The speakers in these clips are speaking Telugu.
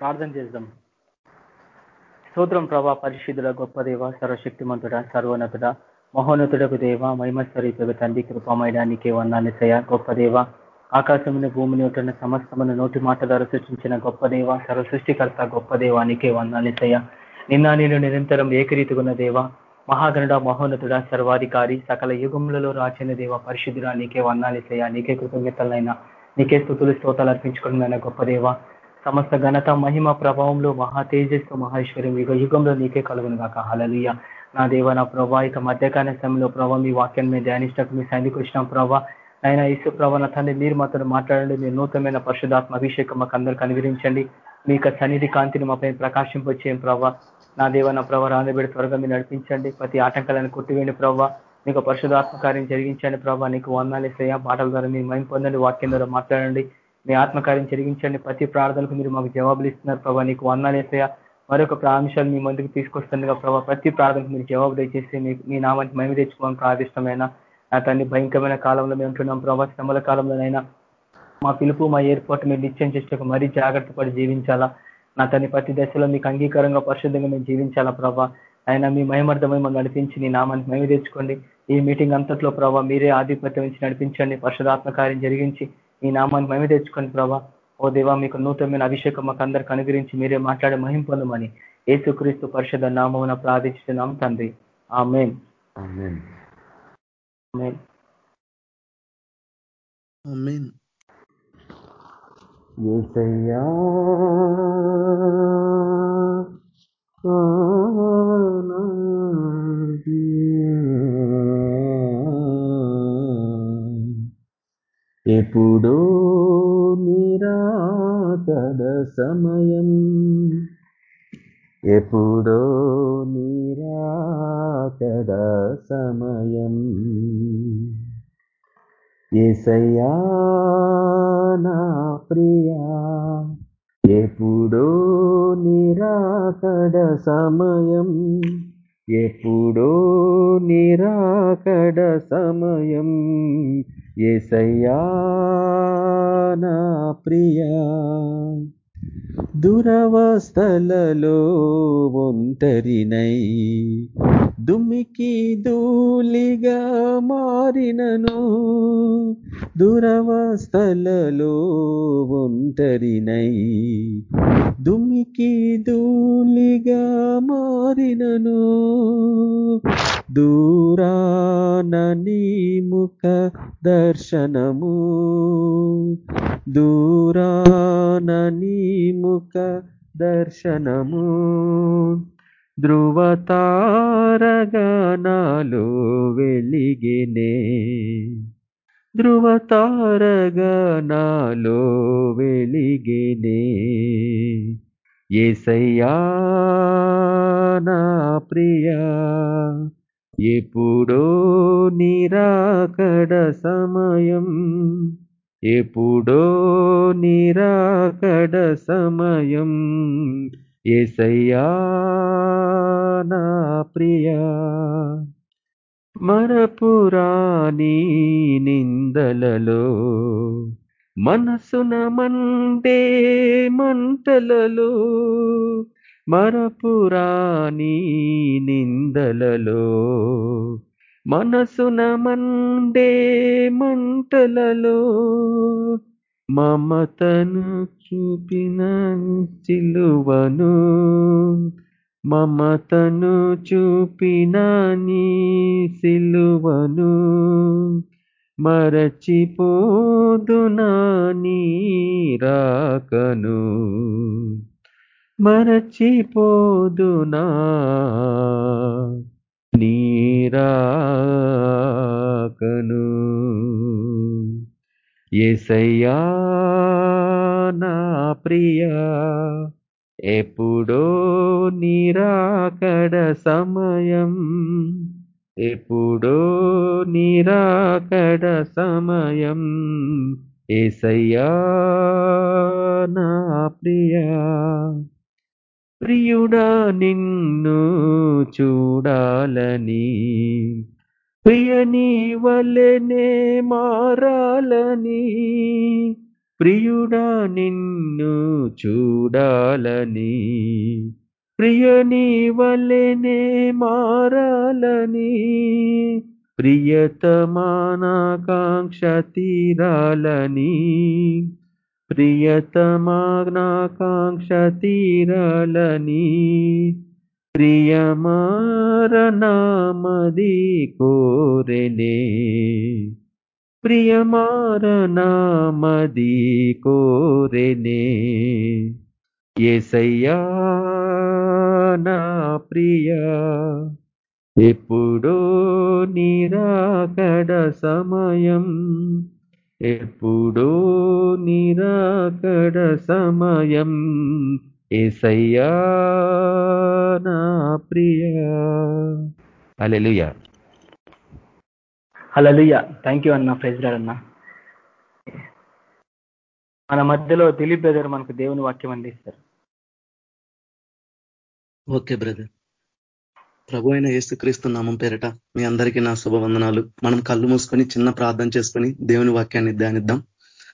ప్రార్థన చేద్దాం. స్తోత్రం ప్రభా పరిశుద్ధుల గొప్ప దేవ సర్వశక్తిమంతుడ సర్వోన్నతుడ మహోన్నతుడకు దేవ మహిమస్వరూప తండ్రి కృపమయడానికి వందాలిసయ గొప్ప దేవ. ఆకాశముని భూమిని ఉంటున్న సమస్తమును నోటి మాట ద్వారా సృష్టించిన గొప్ప దేవ సర్వ సృష్టికర్త గొప్ప దేవానికే వందాలిసయ నిన్న నేను నిరంతరం ఏకరీతిగున్న దేవ మహాగణుడ మహోన్నతుడ సర్వాధికారి సకల యుగములలో రాచిన దేవ పరిశుద్ధుడా నీకే వందాలిసయ నీకే కృతజ్ఞతలైనా నీకే స్థుతులు స్తోతాలు అర్పించుకున్న గొప్ప దేవ. సమస్త ఘనత మహిమ ప్రభావంలో మహా తేజస్సు మహేశ్వరం యుగ యుగంలో నీకే కలుగును కాక హలలుయ నా దేవ నా ప్రభా ఇక మధ్యకాల సమయంలో ప్రభా మీ వాక్యాన్ని మేము ధ్యానించడానికి మీ సైనికు వచ్చినాం ప్రభా. ఆయన ఇసు ప్రభా నా తండ్రి మీరు మాతో మాట్లాడండి మీ నూతనమైన పరిశుధాత్మ అభిషేకం మాకు అందరికి అనుగ్రహించండి. మీ యొక్క సన్నిధి కాంతిని మాపై ప్రకాశింపచేయం ప్రభా. నా దేవ నా ప్రభా రాందబెడి త్వరగా మీరు నడిపించండి. ప్రతి ఆటంకాలను కొట్టివేయండి ప్రభావ మీకు పరిశుధాత్మ కార్యం జరిగించండి ప్రభావ నీకు వందాలేసయ్య పాటల ద్వారా మీరు మైం పొందండి వాక్యం ద్వారా మాట్లాడండి. మీ ఆత్మకార్యం జరిగించండి. ప్రతి ప్రార్థనకు మీరు మాకు జవాబులు ఇస్తున్నారు ప్రభా. నీకు వందాలేసయ్య మరొక ప్రాంశాలు మీ ముందుకు తీసుకొస్తుండగా ప్రభావ ప్రతి ప్రార్థనకు మీరు జవాబు దయచేసి మీ నామానికి మేము తెచ్చుకోవడం ప్రాదిష్టమైన నా తండ్రి భయంకరమైన కాలంలో మేము ఉంటున్నాం ప్రభా. శ్రమల కాలంలోనైనా మా పిలుపు మా ఏర్పాటు మీరు నిశ్చయం చేసేటకు మరీ జాగ్రత్త పడి జీవించాలా. నా తన్ని ప్రతి దశలో మీకు అంగీకారంగా పరిశుద్ధంగా మేము జీవించాలా ప్రభా. ఆయన మీ మహిమర్థమై మనం నడిపించి నీ నామానికి మేము తెచ్చుకోండి. ఈ మీటింగ్ అంతట్లో ప్రభావ మీరే ఆధిపత్యం ఇచ్చి నడిపించండి. పరిశుధాత్మ కార్యం జరిగించి ఈ నామాన్ని మేము తెచ్చుకోండి ప్రభా. ఓ దేవా మీకు నూతనమైన అభిషేకం మాకు అందరికి అనుగ్రహించి మీరే మాట్లాడే మహిం పొందమని ఏసుక్రీస్తు పరిషద నామమున ప్రార్థిస్తున్నాం తండ్రి. ఆ మెయిన్ ఏసయ్యా. ఎప్పుడో నిరాకద సమయం. ఎప్పుడో నిరాకద సమయం. ఏసయ్యా నా ప్రియా ఎప్పుడో నిరాకడ సమయం. ఎప్పుడో నిరాకడ సమయం. ఏసయ్యా నా ప్రియా. దురవస్థలలో ఒంటరినై దుమికి ధూళిగా మారినను దురవస్థలలో ఒంటరినై దుమికి ధూళిగా మారినను దూరాన నీ ముఖ దర్శనము దూరాన నీ ముఖ దర్శనము ధ్రువతారగానాలో వెలిగినే. ధ్రువతారగానాలో వెలిగినే. ఏసయ్యా నా ప్రియా ఎప్పుడో నిరాకడ సమయం ఎప్పుడో నిరాకడ సమయం. ఏసయ్యా నా ప్రియా మరపురాణి నిందలలో మనసున మండే మంటలలో మరపురాణి నిందలలో మనసున మండే మంటలలో మమతను చూపిన సిలువను మమతను చూపిన నీ సిలువను. మరచిపోదునా నీ రాకను. మరచిపోదునా నీరాకను. ఎసయ్యా నా ప్రియా ఎప్పుడో నిరాకడ సమయం ఎప్పుడో నిరాకడ సమయం ఏసయ్యా నా ప్రియా. ప్రియుడా నిన్ను చూడాలని. ప్రియని వలెనే మారాలని. ప్రియుడా నిన్ను చూడాలని. ప్రియని నీ మారాలని. ప్రియతమానాకాంక్ష తీరాలని. ప్రియతమానాకాంక్ష తీరాలని ప్రియమారనామది కోరెనే ప్రియమారనామది కోరెనే. ఏసయ్యా నా ప్రియా ఎప్పుడో నిరాకడ సమయం ఎప్పుడో నిరాకడ సమయం ఏసయ్యా నా ప్రియా. అలెలుయా హలలుయ థ్యాంక్ యూ అన్న ప్రెసిడెంట్ అన్న. మన మధ్యలో దిలీప్ బ్రదర్ మనకు దేవుని వాక్యం అందిస్తారు. Okay brother. ప్రభు అయిన యేసుక్రీస్తు నామం పేరట మీ అందరికీ నా శుభవందనాలు. మనం కళ్ళు మూసుకొని చిన్న ప్రార్థన చేసుకొని దేవుని వాక్యాన్ని ధ్యానిద్దాం.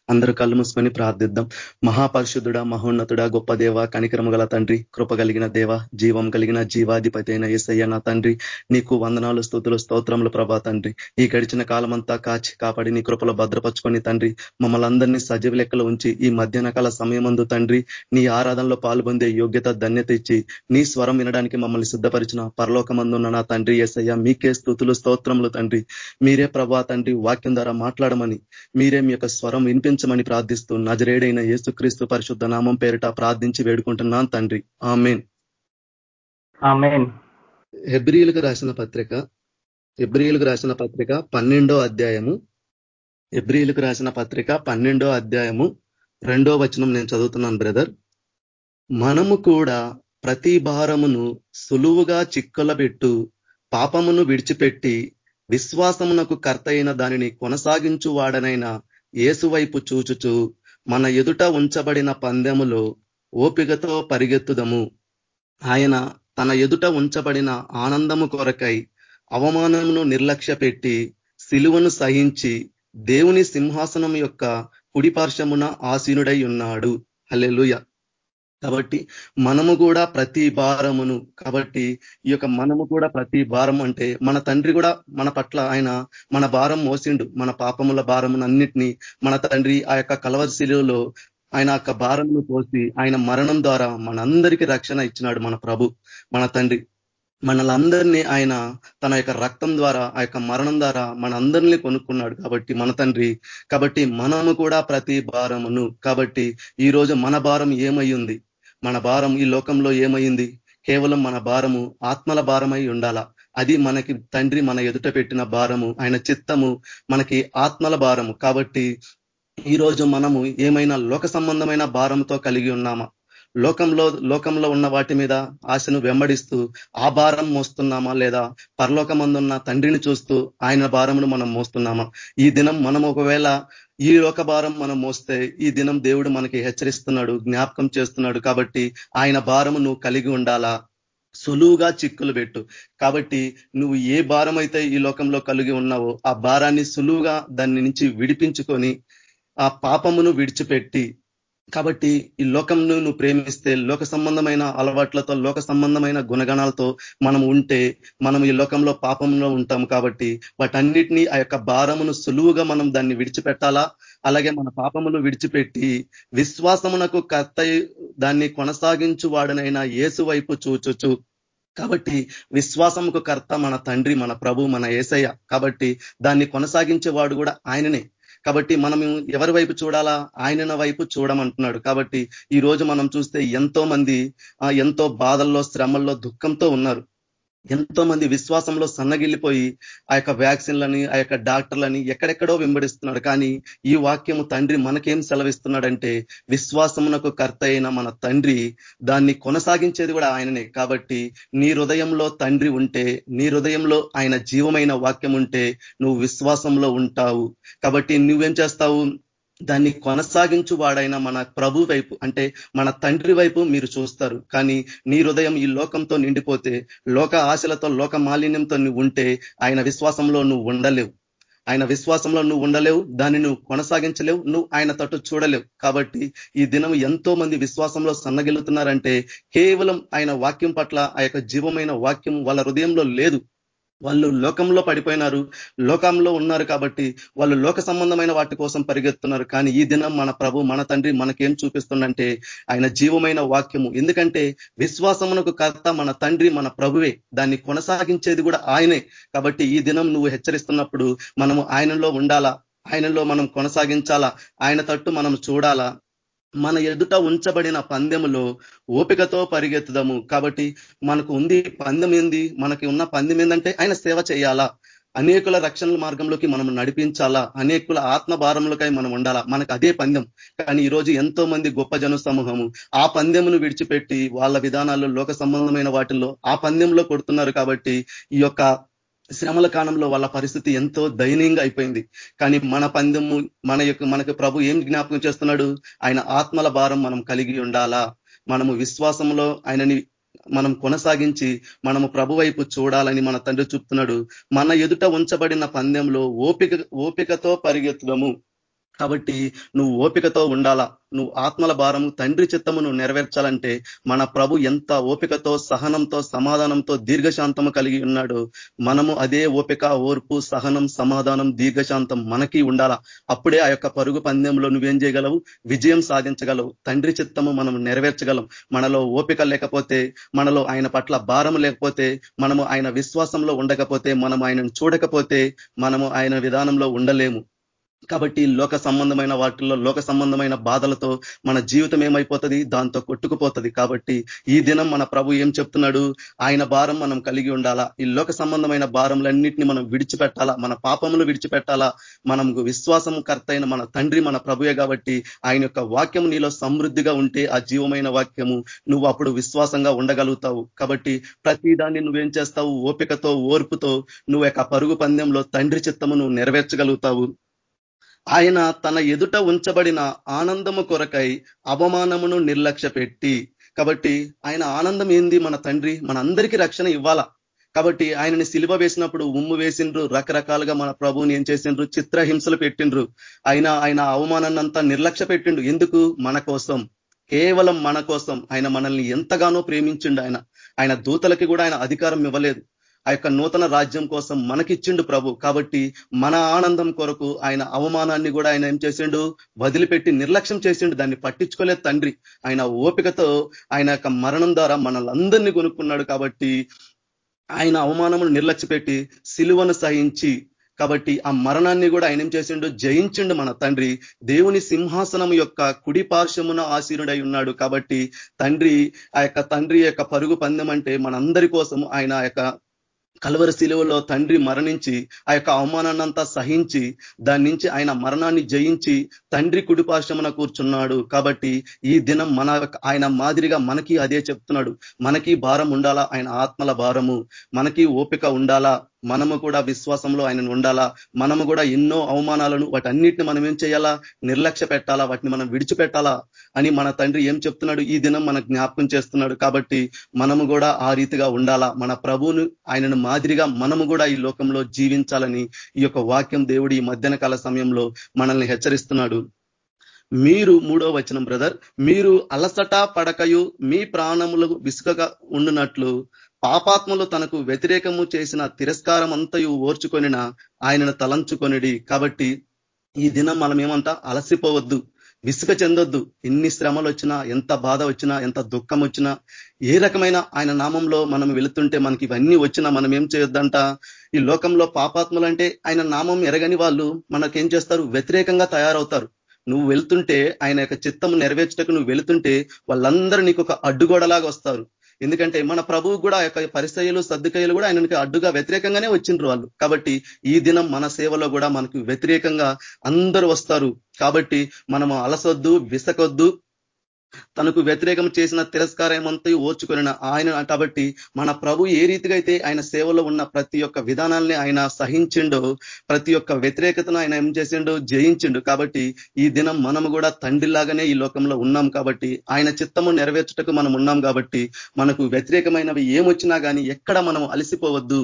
అందరూ కళ్ళు మూసుకొని ప్రార్థిద్దాం. మహాపరిశుద్ధుడ మహోన్నతుడ గొప్ప దేవ కనికరము గల తండ్రి కృప కలిగిన దేవ జీవం కలిగిన జీవాధిపతి అయిన ఏసయ్య నా తండ్రి నీకు వందనాలు స్థుతులు స్తోత్రములు ప్రభా తండ్రి. ఈ గడిచిన కాలమంతా కాచి కాపాడి నీ కృపలో భద్రపరుచుకొని తండ్రి మమ్మల్ అందరినీ సజీవ లెక్కలు ఉంచి ఈ మధ్యాహ్న కాల సమయమందు తండ్రి నీ ఆరాధనలో పాల్పొందే యోగ్యత ధన్యత ఇచ్చి నీ స్వరం వినడానికి మమ్మల్ని సిద్ధపరిచిన పరలోకమందున్న నా తండ్రి ఏసయ్య మీకే స్థుతులు స్తోత్రములు తండ్రి. మీరే ప్రభా తండ్రి వాక్యం ద్వారా మాట్లాడమని మీరే మీ యొక్క స్వరం వినిపించమని ప్రార్థిస్తూ నజరేడైన యేసుక్రీస్తు పరిశుద్ధ నామం పేరిట ప్రార్థించి వేడుకుంటున్నాను తండ్రి. ఆమెన్. ఆమెన్. హెబ్రియులకు రాసిన పత్రిక హెబ్రియులకు రాసిన పత్రిక పన్నెండో అధ్యాయము. హెబ్రియులకు రాసిన పత్రిక పన్నెండో అధ్యాయము రెండో వచనం నేను చదువుతున్నాను బ్రదర్. మనము కూడా ప్రతి భారమును సులువుగా చిక్కలబెట్టు పాపమును విడిచిపెట్టి విశ్వాసమునకు కర్త అయిన దానిని కొనసాగించు వాడనైన ఏసు వైపు చూచుచు మన ఎదుట ఉంచబడిన పందెములో ఓపికతో పరిగెత్తుదము. ఆయన తన ఎదుట ఉంచబడిన ఆనందము కొరకై అవమానమును నిర్లక్ష్య పెట్టి సిలువను సహించి దేవుని సింహాసనం యొక్క కుడిపార్శ్వమున ఆసీనుడై ఉన్నాడు. హల్లెలుయ. కాబట్టి మనము కూడా ప్రతి భారమును కాబట్టి ఈ యొక్క మనము కూడా ప్రతి భారం అంటే మన తండ్రి కూడా మన పట్ల ఆయన మన భారం మోసిండు. మన పాపముల భారమునన్నిటినీ మన తండ్రి ఆ యొక్క కలవరిశిలో ఆయన యొక్క భారమును పోసి ఆయన మరణం ద్వారా మనందరికీ రక్షణ ఇచ్చినాడు మన ప్రభు మన తండ్రి. మనలందరినీ ఆయన తన యొక్క రక్తం ద్వారా ఆ యొక్క మరణం ద్వారా మనందరినీ కొనుక్కున్నాడు కాబట్టి మన తండ్రి. కాబట్టి మనము కూడా ప్రతి భారమును కాబట్టి ఈ రోజు మన భారం ఏమై ఉంది? మన భారం ఈ లోకంలో ఏమైంది కేవలం మన భారము ఆత్మల భారమై ఉండాలా? అది మనకి తండ్రి మన ఎదుట పెట్టిన భారము ఆయన చిత్తము మనకి ఆత్మల భారము. కాబట్టి ఈ రోజు మనము ఏమైనా లోక సంబంధమైన భారంతో కలిగి ఉన్నామా? లోకంలో లోకంలో ఉన్న వాటి మీద ఆశను వెంబడిస్తూ ఆ భారం మోస్తున్నామా? లేదా పరలోకమందున్న తండ్రిని చూస్తూ ఆయన భారమును మనం మోస్తున్నామా? ఈ దినం మనం ఒకవేళ ఈ లోక భారం మనం మోస్తే ఈ దినం దేవుడు మనకి హెచ్చరిస్తున్నాడు జ్ఞాపకం చేస్తున్నాడు కాబట్టి ఆయన భారము నువ్వు కలిగి ఉండాలా? సులువుగా చిక్కులు పెట్టు. కాబట్టి నువ్వు ఏ భారం అయితే ఈ లోకంలో కలిగి ఉన్నావో ఆ భారాన్ని సులువుగా దాన్ని నుంచి విడిపించుకొని ఆ పాపమును విడిచిపెట్టి కాబట్టి ఈ లోకంను నువ్వు ప్రేమిస్తే లోక సంబంధమైన అలవాట్లతో లోక సంబంధమైన గుణగణాలతో మనం ఉంటే మనం ఈ లోకంలో పాపంలో ఉంటాం కాబట్టి వాటన్నిటినీ ఆ యొక్క భారమును సులువుగా మనం దాన్ని విడిచిపెట్టాలా? అలాగే మన పాపమును విడిచిపెట్టి విశ్వాసమునకు కర్త దాన్ని కొనసాగించు వాడనైనా ఏసు వైపు చూచుచు. కాబట్టి విశ్వాసముకు కర్త మన తండ్రి మన ప్రభు మన ఏసయ్య. కాబట్టి దాన్ని కొనసాగించేవాడు కూడా ఆయననే. కాబట్టి మనం ఎవరి వైపు చూడాలా? ఆయన వైపు చూడమంటున్నాడు. కాబట్టి ఈ రోజు మనం చూస్తే ఎంతో మంది ఎంతో బాధల్లో శ్రమల్లో దుఃఖంతో ఉన్నారు. ఎంతో మంది విశ్వాసంలో సన్నగిల్లిపోయి ఆ యొక్క వ్యాక్సిన్లని ఆ యొక్క డాక్టర్లని ఎక్కడెక్కడో వెంబడిస్తున్నాడు. కానీ ఈ వాక్యము తండ్రి మనకేం సెలవిస్తున్నాడంటే విశ్వాసమునకు కర్త అయిన మన తండ్రి దాన్ని కొనసాగించేది కూడా ఆయననే. కాబట్టి నీ హృదయంలో తండ్రి ఉంటే నీ హృదయంలో ఆయన జీవమైన వాక్యం ఉంటే నువ్వు విశ్వాసంలో ఉంటావు. కాబట్టి నువ్వేం చేస్తావు? దాన్ని కొనసాగించు వాడైన మన ప్రభు వైపు అంటే మన తండ్రి వైపు మీరు చూస్తారు. కానీ నీ హృదయం ఈ లోకంతో నిండిపోతే లోక ఆశలతో లోక మాలిన్యంతో నువ్వు ఉంటే ఆయన విశ్వాసంలో నువ్వు ఉండలేవు. ఆయన విశ్వాసంలో నువ్వు ఉండలేవు దాన్ని నువ్వు కొనసాగించలేవు నువ్వు ఆయన తట్టు చూడలేవు. కాబట్టి ఈ దినం ఎంతో మంది విశ్వాసంలో సన్నగిలుతున్నారంటే కేవలం ఆయన వాక్యం పట్ల ఆ యొక్క జీవమైన వాక్యం వాళ్ళ హృదయంలో లేదు. వాళ్ళు లోకంలో పడిపోయినారు లోకంలో ఉన్నారు కాబట్టి వాళ్ళు లోక సంబంధమైన వాటి కోసం పరిగెత్తున్నారు. కానీ ఈ దినం మన ప్రభు మన తండ్రి మనకేం చూపిస్తుందంటే ఆయన జీవమైన వాక్యము. ఎందుకంటే విశ్వాసమునకు కర్త మన తండ్రి మన ప్రభువే. దాన్ని కొనసాగించేది కూడా ఆయనే. కాబట్టి ఈ దినం నువ్వు హెచ్చరిస్తున్నప్పుడు మనము ఆయనలో ఉండాలా? ఆయనలో మనం కొనసాగించాలా? ఆయన తట్టు మనం చూడాలా? మన ఎదుట ఉంచబడిన పందెములో ఓపికతో పరిగెత్తుదాము. కాబట్టి మనకు ఉంది పందెం ఏంది? మనకి ఉన్న పందెం ఏంటంటే ఆయన సేవ చేయాలా? అనేకుల రక్షణ మార్గంలోకి మనం నడిపించాలా? అనేకుల ఆత్మ భారంలోకై మనం ఉండాలా? మనకు అదే పందెం. కానీ ఈరోజు ఎంతో మంది గొప్ప జన సమూహము ఆ పందెమును విడిచిపెట్టి వాళ్ళ విధానాల్లో లోక సంబంధమైన వాటిల్లో ఆ పందెంలో కొడుతున్నారు కాబట్టి ఈ యొక్క శ్రమల కాలంలో వాళ్ళ పరిస్థితి ఎంతో దయనీయంగా అయిపోయింది. కానీ మన పందెము మన యొక్క మనకు ప్రభు ఏం జ్ఞాపకం చేస్తున్నాడు? ఆయన ఆత్మల భారం మనం కలిగి ఉండాలా? మనము విశ్వాసంలో ఆయనని మనం కొనసాగించి మనము ప్రభు వైపు చూడాలని మన తండ్రి చూపుతున్నాడు. మన ఎదుట ఉంచబడిన పందెంలో ఓపిక ఓపికతో పరిగెత్తడము కాబట్టి నువ్వు ఓపికతో ఉండాలా? నువ్వు ఆత్మల భారము తండ్రి చిత్తమును నెరవేర్చాలంటే మన ప్రభు ఎంత ఓపికతో సహనంతో సమాధానంతో దీర్ఘశాంతము కలిగి ఉన్నాడు మనము అదే ఓపిక ఓర్పు సహనం సమాధానం దీర్ఘశాంతం మనకి ఉండాలా? అప్పుడే ఆ యొక్క పరుగు పందెంలో నువ్వేం చేయగలవు? విజయం సాధించగలవు. తండ్రి చిత్తము మనం నెరవేర్చగలం. మనలో ఓపిక లేకపోతే మనలో ఆయన పట్ల భారం లేకపోతే మనము ఆయన విశ్వాసంలో ఉండకపోతే మనం ఆయనను చూడకపోతే మనము ఆయన విధానంలో ఉండలేము. కాబట్టి లోక సంబంధమైన వాటిల్లో లోక సంబంధమైన బాధలతో మన జీవితం ఏమైపోతుంది? దాంతో కొట్టుకుపోతుంది. కాబట్టి ఈ దినం మన ప్రభు ఏం చెప్తున్నాడు? ఆయన భారం మనం కలిగి ఉండాలా? ఈ లోక సంబంధమైన భారంలన్నింటినీ మనం విడిచిపెట్టాలా? మన పాపములు విడిచిపెట్టాలా? మనం విశ్వాసం కర్తైన మన తండ్రి మన ప్రభుయే కాబట్టి ఆయన యొక్క వాక్యం నీలో సమృద్ధిగా ఉంటే ఆ జీవమైన వాక్యము నువ్వు అప్పుడు విశ్వాసంగా ఉండగలుగుతావు. కాబట్టి ప్రతి దాన్ని నువ్వేం చేస్తావు? ఓపికతో ఓర్పుతో నువ్వు యొక్క పరుగు పందెంలో తండ్రి చిత్తము నువ్వు నెరవేర్చగలుగుతావు. ఆయన తన ఎదుట ఉంచబడిన ఆనందము కొరకై అవమానమును నిర్లక్ష్య పెట్టి కాబట్టి ఆయన ఆనందం ఏంది? మన తండ్రి మన అందరికీ రక్షణ ఇవ్వాలా? కాబట్టి ఆయనని సిలువ వేసినప్పుడు ఉమ్ము వేసిండ్రు రకరకాలుగా మన ప్రభువుని ఏం చేసిండ్రు? చిత్రహింసలు పెట్టిండ్రు. ఆయన ఆయన అవమానాన్నంతా నిర్లక్ష్య పెట్టిండు ఎందుకు? మన కోసం. కేవలం మన కోసం. ఆయన మనల్ని ఎంతగానో ప్రేమించిండు ఆయన. ఆయన దూతలకి కూడా ఆయన అధికారం ఇవ్వలేదు. ఆ యొక్క నూతన రాజ్యం కోసం మనకిచ్చిండు ప్రభు. కాబట్టి మన ఆనందం కొరకు ఆయన అవమానాన్ని కూడా ఆయన ఏం చేసిండు? వదిలిపెట్టి నిర్లక్ష్యం చేసిండు. దాన్ని పట్టించుకోలేదు తండ్రి. ఆయన ఓపికతో ఆయన యొక్క మరణం ద్వారా మనలందరినీ కొనుక్కున్నాడు కాబట్టి ఆయన అవమానమును నిర్లక్ష్యపెట్టి సిలువను సహించి కాబట్టి ఆ మరణాన్ని కూడా ఆయన ఏం చేసిండు? జయించిండు మన తండ్రి. దేవుని సింహాసనం యొక్క కుడి పార్శ్వమున ఆశీనుడై ఉన్నాడు కాబట్టి తండ్రి ఆ యొక్క తండ్రి యొక్క పరుగు పందెం అంటే మనందరి కోసం ఆయన ఆ యొక్క కలవరి శిలువలో తండ్రి మరణించి ఆ యొక్క అవమానాన్నంతా సహించి దాని నుంచి ఆయన మరణాన్ని జయించి తండ్రి కుడిపాశ్రమన కూర్చున్నాడు. కాబట్టి ఈ దినం మన ఆయన మాదిరిగా మనకి అదే చెప్తున్నాడు. మనకి భారం ఉండాలా? ఆయన ఆత్మల భారము. మనకి ఓపిక ఉండాలా? మనము కూడా విశ్వాసంలో ఆయనను ఉండాలా? మనము కూడా ఎన్నో అవమానాలను వాటన్నిటిని మనం ఏం చేయాలా? నిర్లక్ష్య పెట్టాలా? వాటిని మనం విడిచిపెట్టాలా? అని మన తండ్రి ఏం చెప్తున్నాడు? ఈ దినం మన జ్ఞాపకం చేస్తున్నాడు కాబట్టి మనము కూడా ఆ రీతిగా ఉండాలా? మన ప్రభువును ఆయనను మాదిరిగా మనము కూడా ఈ లోకంలో జీవించాలని ఈ యొక్క వాక్యం దేవుడు ఈ మధ్యాహ్న కాల సమయంలో మనల్ని హెచ్చరిస్తున్నాడు. మీరు మూడో వచనం బ్రదర్ మీరు అలసట పడకయు మీ ప్రాణములకు విసుకగా ఉండునట్లు పాపాత్మలు తనకు వ్యతిరేకము చేసిన తిరస్కారం అంతయు ఓర్చుకొనిన ఆయనను తలంచుకొనిడి. కాబట్టి ఈ దినం మనం అలసిపోవద్దు విసుక చెందొద్దు. ఎన్ని శ్రమలు వచ్చినా ఎంత బాధ వచ్చినా ఎంత దుఃఖం వచ్చినా ఏ రకమైన ఆయన నామంలో మనం వెళుతుంటే మనకి ఇవన్నీ వచ్చినా మనం ఏం చేయొద్దంట? ఈ లోకంలో పాపాత్ములు అంటే ఆయన నామం ఎరగని వాళ్ళు మనకేం చేస్తారు? వ్యతిరేకంగా తయారవుతారు. నువ్వు వెళ్తుంటే ఆయన యొక్క చిత్తం నెరవేర్చటకు నువ్వు వెళుతుంటే వాళ్ళందరూ నీకు ఒక అడ్డుగోడలాగా వస్తారు ఎందుకంటే మన ప్రభువు కూడా యొక్క పరిస్థయలు సర్దుకయ్యలు కూడా ఆయనకి అడ్డుగా వ్యతిరేకంగానే వచ్చిండ్రు వాళ్ళు. కాబట్టి ఈ దినం మన సేవలో కూడా మనకు వ్యతిరేకంగా అందరూ వస్తారు. కాబట్టి మనము అలసొద్దు విసకొద్దు తనకు వ్యతిరేకం చేసిన తిరస్కారమంతా ఓర్చుకొనిన ఆయన కాబట్టి మన ప్రభు ఏ రీతిగా అయితే ఆయన సేవలో ఉన్న ప్రతి ఒక్క విధానాల్ని ఆయన సహించిండో ప్రతి ఒక్క వ్యతిరేకతను ఆయన ఏం చేసిండో జయించిండు. కాబట్టి ఈ దినం మనము కూడా తండ్రిలాగానే ఈ లోకంలో ఉన్నాం కాబట్టి ఆయన చిత్తము నెరవేర్చుటకు మనం ఉన్నాం కాబట్టి మనకు వ్యతిరేకమైనవి ఏమొచ్చినా కానీ ఎక్కడ మనం అలసిపోవద్దు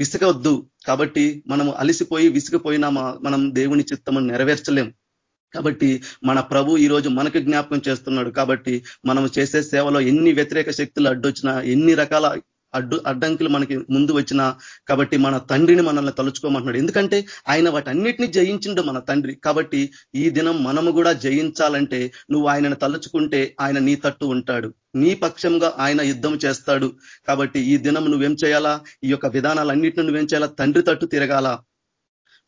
విసుగవద్దు. కాబట్టి మనము అలిసిపోయి విసిగిపోయినా మనం దేవుని చిత్తము నెరవేర్చలేం. కాబట్టి మన ప్రభు ఈ రోజు మనకు జ్ఞాపకం చేస్తున్నాడు. కాబట్టి మనం చేసే సేవలో ఎన్ని వ్యతిరేక శక్తులు అడ్డొచ్చినా ఎన్ని రకాల అడ్డు అడ్డంకులు మనకి ముందు వచ్చిన కాబట్టి మన తండ్రిని మనల్ని తలుచుకోమంటున్నాడు. ఎందుకంటే ఆయన వాటన్నిటిని జయించిండు మన తండ్రి. కాబట్టి ఈ దినం మనము కూడా జయించాలంటే నువ్వు ఆయనను తలుచుకుంటే ఆయన నీ తట్టు ఉంటాడు. నీ పక్షంగా ఆయన యుద్ధం చేస్తాడు. కాబట్టి ఈ దినం నువ్వేం చేయాలా? ఈ యొక్క విధానాలన్నింటిని నువ్వేం చేయాలా? తండ్రి తట్టు తిరగాల?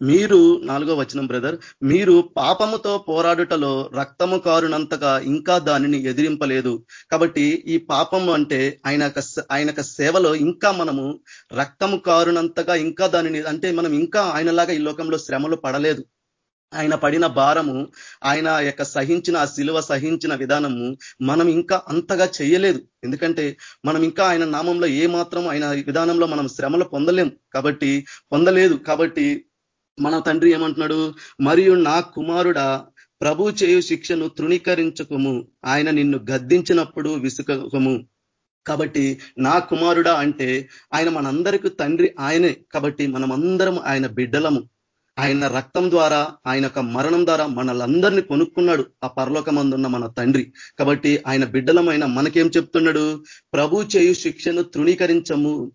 మీరు నాలుగో వచనం బ్రదర్ మీరు పాపముతో పోరాడుటలో రక్తము కారునంతగా ఇంకా దానిని ఎదిరింపలేదు. కాబట్టి ఈ పాపం అంటే ఆయన ఆయన సేవలో ఇంకా మనము రక్తము కారునంతగా ఇంకా దానిని అంటే మనం ఇంకా ఆయనలాగా ఈ లోకంలో శ్రమలు పడలేదు. ఆయన పడిన భారము ఆయన యొక్క సహించిన ఆ శిలువ సహించిన విధానము మనం ఇంకా అంతగా చేయలేదు. ఎందుకంటే మనం ఇంకా ఆయన నామంలో ఏ మాత్రం ఆయన విధానంలో మనం శ్రమలు పొందలేం. కాబట్టి పొందలేదు. కాబట్టి మన తండ్రి ఏమంటున్నాడు? మరియు నా కుమారుడా ప్రభు చేయు శిక్షను తృణీకరించకము. ఆయన నిన్ను గద్దించినప్పుడు విసుకము కాబట్టి నా కుమారుడా అంటే ఆయన మనందరికీ తండ్రి ఆయనే. కాబట్టి మనమందరం ఆయన బిడ్డలము. ఆయన రక్తం ద్వారా ఆయన యొక్క మరణం ద్వారా మనలందరినీ కొనుక్కున్నాడు ఆ పరలోకమందున్న మన తండ్రి. కాబట్టి ఆయన బిడ్డలమైన మనకేం చెప్తున్నాడు? ప్రభు చేయు శిక్షను తృణీకరించము.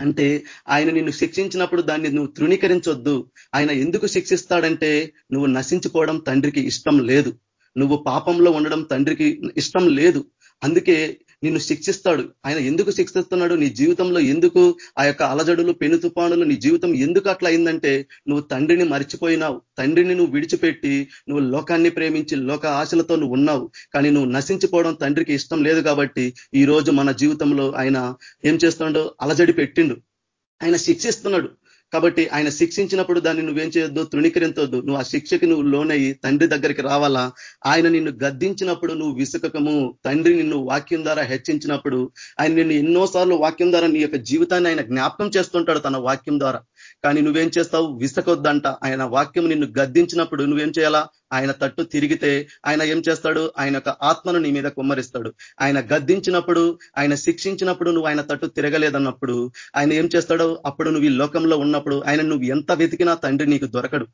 అంటే ఆయన నిన్ను శిక్షించినప్పుడు దాన్ని నువ్వు తృణీకరించొద్దు. ఆయన ఎందుకు శిక్షిస్తాడంటే నువ్వు నశించుకోవడం తండ్రికి ఇష్టం లేదు. నువ్వు పాపంలో ఉండడం తండ్రికి ఇష్టం లేదు. అందుకే నిన్ను శిక్షిస్తాడు. ఆయన ఎందుకు శిక్షిస్తున్నాడు? నీ జీవితంలో ఎందుకు ఆ యొక్క అలజడులు పెను తుపానులు నీ జీవితం ఎందుకు అట్లా అయిందంటే నువ్వు తండ్రిని మర్చిపోయినావు. తండ్రిని నువ్వు విడిచిపెట్టి నువ్వు లోకాన్ని ప్రేమించి లోక ఆశలతో నువ్వు ఉన్నావు. కానీ నువ్వు నశించిపోవడం తండ్రికి ఇష్టం లేదు కాబట్టి ఈ రోజు మన జీవితంలో ఆయన ఏం చేస్తున్నాడు? అలజడి పెట్టిండు. ఆయన శిక్షిస్తున్నాడు. కాబట్టి ఆయన శిక్షించినప్పుడు దాన్ని నువ్వేం చేయొద్దు తృణీకరించొద్దు. నువ్వు ఆ శిక్షకి నువ్వు లోనయ్యి తండ్రి దగ్గరికి రావాలా? ఆయన నిన్ను గద్దించినప్పుడు నువ్వు విసుకకము. తండ్రి నిన్ను వాక్యం ద్వారా హెచ్చించినప్పుడు ఆయన నిన్ను ఎన్నోసార్లు వాక్యం ద్వారా నీ యొక్క జీవితాన్ని ఆయన జ్ఞాపకం చేస్తుంటాడు తన వాక్యం ద్వారా. కానీ నువ్వేం చేస్తావు? విసకొద్దంట. ఆయన వాక్యం నిన్ను గద్దించినప్పుడు నువ్వేం చేయాలా? ఆయన తట్టు తిరిగితే ఆయన ఏం చేస్తాడు? ఆయన యొక్క ఆత్మను నీ మీద కుమ్మరిస్తాడు. ఆయన గద్దించినప్పుడు ఆయన శిక్షించినప్పుడు నువ్వు ఆయన తట్టు తిరగలేదన్నప్పుడు ఆయన ఏం చేస్తాడు? అప్పుడు నువ్వు ఈ లోకంలో ఉన్నప్పుడు ఆయన నువ్వు ఎంత వెతికినా తండ్రి నీకు దొరకడు.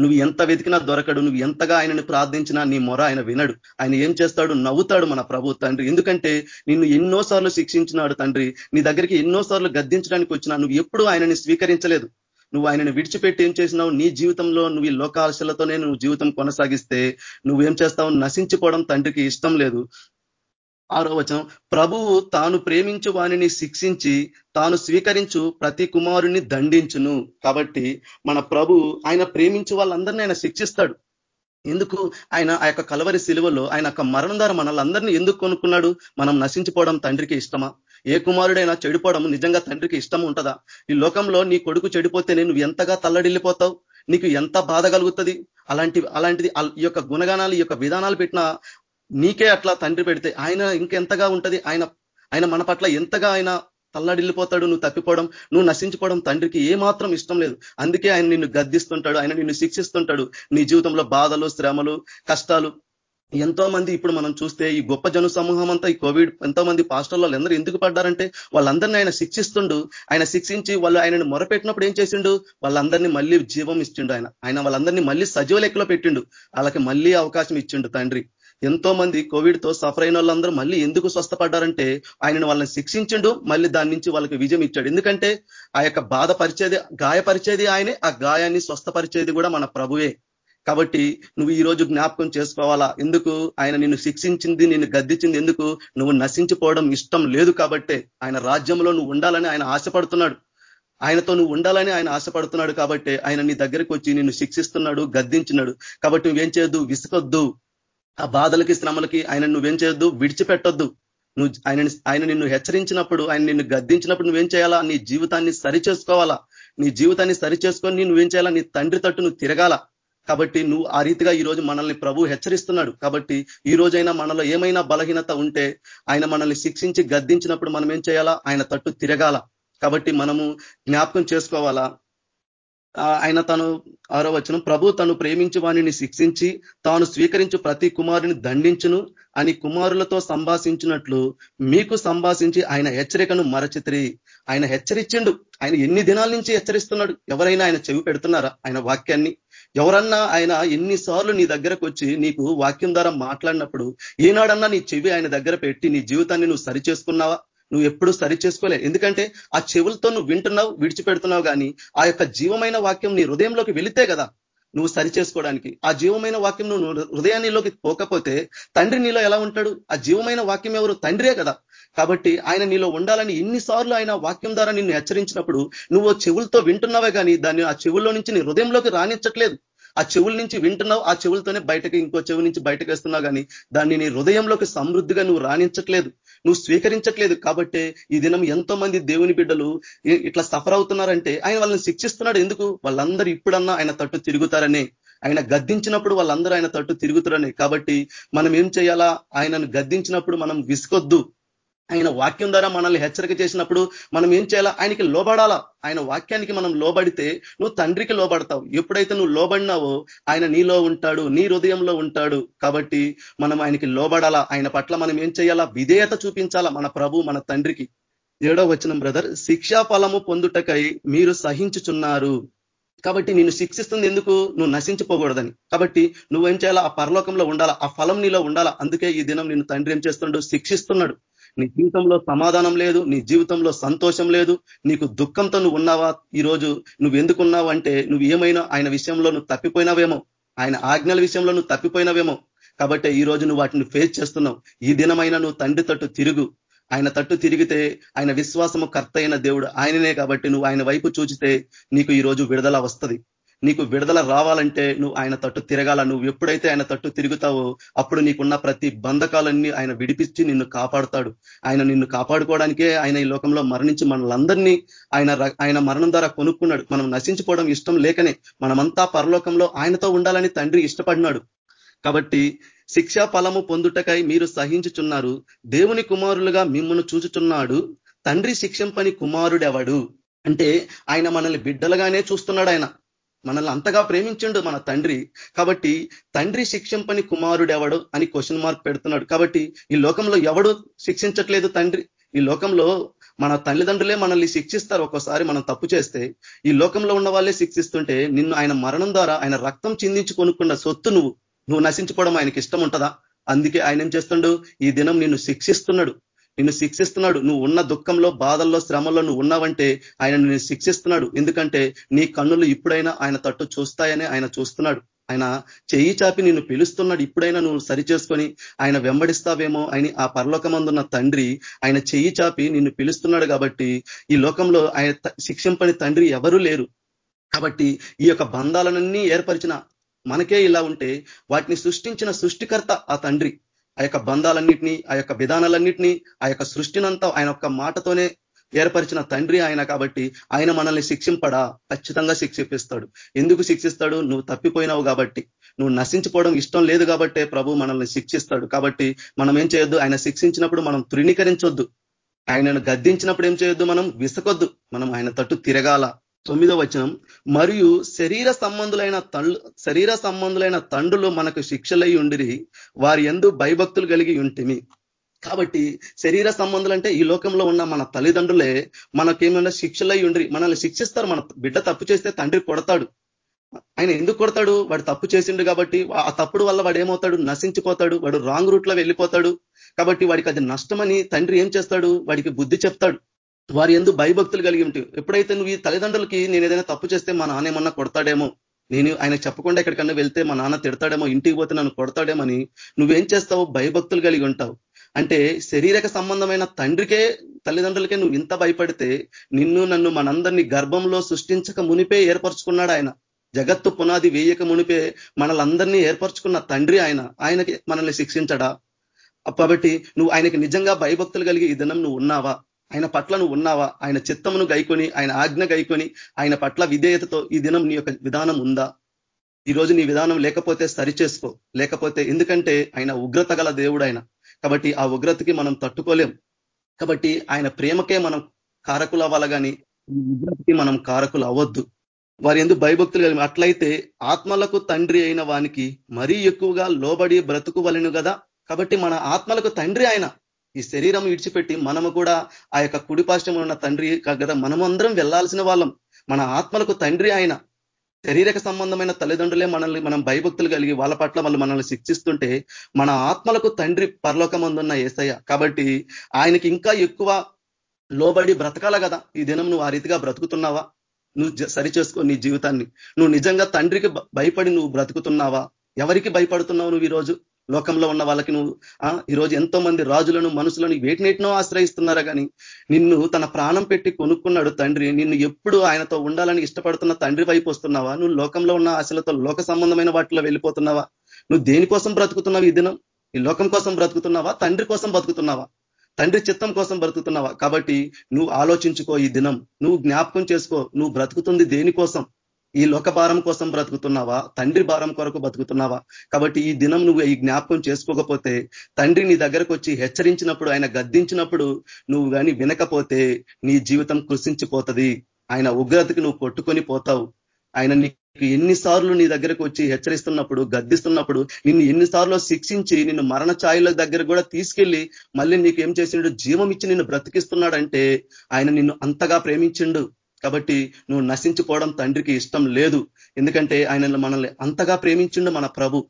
నువ్వు ఎంత వెతికినా దొరకడు నువ్వు ఎంతగా ఆయనని ప్రార్థించినా నీ మొర ఆయన వినడు. ఆయన ఏం చేస్తాడు? నవ్వుతాడు మన ప్రభు తండ్రి. ఎందుకంటే నిన్ను ఎన్నోసార్లు శిక్షించినాడు తండ్రి. నీ దగ్గరికి ఎన్నోసార్లు గద్దించడానికి వచ్చినా నువ్వు ఎప్పుడు ఆయనని స్వీకరించలేదు. నువ్వు ఆయనను విడిచిపెట్టి ఏం చేసినావు? నీ జీవితంలో నువ్వు ఈ లోకాశలతోనే నువ్వు జీవితం కొనసాగిస్తే నువ్వేం చేస్తావు? నశించిపోవడం తండ్రికి ఇష్టం లేదు. ఆరో వచనం ప్రభువు తాను ప్రేమించు వాణిని శిక్షించి తాను స్వీకరించు ప్రతి కుమారుని దండించును. కాబట్టి మన ప్రభు ఆయన ప్రేమించు వాళ్ళందరినీ ఆయన శిక్షిస్తాడు. ఎందుకు? ఆయన ఆ యొక్క కలవరి శిలువలో ఆయన యొక్క మరణం ద్వారా మనల్ని ఎందుకు కొనుక్కున్నాడు? మనం నశించిపోవడం తండ్రికి ఇష్టమా? ఏ కుమారుడైనా చెడిపోవడం నిజంగా తండ్రికి ఇష్టం ఉంటుందా? ఈ లోకంలో నీ కొడుకు చెడిపోతే నువ్వు ఎంతగా తల్లడిల్లిపోతావు? నీకు ఎంత బాధ కలుగుతుంది? అలాంటి అలాంటిది ఈ యొక్క గుణగానాలు ఈ యొక్క విధానాలు పెట్టిన నీకే అట్లా తండ్రి పెడితే ఆయన ఇంకెంతగా ఉంటది? ఆయన ఆయన మన పట్ల ఎంతగా ఆయన తల్లడిల్లిపోతాడు? నువ్వు తప్పిపోవడం నువ్వు నశించుకోవడం తండ్రికి ఏమాత్రం ఇష్టం లేదు. అందుకే ఆయన నిన్ను గద్దిస్తుంటాడు ఆయన నిన్ను శిక్షిస్తుంటాడు. నీ జీవితంలో బాధలు శ్రమలు కష్టాలు ఎంతో మంది ఇప్పుడు మనం చూస్తే ఈ గొప్ప జన సమూహం అంతా ఈ కోవిడ్ ఎంతో మంది పాస్టర్లు అందరూ ఎందుకు పడ్డారంటే వాళ్ళందరినీ ఆయన శిక్షిస్తుండు. ఆయన శిక్షించి వాళ్ళు ఆయనను మొరపెట్టినప్పుడు ఏం చేసిండు? వాళ్ళందరినీ మళ్ళీ జీవం ఇచ్చిండు ఆయన. ఆయన వాళ్ళందరినీ మళ్ళీ సజీవ లెక్కలో పెట్టిండు. వాళ్ళకి మళ్ళీ అవకాశం ఇచ్చిండు తండ్రి. ఎంతో మంది కోవిడ్తో సఫర్ అయిన వాళ్ళందరూ మళ్ళీ ఎందుకు స్వస్థపడ్డారంటే ఆయనను వాళ్ళని శిక్షించిండు మళ్ళీ దాని నుంచి వాళ్ళకి విజయం ఇచ్చాడు. ఎందుకంటే ఆ యొక్క బాధపరిచేది గాయపరిచేది ఆయనే ఆ గాయాన్ని స్వస్థపరిచేది కూడా మన ప్రభువే. కాబట్టి నువ్వు ఈ రోజు జ్ఞాపకం చేసుకోవాలా? ఎందుకు ఆయన నిన్ను శిక్షించింది నిన్ను గద్దించింది ఎందుకు? నువ్వు నశించిపోవడం ఇష్టం లేదు కాబట్టే ఆయన రాజ్యంలో నువ్వు ఉండాలని ఆయన ఆశపడుతున్నాడు. ఆయనతో నువ్వు ఉండాలని ఆయన ఆశపడుతున్నాడు కాబట్టి ఆయన నీ దగ్గరికి వచ్చి నిన్ను శిక్షిస్తున్నాడు గద్దించినాడు. కాబట్టి నువ్వేం చేయొద్దు? విసుకొద్దు ఆ బాధలకి శ్రమలకి ఆయన నువ్వేం చేయొద్దు? విడిచిపెట్టొద్దు. నువ్వు ఆయన ఆయన నిన్ను హెచ్చరించినప్పుడు ఆయన నిన్ను గద్దించినప్పుడు నువ్వేం చేయాలా? నీ జీవితాన్ని సరి చేసుకోవాలా నీ జీవితాన్ని సరి చేసుకొని నువ్వేం చేయాలా? నీ తండ్రి తట్టు నువ్వు తిరగాల. కాబట్టి నువ్వు ఆ రీతిగా ఈ రోజు మనల్ని ప్రభు హెచ్చరిస్తున్నాడు. కాబట్టి ఈ రోజైనా మనలో ఏమైనా బలహీనత ఉంటే ఆయన మనల్ని శిక్షించి గద్దించినప్పుడు మనం ఏం చేయాలా? ఆయన తట్టు తిరగాల. కాబట్టి మనము జ్ఞాపకం చేసుకోవాలా? ఆయన తను ఆరో వచనం ప్రభు తను ప్రేమించి వాణిని శిక్షించి తాను స్వీకరించు ప్రతి కుమారుని దండించును. అని కుమారులతో సంభాషించినట్లు మీకు సంభాషించి ఆయన హెచ్చరికను మరచిత్రి. ఆయన హెచ్చరించిండు ఆయన ఎన్ని దినాల నుంచి హెచ్చరిస్తున్నాడు? ఎవరైనా ఆయన చెవి పెడుతున్నారా? ఆయన వాక్యాన్ని? ఎవరన్నా ఆయన ఎన్నిసార్లు నీ దగ్గరకు వచ్చి నీకు వాక్యం ద్వారా మాట్లాడినప్పుడు ఈనాడన్నా నీ చెవి ఆయన దగ్గర పెట్టి నీ జీవితాన్ని నువ్వు సరిచేసుకున్నావా? నువ్వు ఎప్పుడు సరి చేసుకోలే ఎందుకంటే ఆ చెవులతో నువ్వు వింటున్నావు విడిచిపెడుతున్నావు కానీ ఆ యొక్క జీవమైన వాక్యం నీ హృదయంలోకి వెళితే కదా నువ్వు సరి చేసుకోవడానికి. ఆ జీవమైన వాక్యం నువ్వు హృదయాన్నిలోకి పోకపోతే తండ్రి నీలో ఎలా ఉంటాడు? ఆ జీవమైన వాక్యం ఎవరు? తండ్రే కదా. కాబట్టి ఆయన నీలో ఉండాలని ఎన్నిసార్లు ఆయన వాక్యం ద్వారా నిన్ను హెచ్చరించినప్పుడు నువ్వు చెవులతో వింటున్నావే కానీ దాన్ని ఆ చెవుల్లో నుంచి నీ హృదయంలోకి రానిచ్చట్లేదు. ఆ చెవుల నుంచి వింటున్నావు ఆ చెవులతోనే బయటకి ఇంకో చెవు నుంచి బయటకు వేస్తున్నావు కానీ దాన్ని నీ హృదయంలోకి సమృద్ధిగా నువ్వు రాణించట్లేదు నువ్వు స్వీకరించట్లేదు కాబట్టి ఈ దినం ఎంతో మంది దేవుని బిడ్డలు ఇట్లా సఫర్ అవుతున్నారంటే ఆయన వాళ్ళని శిక్షిస్తున్నాడు. ఎందుకు? వాళ్ళందరూ ఇప్పుడన్నా ఆయన తట్టు తిరుగుతారనే. ఆయన గద్దించినప్పుడు వాళ్ళందరూ ఆయన తట్టు తిరుగుతారని. కాబట్టి మనం ఏం చేయాలా? ఆయనను గద్దించినప్పుడు మనం విసుకొద్దు ఆయన వాక్యం ద్వారా మనల్ని హెచ్చరిక చేసినప్పుడు మనం ఏం చేయాలా? ఆయనకి లోబడాలా? ఆయన వాక్యానికి మనం లోబడితే నువ్వు తండ్రికి లోబడతావు. ఎప్పుడైతే నువ్వు లోబడినావో ఆయన నీలో ఉంటాడు నీ హృదయంలో ఉంటాడు. కాబట్టి మనం ఆయనకి లోబడాలా? ఆయన పట్ల మనం ఏం చేయాలా? విధేయత చూపించాలా మన ప్రభు మన తండ్రికి. ఏడో వచ్చిన బ్రదర్ శిక్షా ఫలము పొందుటకై మీరు సహించుచున్నారు. కాబట్టి నిన్ను శిక్షిస్తుంది ఎందుకు? నువ్వు నశించిపోకూడదని. కాబట్టి నువ్వేం చేయాలా? ఆ పరలోకంలో ఉండాలా? ఆ ఫలం నీలో ఉండాలా? అందుకే ఈ దినం నిన్ను తండ్రి ఏం చేస్తున్నాడు? శిక్షిస్తున్నాడు. నీ జీవితంలో సమాధానం లేదు నీ జీవితంలో సంతోషం లేదు నీకు దుఃఖంతో నువ్వు ఉన్నావా? ఈరోజు నువ్వు ఎందుకున్నావు అంటే నువ్వు ఏమైనా ఆయన విషయంలో నువ్వు తప్పిపోయినావేమో ఆయన ఆజ్ఞల విషయంలో నువ్వు తప్పిపోయినావేమో. కాబట్టి ఈ రోజు నువ్వు వాటిని ఫేస్ చేస్తున్నావు. ఈ దినమైనా నువ్వు తండ్రి తట్టు తిరుగు. ఆయన తట్టు తిరిగితే ఆయన విశ్వాసము కర్త దేవుడు ఆయననే కాబట్టి నువ్వు ఆయన వైపు చూచితే నీకు ఈ రోజు విడుదల వస్తుంది. నీకు విడుదల రావాలంటే నువ్వు ఆయన తట్టు తిరగాల. నువ్వు ఎప్పుడైతే ఆయన తట్టు తిరుగుతావో అప్పుడు నీకున్న ప్రతి బంధకాలన్నీ ఆయన విడిపించి నిన్ను కాపాడుతాడు. ఆయన నిన్ను కాపాడుకోవడానికే ఆయన ఈ లోకంలో మరణించి మనలందరినీ ఆయన ఆయన మరణం ద్వారా కొనుక్కున్నాడు. మనం నశించుకోవడం ఇష్టం లేకనే మనమంతా పరలోకంలో ఆయనతో ఉండాలని తండ్రి ఇష్టపడినాడు. కాబట్టి శిక్షా ఫలము పొందుటకై మీరు సహించుచున్నారు. దేవుని కుమారులుగా మిమ్మల్ని చూచుచున్నాడు. తండ్రి శిక్షంపని కుమారుడెవడు? అంటే ఆయన మనల్ని బిడ్డలుగానే చూస్తున్నాడు ఆయన. మనల్ని అంతగా ప్రేమించిండు మన తండ్రి. కాబట్టి తండ్రి శిక్షంపని కుమారుడెవడు అని క్వశ్చన్ మార్క్ పెడుతున్నాడు. కాబట్టి ఈ లోకంలో ఎవడు శిక్షించట్లేదు తండ్రి? ఈ లోకంలో మన తల్లిదండ్రులే మనల్ని శిక్షిస్తారు. ఒక్కోసారి మనం తప్పు చేస్తే ఈ లోకంలో ఉన్న వాళ్ళే శిక్షిస్తుంటే నిన్ను ఆయన మరణం ద్వారా ఆయన రక్తం చిందించి కొనుక్కున్న సొత్తు నువ్వు. నువ్వు నశించుకోవడం ఆయనకి ఇష్టం ఉంటుందా? అందుకే ఆయన ఏం చేస్తుండు? ఈ దినం నిన్ను శిక్షిస్తున్నాడు. నిన్ను శిక్షిస్తున్నాడు. నువ్వు ఉన్న దుఃఖంలో బాధల్లో శ్రమల్లో నువ్వు ఉన్నావంటే ఆయన నిన్ను శిక్షిస్తున్నాడు. ఎందుకంటే నీ కన్నులు ఇప్పుడైనా ఆయన తట్టు చూస్తాయని ఆయన చూస్తున్నాడు. ఆయన చెయ్యి చాపి నిన్ను పిలుస్తున్నాడు. ఇప్పుడైనా నువ్వు సరి చేసుకొని ఆయన వెంబడిస్తావేమో అని ఆ పరలోకమందున్న తండ్రి ఆయన చెయ్యి చాపి నిన్ను పిలుస్తున్నాడు కాబట్టి ఈ లోకంలో ఆయన శిక్షింపని తండ్రి ఎవరూ లేరు. కాబట్టి ఈ యొక్క బంధాలనన్నీ ఏర్పరిచిన మనకే ఇలా ఉంటే వాటిని సృష్టించిన సృష్టికర్త ఆ తండ్రి. ఆ యొక్క బంధాలన్నింటినీ ఆ యొక్క విధానాలన్నింటినీ ఆ యొక్క సృష్టినంతా ఆయన యొక్క మాటతోనే ఏర్పరిచిన తండ్రి ఆయన కాబట్టి ఆయన మనల్ని శిక్షింపడా? ఖచ్చితంగా శిక్షిపిస్తాడు. ఎందుకు శిక్షిస్తాడు? నువ్వు తప్పిపోయినావు కాబట్టి. నువ్వు నశించిపోవడం ఇష్టం లేదు కాబట్టే ప్రభు మనల్ని శిక్షిస్తాడు. కాబట్టి మనం ఏం చేయొద్దు? ఆయన శిక్షించినప్పుడు మనం తృణీకరించొద్దు. ఆయనను గద్దించినప్పుడు ఏం చేయొద్దు మనం? విసకొద్దు. మనం ఆయన తట్టు తిరగాల. తొమ్మిదో వచనం మరియు శరీర సంబంధులైన తండ్రు శరీర సంబంధులైన తండ్రులు మనకు శిక్షలై ఉండిరి వారి ఎందు భయభక్తులు కలిగి ఉంటిమి. కాబట్టి శరీర సంబంధాలు అంటే ఈ లోకంలో ఉన్న మన తల్లిదండ్రులే మనకేమైనా శిక్షలై ఉండి మనల్ని శిక్షిస్తారు మన బిడ్డ తప్పు చేస్తే తండ్రి కొడతాడు. ఆయన ఎందుకు కొడతాడు? వాడు తప్పు చేసిండు కాబట్టి ఆ తప్పుడు వల్ల వాడు ఏమవుతాడు? నశించిపోతాడు వాడు రాంగ్ రూట్లో వెళ్ళిపోతాడు. కాబట్టి వాడికి అది నష్టమని తండ్రి ఏం చేస్తాడు? వాడికి బుద్ధి చెప్తాడు. వారి ఎందు భయభక్తులు కలిగి ఉంటాయి ఎప్పుడైతే నువ్వు ఈ తల్లిదండ్రులకి నేను ఏదైనా తప్పు చేస్తే మా నాన్న ఏమన్నా కొడతాడేమో నేను ఆయన చెప్పకుండా ఎక్కడికన్నా వెళ్తే మా నాన్న తిడతాడేమో ఇంటికి పోతే నన్ను కొడతాడేమని నువ్వేం చేస్తావు? భయభక్తులు కలిగి ఉంటావు. అంటే శరీరక సంబంధమైన తండ్రికే తల్లిదండ్రులకే నువ్వు ఇంత భయపడితే నిన్ను నన్ను మనందరినీ గర్భంలో సృష్టించక మునిపే ఏర్పరచుకున్నాడు ఆయన. జగత్తు పునాది వేయక మునిపే మనలందరినీ ఏర్పరచుకున్న తండ్రి ఆయన. ఆయనకి మనల్ని శిక్షించడా? కాబట్టి నువ్వు ఆయనకి నిజంగా భయభక్తులు కలిగి ఈ దినం నువ్వు ఉన్నావా? ఆయన పట్ల నువ్వు ఉన్నావా? ఆయన చిత్తమును గైకొని ఆయన ఆజ్ఞ గైకొని ఆయన పట్ల విధేయతతో ఈ దినం నీ యొక్క విధానం ఉందా? ఈరోజు నీ విధానం లేకపోతే సరిచేసుకో. లేకపోతే ఎందుకంటే ఆయన ఉగ్రత గల దేవుడు ఆయన కాబట్టి ఆ ఉగ్రతకి మనం తట్టుకోలేం. కాబట్టి ఆయన ప్రేమకే మనం కారకులు అవ్వాలి కానీ ఉగ్రతకి మనం కారకులు అవ్వద్దు. వారి ఎందుకు భయభక్తులు కలిగి అట్లయితే ఆత్మలకు తండ్రి అయిన వానికి మరీ ఎక్కువగా లోబడి బ్రతుకువలను కదా కాబట్టి మన ఆత్మలకు తండ్రి ఆయన. ఈ శరీరం విడిచిపెట్టి మనము కూడా ఆ యొక్క కుడిపాష్టం ఉన్న తండ్రి కదా మనమందరం వెళ్ళాల్సిన వాళ్ళం. మన ఆత్మలకు తండ్రి ఆయన శరీరక సంబంధమైన తల్లిదండ్రులే మనల్ని మనం భయభక్తులు కలిగి వాళ్ళ పట్ల వాళ్ళు మనల్ని శిక్షిస్తుంటే మన ఆత్మలకు తండ్రి పరలోకమందున్న ఏసయ్య. కాబట్టి ఆయనకి ఇంకా ఎక్కువ లోబడి బ్రతకాల కదా. ఈ దినం నువ్వు ఆ రీతిగా బ్రతుకుతున్నావా? నువ్వు సరిచేసుకో నీ జీవితాన్ని. నువ్వు నిజంగా తండ్రికి భయపడి నువ్వు బ్రతుకుతున్నావా? ఎవరికి భయపడుతున్నావు నువ్వు ఈరోజు? లోకంలో ఉన్న వాళ్ళకి నువ్వు ఈరోజు ఎంతో మంది రాజులను మనుషులను వేటినేటినో ఆశ్రయిస్తున్నారా కానీ నిన్ను తన ప్రాణం పెట్టి కొనుక్కున్నాడు తండ్రి. నిన్ను ఎప్పుడు ఆయనతో ఉండాలని ఇష్టపడుతున్న తండ్రి వైపు వస్తున్నావా? నువ్వు లోకంలో ఉన్న ఆశలతో లోక సంబంధమైన వాటిలో వెళ్ళిపోతున్నావా? నువ్వు దేనికోసం బ్రతుకుతున్నావు ఈ దినం? ఈ లోకం కోసం బ్రతుకుతున్నావా? తండ్రి కోసం బ్రతుకుతున్నావా? తండ్రి చిత్తం కోసం బ్రతుకుతున్నావా? కాబట్టి నువ్వు ఆలోచించుకో ఈ దినం. నువ్వు జ్ఞాపకం చేసుకో. నువ్వు బ్రతుకుతుంది దేనికోసం? ఈ లోక భారం కోసం బ్రతుకుతున్నావా? తండ్రి భారం కొరకు బ్రతుకుతున్నావా కాబట్టి ఈ దినం నువ్వు ఈ జ్ఞాపకం చేసుకోకపోతే తండ్రి నీ దగ్గరకు వచ్చి హెచ్చరించినప్పుడు ఆయన గద్దించినప్పుడు నువ్వు కానీ వినకపోతే నీ జీవితం కృషించిపోతుంది ఆయన ఉగ్రతకి నువ్వు కొట్టుకొని పోతావు. ఆయన నీకు ఎన్నిసార్లు నీ దగ్గరకు వచ్చి హెచ్చరిస్తున్నప్పుడు గద్దిస్తున్నప్పుడు నిన్ను ఎన్నిసార్లు శిక్షించి నిన్ను మరణ ఛాయల దగ్గర కూడా తీసుకెళ్ళి మళ్ళీ నీకు ఏం చేసిండు? జీవం ఇచ్చి నిన్ను బ్రతికిస్తున్నాడంటే ఆయన నిన్ను అంతగా ప్రేమించిండు. కాబట్టి నువ్వు నశించుకోవడం తండ్రికి ఇష్టం లేదు. ఎందుకంటే ఆయన మనల్ని అంతగా ప్రేమించిండు మన ప్రభు.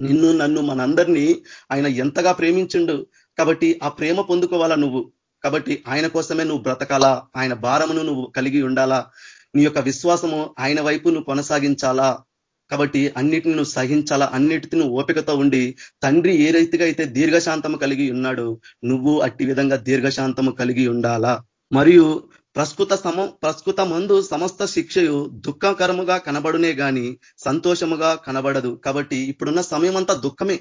నిన్ను నన్ను మనందరినీ ఆయన ఎంతగా ప్రేమించిండు. కాబట్టి ఆ ప్రేమ పొందుకోవాలా నువ్వు? కాబట్టి ఆయన కోసమే నువ్వు బ్రతకాలా? ఆయన భారమును నువ్వు కలిగి ఉండాలా? నీ యొక్క విశ్వాసము ఆయన వైపు నువ్వు కొనసాగించాలా? కాబట్టి అన్నిటిని నువ్వు సహించాలా? అన్నిటిని ఓపికతో ఉండి తండ్రి ఏ రీతిగా అయితే దీర్ఘశాంతము కలిగి ఉన్నాడు నువ్వు అట్టి విధంగా దీర్ఘశాంతము కలిగి ఉండాలా? మరియు ప్రస్తుత సమ ప్రస్తుత మందు సమస్త శిక్షయు దుఃఖకరముగా కనబడునే గాని సంతోషముగా కనబడదు. కాబట్టి ఇప్పుడున్న సమయం అంతా దుఃఖమే.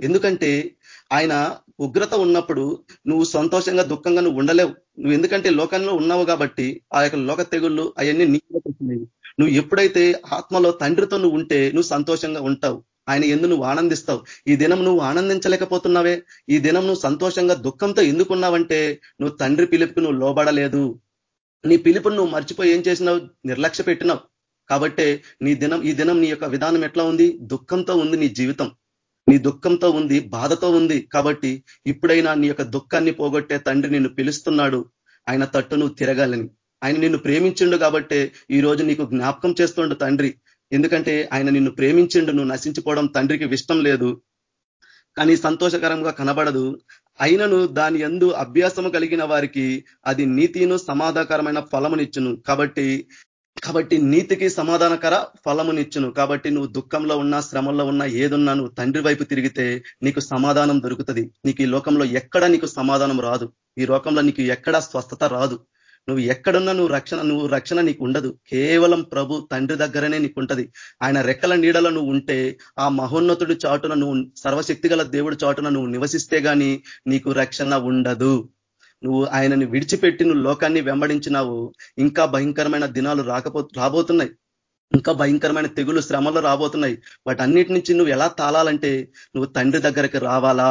ఎందుకంటే ఆయన ఉగ్రత ఉన్నప్పుడు నువ్వు సంతోషంగా దుఃఖంగా నువ్వు ఉండలేవు. నువ్వు ఎందుకంటే లోకంలో ఉన్నావు కాబట్టి ఆ యొక్క లోక తెగుళ్ళు అవన్నీ నీకున్నాయి నువ్వు ఎప్పుడైతే ఆత్మలో తండ్రితో నువ్వు ఉంటే నువ్వు సంతోషంగా ఉంటావు. ఆయన ఎందు నువ్వు ఆనందిస్తావు. ఈ దినం నువ్వు ఆనందించలేకపోతున్నావే. ఈ దినం నువ్వు సంతోషంగా దుఃఖంతో ఎందుకున్నావంటే నువ్వు తండ్రి పిలుపుకు నువ్వు లోబడలేదు. నీ పిలుపును నువ్వు మర్చిపోయి ఏం చేసినావు? నిర్లక్ష్య పెట్టినావు. కాబట్టే నీ దినం ఈ దినం నీ యొక్క విధానం ఎట్లా ఉంది? దుఃఖంతో ఉంది నీ జీవితం. నీ దుఃఖంతో ఉంది బాధతో ఉంది. కాబట్టి ఇప్పుడైనా నీ యొక్క దుఃఖాన్ని పోగొట్టే తండ్రి నిన్ను పిలుస్తున్నాడు. ఆయన తట్టు నువ్వు తిరగాలని. ఆయన నిన్ను ప్రేమించిండు కాబట్టి ఈ రోజు నీకు జ్ఞాపకం చేస్తుండు తండ్రి. ఎందుకంటే ఆయన నిన్ను ప్రేమించిండు నువ్వు నశించిపోవడం తండ్రికి ఇష్టం లేదు. కానీ సంతోషకరంగా కనబడదు. అయినను దాని ఎందు అభ్యాసము కలిగిన వారికి అది నీతిను సమాధాకరమైన ఫలమునిచ్చును. కాబట్టి కాబట్టి నీతికి సమాధానకర ఫలమునిచ్చును. కాబట్టి నువ్వు దుఃఖంలో ఉన్నా శ్రమంలో ఉన్నా ఏదున్నా నువ్వు తండ్రి వైపు తిరిగితే నీకు సమాధానం దొరుకుతుంది. నీకు ఈ లోకంలో ఎక్కడ నీకు సమాధానం రాదు. ఈ లోకంలో నీకు ఎక్కడ స్వస్థత రాదు. నువ్వు ఎక్కడున్నా నువ్వు రక్షణ నువ్వు రక్షణ నీకు ఉండదు కేవలం ప్రభు తండ్రి దగ్గరనే నీకు ఉంటది ఆయన రెక్కల నీడలో నువ్వు ఉంటే ఆ మహోన్నతుడి చాటున నువ్వు సర్వశక్తి దేవుడి చాటున నువ్వు నివసిస్తే గాని నీకు రక్షణ ఉండదు. నువ్వు ఆయనని విడిచిపెట్టి నువ్వు లోకాన్ని వెంబడించినావు. ఇంకా భయంకరమైన దినాలు రాకపో రాబోతున్నాయి. ఇంకా భయంకరమైన తెగులు శ్రమలు రాబోతున్నాయి. వాటన్నిటి నుంచి నువ్వు ఎలా తాళాలంటే నువ్వు తండ్రి దగ్గరికి రావాలా?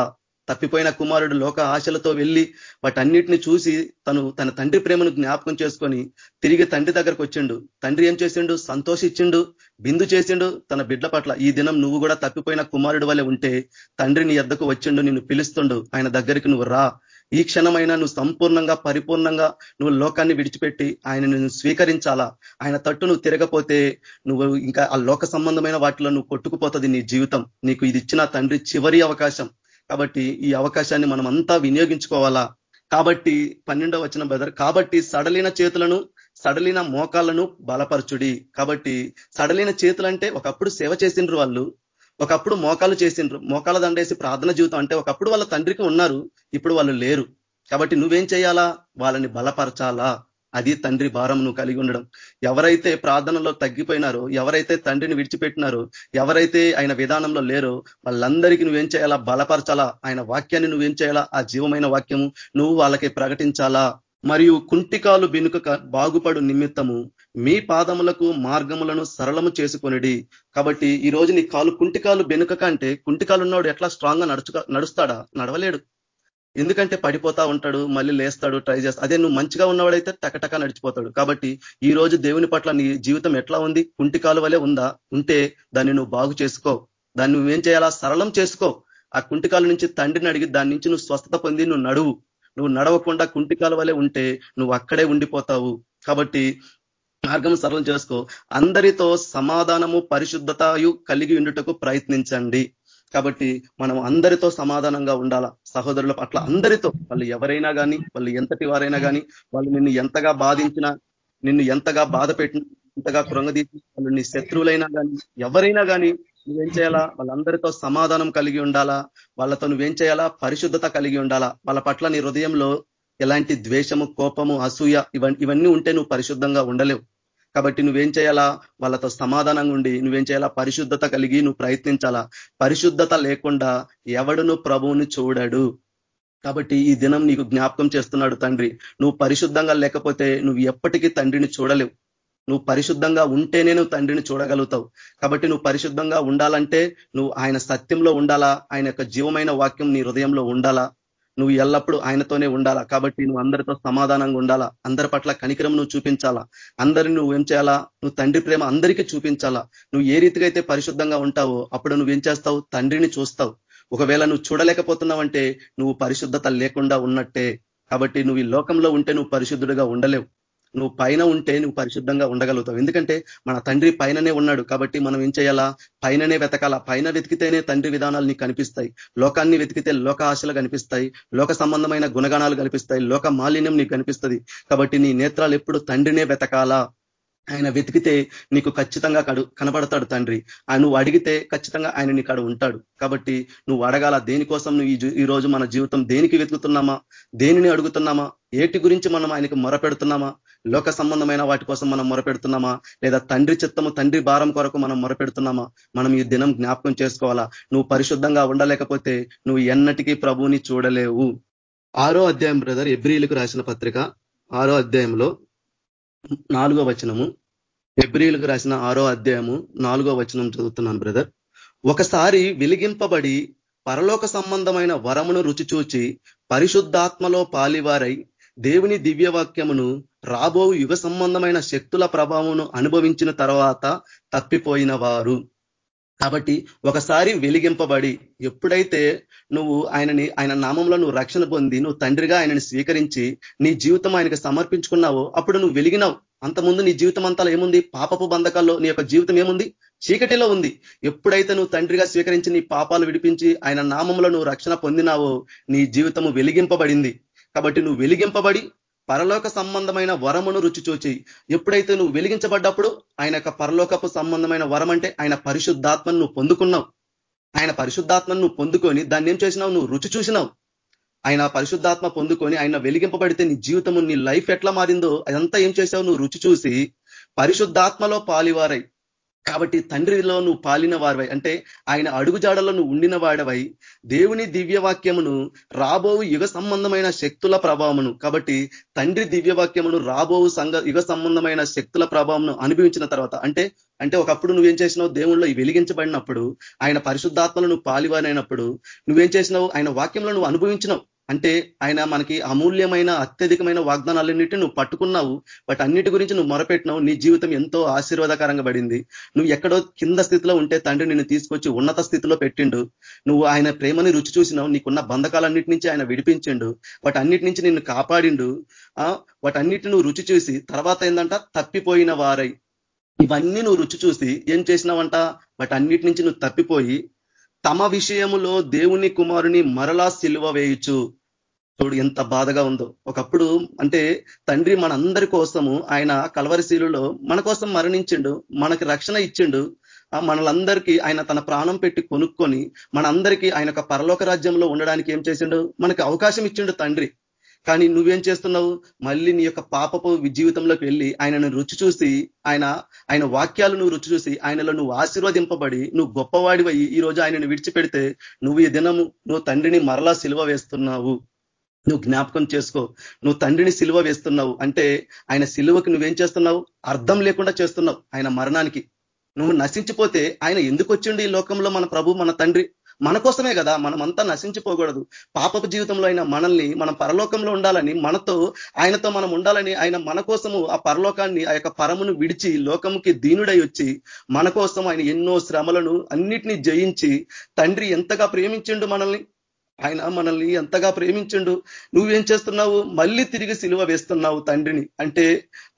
తప్పిపోయిన కుమారుడు లోక ఆశలతో వెళ్ళి వాటన్నిటిని చూసి తను తన తండ్రి ప్రేమను జ్ఞాపకం చేసుకొని తిరిగి తండ్రి దగ్గరకు వచ్చిండు. తండ్రి ఏం చేసిండు? సంతోషించిండు బిందు చేసిండు. తన బిడ్డ పట్ల ఈ దినం నువ్వు కూడా తప్పిపోయిన కుమారుడు వలె ఉంటే తండ్రి నీ ఎద్దకు వచ్చిండు నిన్ను పిలుస్తుండు. ఆయన దగ్గరికి నువ్వు రా. ఈ క్షణమైనా నువ్వు సంపూర్ణంగా పరిపూర్ణంగా నువ్వు లోకాన్ని విడిచిపెట్టి ఆయన నువ్వు స్వీకరించాలా? ఆయన తట్టు నువ్వు తిరగపోతే నువ్వు ఇంకా ఆ లోక సంబంధమైన వాటిలో నువ్వు కొట్టుకుపోతుంది నీ జీవితం. నీకు ఇది ఇచ్చిన తండ్రి చివరి అవకాశం. కాబట్టి ఈ అవకాశాన్ని మనం అంతా వినియోగించుకోవాలా? కాబట్టి పన్నెండవ వచ్చిన బ్రదర్ కాబట్టి సడలిన చేతులను సడలిన మోకాళ్ళను బలపరచుడి. కాబట్టి సడలిన చేతులంటే ఒకప్పుడు సేవ చేసిండ్రు వాళ్ళు ఒకప్పుడు మోకాలు చేసిండ్రు. మోకాల దండేసి ప్రార్థన జీవితం అంటే ఒకప్పుడు వాళ్ళ తండ్రికి ఉన్నారు ఇప్పుడు వాళ్ళు లేరు. కాబట్టి నువ్వేం చేయాలా? వాళ్ళని బలపరచాలా? అది తండ్రి భారం నువ్వు కలిగి ఉండడం. ఎవరైతే ప్రార్థనలో తగ్గిపోయినారో ఎవరైతే తండ్రిని విడిచిపెట్టినారో ఎవరైతే ఆయన విధానంలో లేరో వాళ్ళందరికీ నువ్వేం చేయాలా? బలపరచాలా? ఆయన వాక్యాన్ని నువ్వేం చేయాలా? ఆ జీవమైన వాక్యము నువ్వు వాళ్ళకి ప్రకటించాలా? మరియు కుంటికాలు వెనుక బాగుపడు నిమిత్తము మీ పాదములకు మార్గములను సరళము చేసుకొనిడి. కాబట్టి ఈ రోజు నీ కాలు కుంటికాలు బెనుక కంటే కుంటికాలు ఉన్నాడు ఎట్లా స్ట్రాంగ్గా నడుచుక నడుస్తాడా? నడవలేడు. ఎందుకంటే పడిపోతా ఉంటాడు మళ్ళీ లేస్తాడు ట్రై చేస్తాడు అదే నువ్వు మంచిగా ఉన్నవాడైతే టకటక నడిచిపోతాడు. కాబట్టి ఈ రోజు దేవుని పట్ల నీ జీవితం ఎట్లా ఉంది? కుంటి కాలువలే ఉందా? ఉంటే దాన్ని నువ్వు బాగు చేసుకో. దాన్ని నువ్వేం చేయాలా? సరళం చేసుకో. ఆ కుంటికాల నుంచి తండ్రిని అడిగి దాని నుంచి నువ్వు స్వస్థత పొంది నువ్వు నడువు. నువ్వు నడవకుండా కుంటికాల వలె ఉంటే నువ్వు అక్కడే ఉండిపోతావు. కాబట్టి మార్గం సరళం చేసుకో. అందరితో సమాధానము పరిశుద్ధతయు కలిగి ఉండుటకు ప్రయత్నించండి. కాబట్టి మనం అందరితో సమాధానంగా ఉండాలా? సహోదరుల పట్ల అందరితో. వాళ్ళు ఎవరైనా కానీ వాళ్ళు ఎంతటి వారైనా కానీ వాళ్ళు నిన్ను ఎంతగా బాధించినా నిన్ను ఎంతగా బాధ పెట్టిన ఎంతగా కృంగదీసి వాళ్ళు నీ శత్రువులైనా కానీ ఎవరైనా కానీ నువ్వేం చేయాలా? వాళ్ళందరితో సమాధానం కలిగి ఉండాలా? వాళ్ళతో నువ్వేం చేయాలా? పరిశుద్ధత కలిగి ఉండాలా? వాళ్ళ పట్ల నీ హృదయంలో ఎలాంటి ద్వేషము కోపము అసూయ ఇవన్నీ ఉంటే నువ్వు పరిశుద్ధంగా ఉండలేవు. కాబట్టి నువ్వేం చేయాలా? వాళ్ళతో సమాధానంగా ఉండి నువ్వేం చేయాలా? పరిశుద్ధత కలిగి నువ్వు ప్రయత్నించాలా? పరిశుద్ధత లేకుండా ఎవడును ప్రభువుని చూడడు. కాబట్టి ఈ దినం నీకు జ్ఞాపకం చేస్తున్నాడు తండ్రి. నువ్వు పరిశుద్ధంగా లేకపోతే నువ్వు ఎప్పటికీ తండ్రిని చూడలేవు. నువ్వు పరిశుద్ధంగా ఉంటేనే నువ్వు తండ్రిని చూడగలుగుతావు. కాబట్టి నువ్వు పరిశుద్ధంగా ఉండాలంటే నువ్వు ఆయన సత్యంలో ఉండాలా? ఆయన యొక్క జీవమైన వాక్యం నీ హృదయంలో ఉండాలా? నువ్వు ఎల్లప్పుడూ ఆయనతోనే ఉండాలా? కాబట్టి నువ్వు అందరితో సమాధానంగా ఉండాలా? అందరి పట్ల కనికరం నువ్వు చూపించాలా? అందరిని నువ్వు ఏం చేయాలా? నువ్వు తండ్రి ప్రేమ అందరికీ చూపించాలా? నువ్వు ఏ రీతిగా అయితే పరిశుద్ధంగా ఉంటావో అప్పుడు నువ్వేం చేస్తావు? తండ్రిని చూస్తావు. ఒకవేళ నువ్వు చూడలేకపోతున్నావంటే నువ్వు పరిశుద్ధత లేకుండా ఉన్నట్టే. కాబట్టి నువ్వు ఈ లోకంలో ఉంటే నువ్వు పరిశుద్ధుడిగా ఉండలేవు. నువ్వు పైన ఉంటే నువ్వు పరిశుద్ధంగా ఉండగలుగుతావు. ఎందుకంటే మన తండ్రి పైననే ఉన్నాడు కాబట్టి మనం ఏం చేయాలా? పైననే వెతకాల? పైన వెతికితేనే తండ్రి విధానాలు నీకు కనిపిస్తాయి. లోకాన్ని వెతికితే లోక ఆశలు కనిపిస్తాయి. లోక సంబంధమైన గుణగణాలు కనిపిస్తాయి. లోక మాలిన్యం నీకు కనిపిస్తుంది. కాబట్టి నీ నేత్రాలు ఎప్పుడు తండ్రినే వెతకాలా? ఆయన వెతికితే నీకు ఖచ్చితంగా కడు కనబడతాడు తండ్రి. నువ్వు అడిగితే ఖచ్చితంగా ఆయన నీ కాడ ఉంటాడు. కాబట్టి నువ్వు అడగాల దేనికోసం నువ్వు ఈ రోజు మన జీవితం దేనికి వెతుకుతున్నామా? దేనిని అడుగుతున్నామా? ఏటి గురించి మనం ఆయనకు మొరపెడుతున్నామా? లోక సంబంధమైన వాటి కోసం మనం మొరపెడుతున్నామా? లేదా తండ్రి చిత్తము తండ్రి భారం కొరకు మనం మొరపెడుతున్నామా? మనం ఈ దినం జ్ఞాపకం చేసుకోవాలా? నువ్వు పరిశుద్ధంగా ఉండలేకపోతే నువ్వు ఎన్నటికీ ప్రభువుని చూడలేవు. ఆరో అధ్యాయం బ్రదర్ ఎబ్రిలకు రాసిన పత్రిక ఆరో అధ్యాయంలో నాలుగో వచనము. ఎబ్రిలకు రాసిన ఆరో అధ్యాయము నాలుగో వచనం చదువుతున్నాను బ్రదర్. ఒకసారి వెలిగింపబడి పరలోక సంబంధమైన వరమును రుచి చూచి పరిశుద్ధాత్మలో పాలివారై దేవుని దివ్యవాక్యమును రాబో యుగ సంబంధమైన శక్తుల ప్రభావమును అనుభవించిన తర్వాత తప్పిపోయిన వారు. కాబట్టి ఒకసారి వెలిగింపబడి ఎప్పుడైతే నువ్వు ఆయనని ఆయన నామంలో నువ్వు రక్షణ పొంది నువ్వు తండ్రిగా ఆయనని స్వీకరించి నీ జీవితం ఆయనకు సమర్పించుకున్నావో అప్పుడు నువ్వు వెలిగినావు. అంతకుముందు నీ జీవితం అంతా ఏముంది? పాపపు బంధకాల్లో నీ యొక్క జీవితం ఏముంది? చీకటిలో ఉంది. ఎప్పుడైతే నువ్వు తండ్రిగా స్వీకరించి నీ పాపాలు విడిపించి ఆయన నామంలో నువ్వు రక్షణ పొందినావో నీ జీవితము వెలిగింపబడింది. కాబట్టి నువ్వు వెలిగింపబడి పరలోక సంబంధమైన వరమును రుచి చూచి ఎప్పుడైతే నువ్వు వెలిగించబడ్డప్పుడు ఆయన యొక్క పరలోకపు సంబంధమైన వరం అంటే ఆయన పరిశుద్ధాత్మను నువ్వు పొందుకున్నావు. ఆయన పరిశుద్ధాత్మను నువ్వు పొందుకొని దాన్ని ఏం చేసినావు? నువ్వు రుచి చూసినావు. ఆయన పరిశుద్ధాత్మ పొందుకొని ఆయన వెలిగింపబడితే నీ జీవితము నీ లైఫ్ ఎట్లా మారిందో అదంతా ఏం చేసావు నువ్వు రుచి చూసి పరిశుద్ధాత్మలో పాలివారై కాబట్టి తండ్రిలో నువ్వు పాలిన వారివై అంటే ఆయన అడుగుజాడలో నువ్వు ఉండిన వాడవై దేవుని దివ్యవాక్యమును రాబో యుగ సంబంధమైన శక్తుల ప్రభావమును కాబట్టి తండ్రి దివ్యవాక్యమును రాబో సంఘ యుగ సంబంధమైన శక్తుల ప్రభావమును అనుభవించిన తర్వాత అంటే అంటే ఒకప్పుడు నువ్వేం చేసినావు? దేవుళ్ళు వెలిగించబడినప్పుడు ఆయన పరిశుద్ధాత్మలు నువ్వు పాలివారైనప్పుడు నువ్వేం చేసినావు? ఆయన వాక్యంలో నువ్వు అనుభవించినావు. అంటే ఆయన మనకి అమూల్యమైన అత్యధికమైన వాగ్దానాలన్నిటిని నువ్వు పట్టుకున్నావు. బట్ అన్నిటి గురించి నువ్వు మొరపెట్టినావు. నీ జీవితం ఎంతో ఆశీర్వాదకరంగా పడింది. నువ్వు ఎక్కడో కింద స్థితిలో ఉంటే తండ్రి నిన్ను తీసుకొచ్చి ఉన్నత స్థితిలో పెట్టిండు. నువ్వు ఆయన ప్రేమని రుచి చూసినావు. నీకున్న బంధకాలన్నిటి నుంచి ఆయన విడిపించిండు. వాటన్నిటి నుంచి నిన్ను కాపాడిండు. వాటన్నిటి నువ్వు రుచి చూసి తర్వాత ఏంటంట తప్పిపోయిన వారై. ఇవన్నీ నువ్వు రుచి చూసి ఏం చేసినావంట? వాటన్నిటి నుంచి నువ్వు తప్పిపోయి తమ విషయములో దేవుని కుమారుని మరలా సిలువ వేయచ్చు చూడు ఎంత బాధగా ఉందో. ఒకప్పుడు అంటే తండ్రి మనందరి కోసము ఆయన కలవరిశీలులో మన కోసం మరణించిండు మనకి రక్షణ ఇచ్చిండు. మనలందరికీ ఆయన తన ప్రాణం పెట్టి కొనుక్కొని మనందరికీ ఆయన ఒక పరలోక రాజ్యంలో ఉండడానికి ఏం చేసిండు? మనకి అవకాశం ఇచ్చిండు తండ్రి. కానీ నువ్వేం చేస్తున్నావు? మళ్ళీ నీ యొక్క పాపపు జీవితంలోకి వెళ్ళి ఆయనను రుచి చూసి ఆయన ఆయన వాక్యాలు నువ్వు రుచి చూసి ఆయనలో నువ్వు ఆశీర్వదింపబడి నువ్వు గొప్పవాడివై ఈ రోజు ఆయనను విడిచిపెడితే నువ్వు ఈ దినము నువ్వు తండ్రిని మరలా సిలువ వేస్తున్నావు. నువ్వు జ్ఞాపకం చేసుకో. నువ్వు తండ్రిని సిలువ వేస్తున్నావు. అంటే ఆయన సిలువకి నువ్వేం చేస్తున్నావు? అర్థం లేకుండా చేస్తున్నావు ఆయన మరణానికి. నువ్వు నశించిపోతే ఆయన ఎందుకు వచ్చిండు ఈ లోకంలో మన ప్రభు మన తండ్రి? మన కోసమే కదా. మనమంతా నశించిపోకూడదు. పాపపు జీవితంలో అయిన మనల్ని మనం పరలోకంలో ఉండాలని మనతో ఆయనతో మనం ఉండాలని ఆయన మన కోసము ఆ పరలోకాన్ని ఆ యొక్క పరమును విడిచి లోకముకి దీనుడై వచ్చి మన కోసం ఆయన ఎన్నో శ్రమలను అన్నిటినీ జయించి తండ్రి ఎంతగా ప్రేమించిండు మనల్ని? ఆయన మనల్ని ఎంతగా ప్రేమించిండు? నువ్వేం చేస్తున్నావు? మళ్ళీ తిరిగి సిలువ వేస్తున్నావు తండ్రిని. అంటే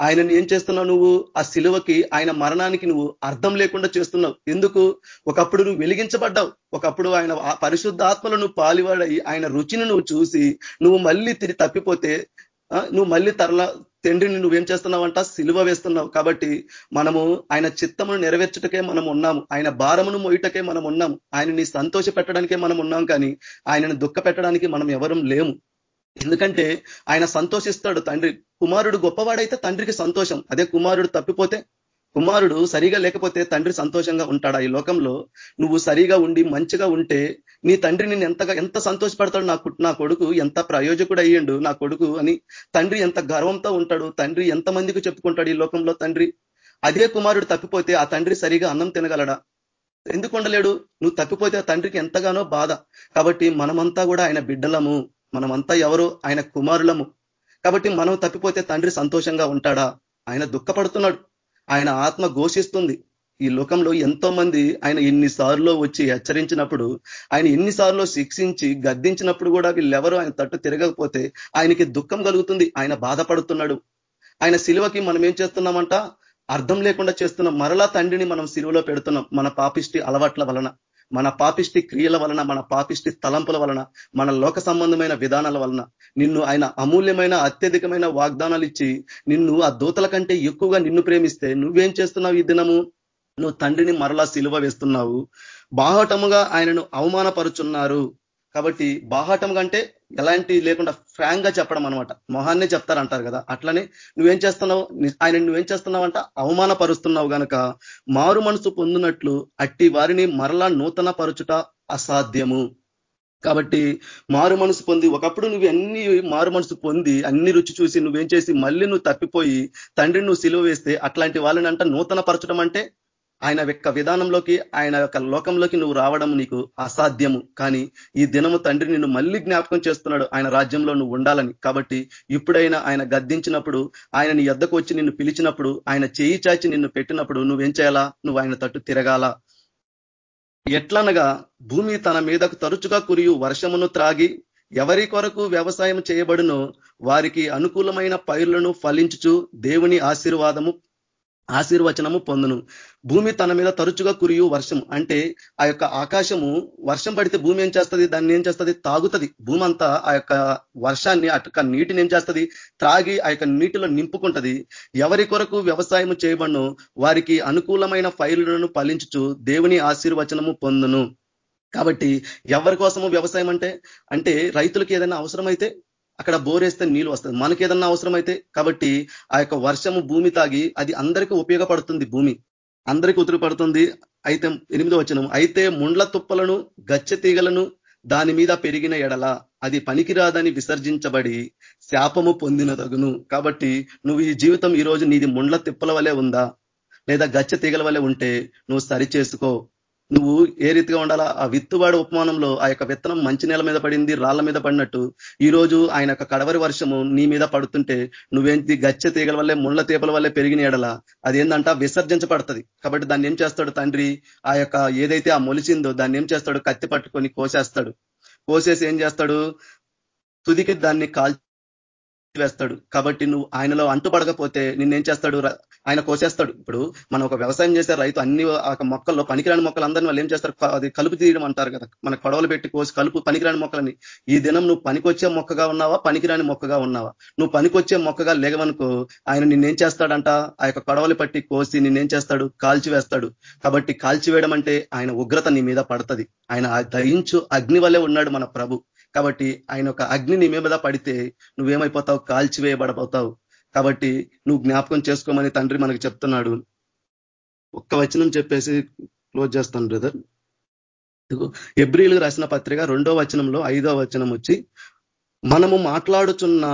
ఆయనని ఏం చేస్తున్నావు నువ్వు? ఆ సిలువకి ఆయన మరణానికి నువ్వు అర్థం లేకుండా చేస్తున్నావు. ఎందుకు? ఒకప్పుడు నువ్వు వెలిగించబడ్డావు. ఒకప్పుడు ఆయన పరిశుద్ధ ఆత్మలను పాలివాడయి ఆయన రుచిని నువ్వు చూసి నువ్వు మళ్ళీ తిరిగి తప్పిపోతే నువ్వు మళ్ళీ తరలా తండ్రిని నువ్వేం చేస్తున్నావంట? సిలువ వేస్తున్నావు. కాబట్టి మనము ఆయన చిత్తమును నెరవేర్చుటకే మనం ఉన్నాము. ఆయన భారమును మొయ్యటకే మనం ఉన్నాము. ఆయనని సంతోష పెట్టడానికే మనం ఉన్నాం కానీ ఆయనను దుఃఖ పెట్టడానికి మనం ఎవరం లేము. ఎందుకంటే ఆయన సంతోషిస్తాడు తండ్రి. కుమారుడు గొప్పవాడైతే తండ్రికి సంతోషం. అదే కుమారుడు తప్పిపోతే కుమారుడు సరిగా లేకపోతే తండ్రి సంతోషంగా ఉంటాడా? ఈ లోకంలో నువ్వు సరిగా ఉండి మంచిగా ఉంటే నీ తండ్రి నేను ఎంతగా ఎంత సంతోషపడతాడు? నా నా కొడుకు ఎంత ప్రయోజకుడు అయ్యిండు? నా కొడుకు అని తండ్రి ఎంత గర్వంతో ఉంటాడు? తండ్రి ఎంత మందికి చెప్పుకుంటాడు ఈ లోకంలో తండ్రి? అదే కుమారుడు తప్పిపోతే ఆ తండ్రి సరిగా అన్నం తినగలడా? ఎందుకు ఉండలేడు? నువ్వు తప్పిపోతే ఆ తండ్రికి ఎంతగానో బాధ. కాబట్టి మనమంతా కూడా ఆయన బిడ్డలము. మనమంతా ఎవరు ఆయన కుమారులము. కాబట్టి మనం తప్పిపోతే తండ్రి సంతోషంగా ఉంటాడా? ఆయన దుఃఖపడుతున్నాడు. ఆయన ఆత్మ ఘోషిస్తుంది. ఈ లోకంలో ఎంతో మంది ఆయన ఎన్నిసార్లు వచ్చి హెచ్చరించినప్పుడు ఆయన ఎన్నిసార్లు శిక్షించి గద్దించినప్పుడు కూడా వీళ్ళెవరూ ఆయన తట్టు తిరగకపోతే ఆయనకి దుఃఖం కలుగుతుంది. ఆయన బాధపడుతున్నాడు. ఆయన శిలువకి మనం ఏం చేస్తున్నామంట? అర్థం లేకుండా చేస్తున్నాం. మరలా తండ్రిని మనం సిలువలో పెడుతున్నాం. మన పాపిష్టి అలవాట్ల వలన. మన పాపిష్టి క్రియల వలన మన పాపిష్టి తలంపుల వలన మన లోక సంబంధమైన విధానాల వలన నిన్ను ఆయన అమూల్యమైన అత్యధికమైన వాగ్దానాలు ఇచ్చి నిన్ను ఆ దూతల కంటే ఎక్కువగా నిన్ను ప్రేమిస్తే నువ్వేం చేస్తున్నావు ఈ దినము? నువ్వు తండ్రిని మరలా సిలువ వేస్తున్నావు. బాహటముగా ఆయనను అవమానపరుచున్నారు. కాబట్టి బాహాటం కంటే ఎలాంటి లేకుండా ఫ్రాంక్గా చెప్పడం అనమాట మొహాన్నే చెప్తారంటారు కదా అట్లనే నువ్వేం చేస్తున్నావు? ఆయన నువ్వేం అవమాన అవమానపరుస్తున్నావు గనక మారు మనసు పొందినట్లు అట్టి వారిని మరలా నూతన పరుచుట అసాధ్యము. కాబట్టి మారు మనసు పొంది ఒకప్పుడు నువ్వు అన్ని మారు మనసు పొంది అన్ని రుచి చూసి నువ్వేం చేసి మళ్ళీ నువ్వు తప్పిపోయి తండ్రిని నువ్వు సిలువ వేస్తే అట్లాంటి వాళ్ళని అంట నూతన పరచడం అంటే ఆయన యొక్క విధానంలోకి ఆయన యొక్క లోకంలోకి నువ్వు రావడం నీకు అసాధ్యము. కానీ ఈ దినము తండ్రి నిన్ను మళ్ళీ జ్ఞాపకం చేస్తున్నాడు. ఆయన రాజ్యంలో నువ్వు ఉండాలని. కాబట్టి ఇప్పుడైనా ఆయన గద్దించినప్పుడు ఆయన నీ ఎద్దకు వచ్చి నిన్ను పిలిచినప్పుడు ఆయన చేయి చాచి నిన్ను పెట్టినప్పుడు నువ్వేం చేయాలా? నువ్వు ఆయన తట్టు తిరగాల? ఎట్లనగా భూమి తన మీదకు తరచుగా కురియు వర్షమును త్రాగి ఎవరి కొరకు వ్యవసాయం చేయబడునో వారికి అనుకూలమైన పైర్లను ఫలించుచు దేవుని ఆశీర్వాదము ఆశీర్వచనము పొందును. భూమి తన మీద తరచుగా కురియు వర్షం. అంటే ఆ యొక్క ఆకాశము వర్షం పడితే భూమి ఏం చేస్తుంది? దాన్ని ఏం చేస్తుంది? తాగుతుంది. భూమి అంతా ఆ యొక్క వర్షాన్ని ఆ నీటిని ఏం చేస్తుంది? త్రాగి ఆ యొక్క నీటిలో నింపుకుంటది. ఎవరి కొరకు వ్యవసాయం చేయబడను వారికి అనుకూలమైన ఫైలులను ఫలించుచు దేవుని ఆశీర్వచనము పొందును. కాబట్టి ఎవరి కోసము వ్యవసాయం అంటే? అంటే రైతులకు ఏదైనా అవసరమైతే అక్కడ బోరేస్తే నీళ్ళు వస్తుంది. మనకేదన్నా అవసరమైతే కాబట్టి ఆ యొక్క వర్షము భూమి తాగి అది అందరికీ ఉపయోగపడుతుంది భూమి. అందరికీ ఉతురుపడుతుంది అయితే ఎనిమిదో వచనం అయితే ముండ్ల తుప్పలను గచ్చ తీగలను దాని మీద పెరిగిన ఎడల అది పనికిరాదని విసర్జించబడి శాపము పొందిన తగును కాబట్టి నువ్వు ఈ జీవితం ఈ రోజు నీది ముండ్ల తిప్పల వలె ఉందా? లేదా గచ్చ తీగల వలె ఉంటే నువ్వు సరి చేసుకో నువ్వు ఏ రీతిగా ఉండాలా? ఆ విత్తువాడు ఉపమానంలో ఆ యొక్క విత్తనం మంచి నేల మీద పడింది రాళ్ళ మీద పడినట్టు ఈ రోజు ఆయన యొక్క కడవరి వర్షము నీ మీద పడుతుంటే నువ్వేంటి గచ్చ తీగల వల్లే ముళ్ళ తీపల వల్లే పెరిగిన ఎడల? అది విసర్జించబడుతుంది. కాబట్టి దాన్ని ఏం చేస్తాడు తండ్రి? ఆ యొక్క ఏదైతే ఆ మొలిచిందో దాన్ని ఏం చేస్తాడు? కత్తి పట్టుకొని కోసేస్తాడు. కోసేసి ఏం చేస్తాడు? తుదికి దాన్ని కాల్ వేస్తాడు. కాబట్టి నువ్వు ఆయనలో అంటుపడకపోతే నిన్నేం చేస్తాడు? ఆయన కోసేస్తాడు. ఇప్పుడు మనం ఒక వ్యవసాయం చేసే రైతు అన్ని మొక్కల్లో పనికిరాని మొక్కలు అందరినీ వాళ్ళు ఏం చేస్తారు? అది కలుపు తీయడం అంటారు కదా. మన కొడవలు పెట్టి కోసి కలుపు పనికిరాని మొక్కలని. ఈ దినం నువ్వు పనికొచ్చే మొక్కగా ఉన్నావా? పనికిరాని మొక్కగా ఉన్నావా? నువ్వు పనికొచ్చే మొక్కగా లేగవనుకో ఆయన నిన్నేం చేస్తాడంట? ఆ యొక్క కొడవలు పట్టి కోసి నిన్నేం చేస్తాడు? కాల్చివేస్తాడు కాబట్టి కాల్చివేయడం అంటే ఆయన ఉగ్రత నీ మీద పడుతుంది. ఆయన దయించు అగ్ని వల్లే ఉన్నాడు మన ప్రభు. కాబట్టి ఆయన ఒక అగ్ని నీ మీద పడితే నువ్వేమైపోతావు? కాల్చివేయబడబోతావు. కాబట్టి నువ్వు జ్ఞాపకం చేసుకోమని తండ్రి మనకు చెప్తున్నాడు. ఒక్క వచనం చెప్పేసి క్లోజ్ చేస్తాను బ్రదర్. ఎబ్రిల్కి రాసిన పత్రిక రెండో వచనంలో ఐదో వచనం వచ్చి మనము మాట్లాడుచున్న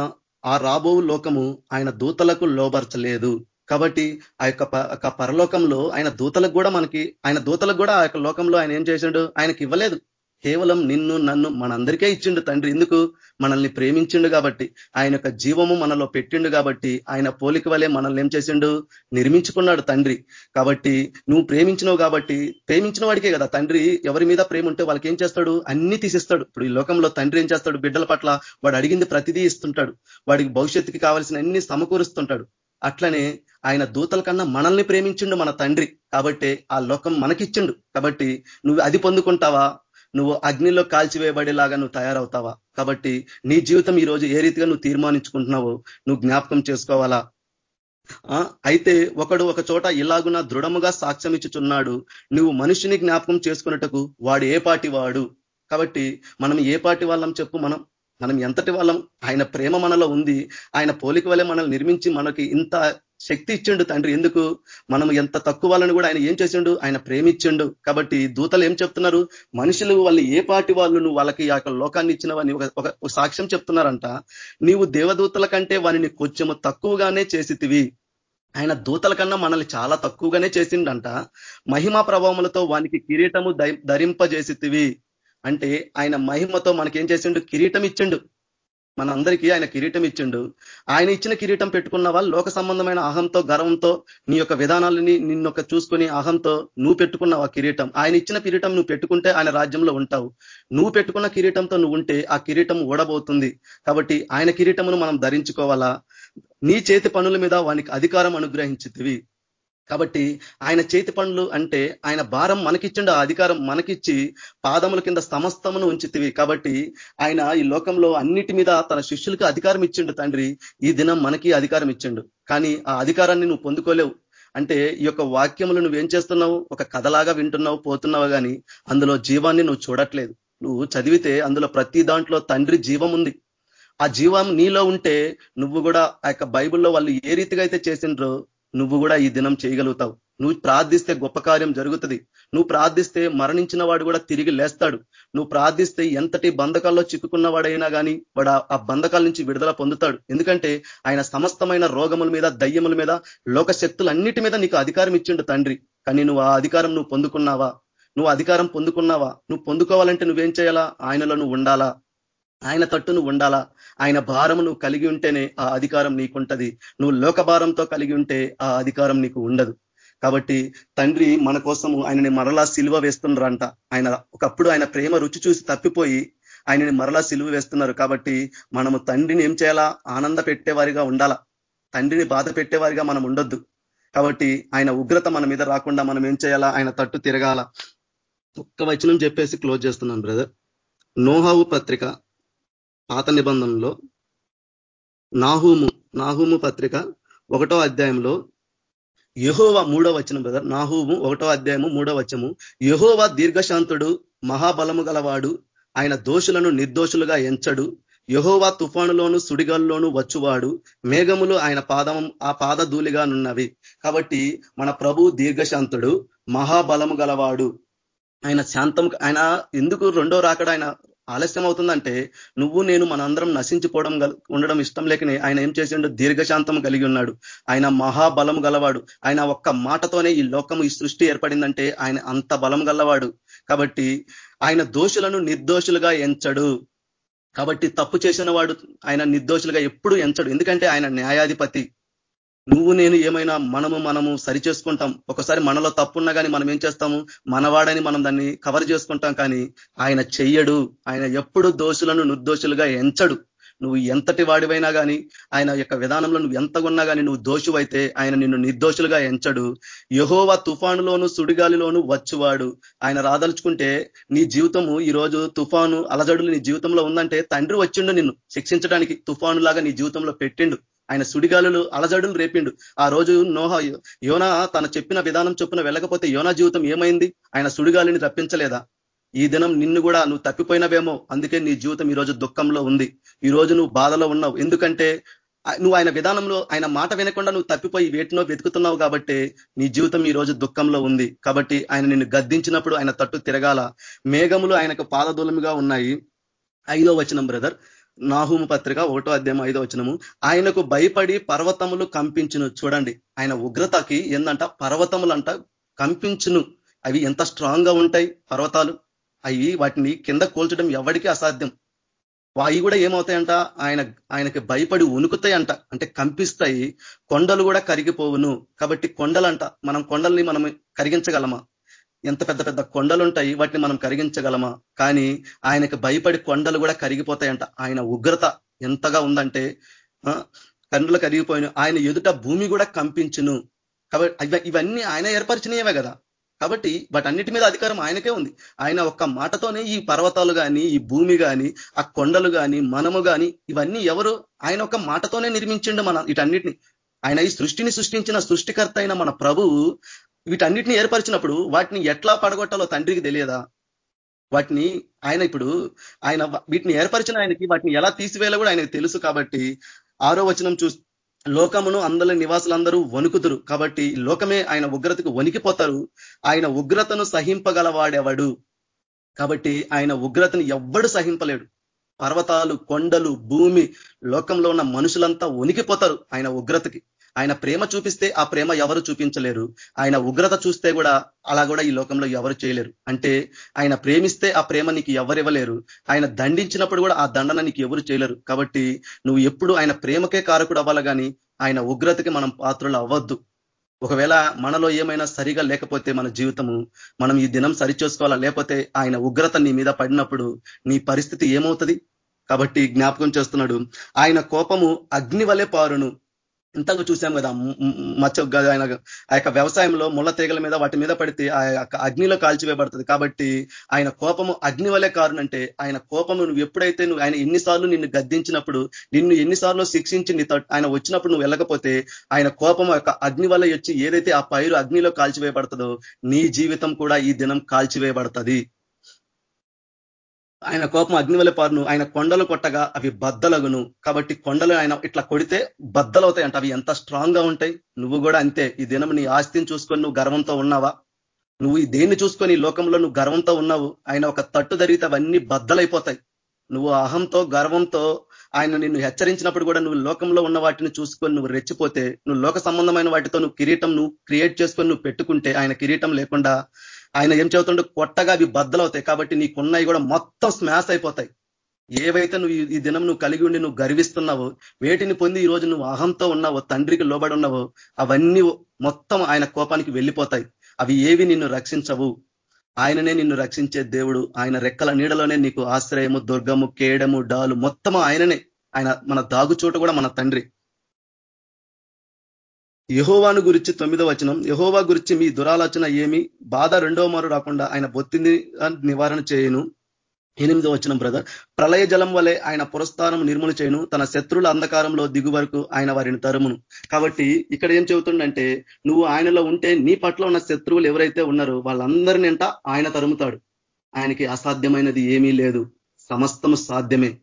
ఆ రాబో లోకము ఆయన దూతలకు లోబరచలేదు. కాబట్టి ఆ యొక్క పరలోకంలో ఆయన దూతలకు కూడా మనకి ఆయన దూతలకు కూడా ఆ యొక్క లోకంలో ఆయన ఏం చేసిండు ఆయనకి ఇవ్వలేదు. కేవలం నిన్ను నన్ను మనందరికీ ఇచ్చిండు తండ్రి. ఎందుకు? మనల్ని ప్రేమించిండు కాబట్టి. ఆయన యొక్క జీవము మనలో పెట్టిండు కాబట్టి ఆయన పోలిక వలె మనల్ని ఏం చేసిండు? నిర్మించుకున్నాడు తండ్రి. కాబట్టి నువ్వు ప్రేమించినవు కాబట్టి ప్రేమించిన వాడికే కదా. తండ్రి ఎవరి మీద ప్రేమ ఉంటే వాళ్ళకి ఏం చేస్తాడు? అన్ని తీసిస్తాడు. ఇప్పుడు ఈ లోకంలో తండ్రి ఏం చేస్తాడు? బిడ్డల పట్ల వాడు అడిగింది ప్రతిదీ ఇస్తుంటాడు. వాడికి భవిష్యత్తుకి కావాల్సిన అన్ని సమకూరుస్తుంటాడు. అట్లనే ఆయన దూతల కన్నా మనల్ని ప్రేమించిండు మన తండ్రి కాబట్టి ఆ లోకం మనకిచ్చిండు. కాబట్టి నువ్వు అది పొందుకుంటావా? నువ్వు అగ్నిలో కాల్చివేయబడేలాగా నువ్వు తయారవుతావా? కాబట్టి నీ జీవితం ఈ రోజు ఏ రీతిగా నువ్వు తీర్మానించుకుంటున్నావు నువ్వు జ్ఞాపకం చేసుకోవాలా? అయితే ఒకడు ఒక చోట ఇలాగున దృఢముగా సాక్ష్యం ఇచ్చుచున్నాడు. నువ్వు మనిషిని జ్ఞాపకం చేసుకున్నట్టుకు వాడు ఏ పాటి వాడు? కాబట్టి మనం ఏ పాటి వాళ్ళం చెప్పు? మనం మనం ఎంతటి వాళ్ళం? ఆయన ప్రేమ మనలో ఉంది. ఆయన పోలిక వల్లే మనల్ని నిర్మించి మనకి ఇంత శక్తి ఇచ్చిండు తండ్రి. ఎందుకు? మనం ఎంత తక్కువ వాళ్ళని కూడా ఆయన ఏం చేసిండు? ఆయన ప్రేమించిండు. కాబట్టి దూతలు ఏం చెప్తున్నారు? మనుషులు వాళ్ళు ఏ పాటి వాళ్ళు నువ్వు వాళ్ళకి ఆ లోకాన్ని ఇచ్చినవని ఒక సాక్ష్యం చెప్తున్నారంట. నీవు దేవదూతల కంటే వారిని కొంచెము తక్కువగానే చేసితివి. ఆయన దూతల కన్నా మనల్ని చాలా తక్కువగానే చేసిండంట. మహిమా ప్రభావములతో వానికి కిరీటము ధరింపజేసితివి. అంటే ఆయన మహిమతో మనకేం చేసిండు? కిరీటం ఇచ్చిండు. మనందరికీ ఆయన కిరీటం ఇచ్చిండు. ఆయన ఇచ్చిన కిరీటం పెట్టుకున్న వాళ్ళు లోక సంబంధమైన అహంతో గర్వంతో నీ యొక్క విధానాలని నిన్నొక చూసుకొని అహంతో నువ్వు పెట్టుకున్నావు ఆ కిరీటం. ఆయన ఇచ్చిన కిరీటం నువ్వు పెట్టుకుంటే ఆయన రాజ్యంలో ఉంటావు. నువ్వు పెట్టుకున్న కిరీటంతో నువ్వు ఉంటే ఆ కిరీటం ఓడబోతుంది కాబట్టి ఆయన కిరీటమును మనం ధరించుకోవాలా? నీ చేతి పనుల మీద వానికి అధికారం అనుగ్రహించితివి. కాబట్టి ఆయన చేతి పనులు అంటే ఆయన భారం మనకిచ్చిండు ఆ అధికారం మనకిచ్చి పాదముల కింద సమస్తమును ఉంచితివి. కాబట్టి ఆయన ఈ లోకంలో అన్నిటి మీద తన శిష్యులకు అధికారం ఇచ్చిండు తండ్రి. ఈ దినం మనకి అధికారం ఇచ్చిండు. కానీ ఆ అధికారాన్ని నువ్వు పొందుకోలేవు. అంటే ఈ యొక్క వాక్యములు నువ్వేం చేస్తున్నావు? ఒక కథలాగా వింటున్నావు పోతున్నావు కానీ అందులో జీవాన్ని నువ్వు చూడట్లేదు. నువ్వు చదివితే అందులో ప్రతి దాంట్లో తండ్రి జీవం ఉంది. ఆ జీవం నీలో ఉంటే నువ్వు కూడా ఆ యొక్క బైబిల్లో వాళ్ళు ఏ రీతిగా అయితే చేసిండ్రో నువ్వు కూడా ఈ దినం చేయగలుగుతావు. నువ్వు ప్రార్థిస్తే గొప్ప కార్యం జరుగుతుంది. నువ్వు ప్రార్థిస్తే మరణించిన వాడు కూడా తిరిగి లేస్తాడు. నువ్వు ప్రార్థిస్తే ఎంతటి బంధకాల్లో చిక్కుకున్న వాడైనా కానీ వాడు ఆ బంధకాల నుంచి విడుదల పొందుతాడు. ఎందుకంటే ఆయన సమస్తమైన రోగముల మీద దయ్యముల మీద లోక శక్తులన్నిటి మీద నీకు అధికారం ఇచ్చిండు తండ్రి. కానీ నువ్వు ఆ అధికారం నువ్వు పొందుకున్నావా? నువ్వు అధికారం పొందుకున్నావా? నువ్వు పొందుకోవాలంటే నువ్వేం చేయాలా? ఆయనలో నువ్వు ఉండాలా? ఆయన తట్టు నువ్వు ఉండాలా? ఆయన భారము నువ్వు కలిగి ఉంటేనే ఆ అధికారం నీకుంటది. నువ్వు లోక భారంతో కలిగి ఉంటే ఆ అధికారం నీకు ఉండదు. కాబట్టి తండ్రి మన కోసము ఆయనని మరలా సిలువ వేస్తున్నారంట ఆయన ఒకప్పుడు ఆయన ప్రేమ రుచి చూసి తప్పిపోయి ఆయనని మరలా సిలువ వేస్తున్నారు. కాబట్టి మనము తండ్రిని ఏం చేయాలా? ఆనంద పెట్టేవారిగా ఉండాలా? తండ్రిని బాధ పెట్టేవారిగా మనం ఉండొద్దు. కాబట్టి ఆయన ఉగ్రత మన మీద రాకుండా మనం ఏం చేయాలా? ఆయన తట్టు తిరగాల. ఒక్క వచనం చెప్పేసి క్లోజ్ చేస్తున్నాను బ్రదర్. నోహావు పత్రిక పాత నిబంధనలో నాహూము నాహూము పత్రిక ఒకటో అధ్యాయంలో యహోవ మూడో వచనం బ్రదర్ నాహూము ఒకటో అధ్యాయము మూడో వచము యహోవ దీర్ఘశాంతుడు మహాబలము గలవాడు ఆయన దోషులను నిర్దోషులుగా ఎంచడు. యహోవా తుఫానులోను సుడిగల్లోను వచ్చువాడు. మేఘములు ఆయన పాదం ఆ పాద ధూళిగా నున్నవి. కాబట్టి మన ప్రభు దీర్ఘశాంతుడు మహాబలము గలవాడు. ఆయన శాంతం ఆయన ఎందుకు రెండో రాకడ ఆయన ఆలస్యం అవుతుందంటే నువ్వు నేను మనందరం నశించిపోవడం ఉండడం ఇష్టం లేకనే ఆయన ఏం చేసిండు? దీర్ఘశాంతం కలిగి ఉన్నాడు. ఆయన మహాబలం గలవాడు. ఆయన ఒక్క మాటతోనే ఈ లోకము ఈ సృష్టి ఏర్పడిందంటే ఆయన అంత బలం గలవాడు. కాబట్టి ఆయన దోషులను నిర్దోషులుగా ఎంచడు. కాబట్టి తప్పు చేసిన వాడు ఆయన నిర్దోషులుగా ఎప్పుడు ఎంచడు. ఎందుకంటే ఆయన న్యాయాధిపతి. నువ్వు నేను ఏమైనా మనము మనము సరి చేసుకుంటాం ఒకసారి మనలో తప్పున్నా కానీ మనం ఏం చేస్తాము? మనవాడని మనం దాన్ని కవర్ చేసుకుంటాం కానీ ఆయన చెయ్యడు. ఆయన ఎప్పుడు దోషులను నిర్దోషులుగా ఎంచడు. నువ్వు ఎంతటి వాడివైనా కానీ ఆయన యొక్క విధానంలో నువ్వు ఎంతగున్నా కానీ నువ్వు దోషువైతే ఆయన నిన్ను నిర్దోషులుగా ఎంచడు. యహోవ తుఫానులోను సుడిగాలిలోను వచ్చువాడు. ఆయన రాదలుచుకుంటే నీ జీవితము ఈ రోజు తుఫాను అలజడులు నీ జీవితంలో ఉందంటే తండ్రి వచ్చిండు నిన్ను శిక్షించడానికి. తుఫాను లాగా నీ జీవితంలో పెట్టిండు. ఆయన సుడిగాలులు అలజడులు రేపిండు. ఆ రోజు నోహ యోనా తన చెప్పిన విధానం చొప్పున వెళ్ళకపోతే యోనా జీవితం ఏమైంది? ఆయన సుడిగాలిని రప్పించలేదా? ఈ దినం నిన్ను కూడా నువ్వు తప్పిపోయినవేమో. అందుకే నీ జీవితం ఈరోజు దుఃఖంలో ఉంది. ఈ రోజు నువ్వు బాధలో ఉన్నావు. ఎందుకంటే నువ్వు ఆయన విధానంలో ఆయన మాట వినకుండా నువ్వు తప్పిపోయి వేటినో వెతుకుతున్నావు కాబట్టి నీ జీవితం ఈ రోజు దుఃఖంలో ఉంది. కాబట్టి ఆయన నిన్ను గద్దించినప్పుడు ఆయన తట్టు తిరగాల. మేఘములు ఆయనకు పాదదూలముగా ఉన్నాయి. ఐదో వచనం బ్రదర్. నాహూము పత్రిక ఒకటో అధ్యాయం ఐదో వచ్చినము ఆయనకు భయపడి పర్వతములు కంపించును. చూడండి ఆయన ఉగ్రతకి ఏందంట? పర్వతములంట కంపించును. అవి ఎంత స్ట్రాంగ్గా ఉంటాయి పర్వతాలు. అవి వాటిని కింద కోల్చడం ఎవరికి అసాధ్యం. అవి కూడా ఏమవుతాయంట? ఆయన ఆయనకి భయపడి ఉనుకుతాయంట అంటే కంపిస్తాయి కొండలు కూడా కరిగిపోవును. కాబట్టి కొండలంట. మనం కొండల్ని మనం కరిగించగలమా? ఎంత పెద్ద పెద్ద కొండలు ఉంటాయి వాటిని మనం కరిగించగలమా? కానీ ఆయనకు భయపడి కొండలు కూడా కరిగిపోతాయంట. ఆయన ఉగ్రత ఎంతగా ఉందంటే కండ్లు కరిగిపోయిన ఆయన ఎదుట భూమి కూడా కంపించును. కాబట్టి ఇవన్నీ ఆయన ఏర్పరిచినవే కదా. కాబట్టి వాటన్నిటి మీద అధికారం ఆయనకే ఉంది. ఆయన ఒక్క మాటతోనే ఈ పర్వతాలు కానీ ఈ భూమి కానీ ఆ కొండలు కానీ మనము కానీ ఇవన్నీ ఎవరు ఆయన ఒక మాటతోనే నిర్మించిండు మన వీటన్నిటిని ఆయన ఈ సృష్టిని సృష్టించిన సృష్టికర్త అయిన మన ప్రభువు వీటన్నిటిని ఏర్పరిచినప్పుడు వాటిని ఎట్లా పడగొట్టాలో తండ్రికి తెలియదా? వాటిని ఆయన ఇప్పుడు ఆయన వీటిని ఏర్పరిచిన ఆయనకి వాటిని ఎలా తీసివేయాలో కూడా ఆయనకు తెలుసు కాబట్టి ఆరో వచనం చూ లోకమును అందరి నివాసులందరూ వణుకుతురు కాబట్టి లోకమే ఆయన ఉగ్రతకు వణికిపోతారు. ఆయన ఉగ్రతను సహింపగలవాడెవడు? కాబట్టి ఆయన ఉగ్రతను ఎవ్వడు సహింపలేడు. పర్వతాలు కొండలు భూమి లోకంలో ఉన్న మనుషులంతా వణికిపోతారు ఆయన ఉగ్రతకి. ఆయన ప్రేమ చూపిస్తే ఆ ప్రేమ ఎవరు చూపించలేరు. ఆయన ఉగ్రత చూస్తే కూడా అలా కూడా ఈ లోకంలో ఎవరు చేయలేరు. అంటే ఆయన ప్రేమిస్తే ఆ ప్రేమ నీకు ఎవరు ఇవ్వలేరు. ఆయన దండించినప్పుడు కూడా ఆ దండన నీకు ఎవరు చేయలేరు. కాబట్టి నువ్వు ఎప్పుడు ఆయన ప్రేమకే కారకుడు అవ్వాలి కానీ ఆయన ఉగ్రతకి మనం పాత్రలు అవ్వద్దు. ఒకవేళ మనలో ఏమైనా సరిగా లేకపోతే మన జీవితము మనం ఈ దినం సరిచేసుకోవాలా? లేకపోతే ఆయన ఉగ్రత నీ మీద పడినప్పుడు నీ పరిస్థితి ఏమవుతుంది? కాబట్టి జ్ఞాపకం చేస్తున్నాడు. ఆయన కోపము అగ్ని వలె పారును. ఇంతకు చూసాం కదా మచ్చ ఆయన ఆ యొక్క వ్యవసాయంలో ముళ్ళ తీగల మీద వాటి మీద పడితే ఆ యొక్క అగ్నిలో కాల్చివేయబడుతుంది. కాబట్టి ఆయన కోపము అగ్ని వలె కారణంటే ఆయన కోపము నువ్వు ఎప్పుడైతే నువ్వు ఆయన ఎన్నిసార్లు నిన్ను గద్దించినప్పుడు నిన్ను ఎన్నిసార్లు శిక్షించి నీ ఆయన వచ్చినప్పుడు నువ్వు వెళ్ళకపోతే ఆయన కోపము యొక్క అగ్ని వల్ల వచ్చి ఏదైతే ఆ పైరు అగ్నిలో కాల్చివేయబడుతుందో నీ జీవితం కూడా ఈ దినం కాల్చివేయబడుతుంది. ఆయన కోపం అగ్నివల పారును ఆయన కొండలు కొట్టగా అవి బద్దలగును. కాబట్టి కొండలు ఆయన ఇట్లా కొడితే బద్దలవుతాయి అంట అవి ఎంత స్ట్రాంగ్గా ఉంటాయి? నువ్వు కూడా అంతే. ఈ దినం నీ ఆస్తిని చూసుకొని నువ్వు గర్వంతో ఉన్నావా? నువ్వు ఈ దేన్ని చూసుకొని లోకంలో నువ్వు గర్వంతో ఉన్నావు? ఆయన ఒక తట్టు జరిగితే అవన్నీ బద్దలైపోతాయి. నువ్వు అహంతో గర్వంతో ఆయన నిన్ను హెచ్చరించినప్పుడు కూడా నువ్వు లోకంలో ఉన్న వాటిని చూసుకొని నువ్వు రెచ్చిపోతే నువ్వు లోక సంబంధమైన వాటితో నువ్వు కిరీటం నువ్వు క్రియేట్ చేసుకొని నువ్వు పెట్టుకుంటే ఆయన కిరీటం లేకుండా ఆయన ఏం చెబుతుండో? కొట్టగా అవి బద్దలవుతాయి కాబట్టి నీకున్నవి కూడా మొత్తం స్మాష్ అయిపోతాయి. ఏవైతే నువ్వు ఈ దినం నువ్వు కలిగి ఉండి నువ్వు గర్విస్తున్నావో వేటిని పొంది ఈ రోజు నువ్వు అహంతో ఉన్నావో తండ్రికి లోబడి ఉన్నావో అవన్నీ మొత్తం ఆయన కోపానికి వెళ్ళిపోతాయి. అవి ఏవి నిన్ను రక్షించవు. ఆయననే నిన్ను రక్షించే దేవుడు. ఆయన రెక్కల నీడలోనే నీకు ఆశ్రయము దుర్గము కేడము డాలు మొత్తము ఆయననే. ఆయన మన దాగుచోట కూడా మన తండ్రి. యహోవాను గురించి తొమ్మిదో వచనం యహోవా గురించి మీ దురాలోచన ఏమి? బాధ రెండవ మారు రాకుండా ఆయన బొత్తిని నివారణ చేయను. ఎనిమిదో వచనం బ్రదర్. ప్రళయ జలం వలె ఆయన పురస్థానం నిర్మూల చేయను. తన శత్రుల అంధకారంలో దిగు వరకు ఆయన వారిని తరుమును. కాబట్టి ఇక్కడ ఏం చెబుతుండంటే నువ్వు ఆయనలో ఉంటే నీ పట్ల ఉన్న శత్రువులు ఎవరైతే ఉన్నారో వాళ్ళందరినీ ఆయన తరుముతాడు. ఆయనకి అసాధ్యమైనది ఏమీ లేదు. సమస్తము సాధ్యమే.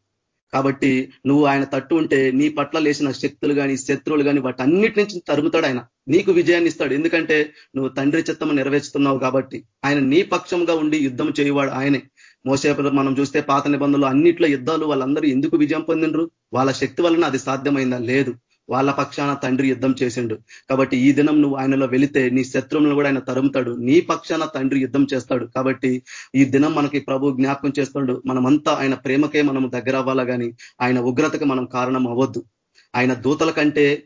కాబట్టి నువ్వు ఆయన తట్టు ఉంటే నీ పట్ల లేచిన శక్తులు కానీ శత్రువులు కానీ వాటన్నిటి నుంచి తరుముతాడు ఆయన. నీకు విజయాన్ని ఇస్తాడు. ఎందుకంటే నువ్వు తండ్రి చిత్తము నెరవేర్చుతున్నావు కాబట్టి ఆయన నీ పక్షంగా ఉండి యుద్ధం చేయవాడు ఆయనే. మోసేపు మనం చూస్తే పాత నిబంధనలు అన్నిట్లో యుద్ధాలు వాళ్ళందరూ ఎందుకు విజయం పొందిండ్రు? వాళ్ళ శక్తి వలన అది సాధ్యమైందా? లేదు. వాళ్ళ పక్షాన తండ్రి యుద్ధం చేసిండు. కాబట్టి ఈ దినం నువ్వు ఆయనలో వెళితే నీ శత్రువులను కూడా ఆయన తరుముతాడు. నీ పక్షాన తండ్రి యుద్ధం చేస్తాడు. కాబట్టి ఈ దినం మనకి ప్రభు జ్ఞాపకం చేస్తాడు. మనమంతా ఆయన ప్రేమకే మనం దగ్గర అవ్వాలా కానీ ఆయన ఉగ్రతకు మనం కారణం అవ్వద్దు. ఆయన దూతల కంటే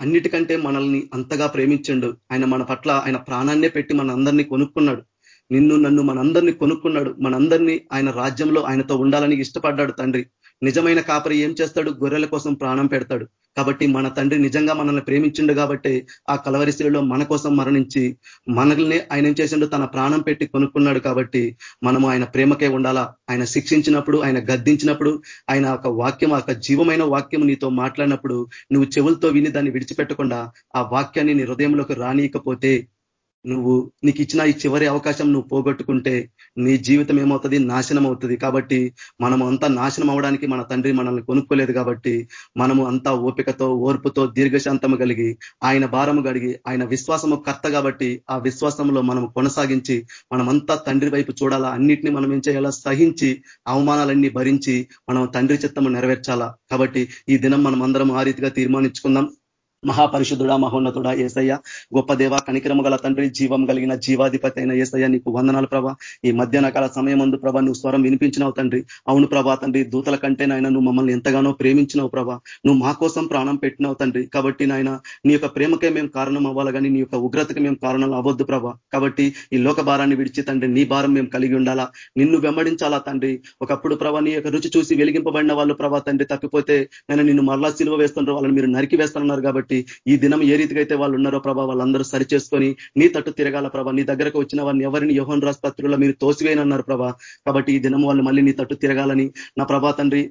అన్నిటికంటే మనల్ని అంతగా ప్రేమించిండు. ఆయన మన పట్ల ఆయన ప్రాణాన్నే పెట్టి మన అందరినీ కొనుక్కున్నాడు. నిన్ను నన్ను మనందరినీ కొనుక్కున్నాడు. మనందరినీ ఆయన రాజ్యంలో ఆయనతో ఉండాలని ఇష్టపడ్డాడు తండ్రి. నిజమైన కాపరి ఏం చేస్తాడు? గొర్రెల కోసం ప్రాణం పెడతాడు. కాబట్టి మన తండ్రి నిజంగా మనల్ని ప్రేమించిండు కాబట్టి ఆ కలవరిశిలో మన కోసం మరణించి మనల్ని ఆయన ఏం చేసిండు? తన ప్రాణం పెట్టి కొనుక్కున్నాడు కాబట్టి మనము ఆయన ప్రేమకే ఉండాలా? ఆయన శిక్షించినప్పుడు ఆయన గద్దించినప్పుడు ఆయన ఒక వాక్యం ఒక జీవమైన వాక్యం నీతో మాట్లాడినప్పుడు నువ్వు చెవులతో విని దాన్ని విడిచిపెట్టకుండా ఆ వాక్యాన్ని నీ హృదయంలోకి రానియకపోతే నువ్వు నీకు ఇచ్చిన ఈ చివరి అవకాశం నువ్వు పోగొట్టుకుంటే నీ జీవితం ఏమవుతుంది? నాశనం అవుతుంది. కాబట్టి మనము అంతా నాశనం అవడానికి మన తండ్రి మనల్ని కొనుక్కోలేదు కాబట్టి మనము అంతా ఓపికతో ఓర్పుతో దీర్ఘశాంతము కలిగి ఆయన భారము కలిగి ఆయన విశ్వాసము కర్త కాబట్టి ఆ విశ్వాసంలో మనం కొనసాగించి మనమంతా తండ్రి వైపు చూడాలా? అన్నిటిని మనం ఏం చేయాలా? సహించి అవమానాలన్నీ భరించి మనం తండ్రి చిత్తము నెరవేర్చాలా? కాబట్టి ఈ దినం మనం అందరం ఆ రీతిగా తీర్మానించుకుందాం. మహాపరిశుద్ధుడా మహోన్నతుడా ఏసయ్య. గొప్ప దేవ కనికరము గల తండ్రి జీవం కలిగిన జీవాధిపతి అయిన ఏసయ్య నీకు వందనాలు ప్రభా. ఈ మధ్యాహ్న కాల సమయం ముందు ప్రభా నువ్వు స్వరం వినిపించినావు తండ్రి. అవును ప్రభా తండ్రి దూతల కంటే నాయన నువ్వు మమ్మల్ని ఎంతగానో ప్రేమించినావు ప్రభా. నువ్వు మా కోసం ప్రాణం పెట్టినావు తండ్రి. కాబట్టి నాయన నీ యొక్క ప్రేమకే మేము కారణం అవ్వాలి కానీ నీ యొక్క ఉగ్రతకి మేము కారణం అవ్వద్దు ప్రభా. కాబట్టి ఈ లోక భారాన్ని విడిచి తండ్రి నీ భారం మేము కలిగి ఉండాలా? నిన్ను వెంబడించాలా తండ్రి? ఒకప్పుడు ప్రభా నీ యొక్క రుచి చూసి వెలిగింపబడిన వాళ్ళు ప్రభా తండ్రి తప్పిపోతే నేను నిన్ను మరలా సిలువ వేస్తుండ్రు వాళ్ళని మీరు నరికి వేస్తున్నారు కాబట్టి ఈ దినం ఏ రీతిగా అయితే వాళ్ళు ఉన్నారో ప్రభా వాళ్ళందరూ సరి చేసుకొని నీ తట్టు తిరగాల ప్రభా. నీ దగ్గరకు వచ్చిన వారిని ఎవరిని యోహన్ రాష్ట్రలో మీరు తోసివేయనన్నారు ప్రభా. కాబట్టి ఈ దినం వాళ్ళు మళ్ళీ నీ తట్టు తిరగాలని నా ప్రభా తండ్రి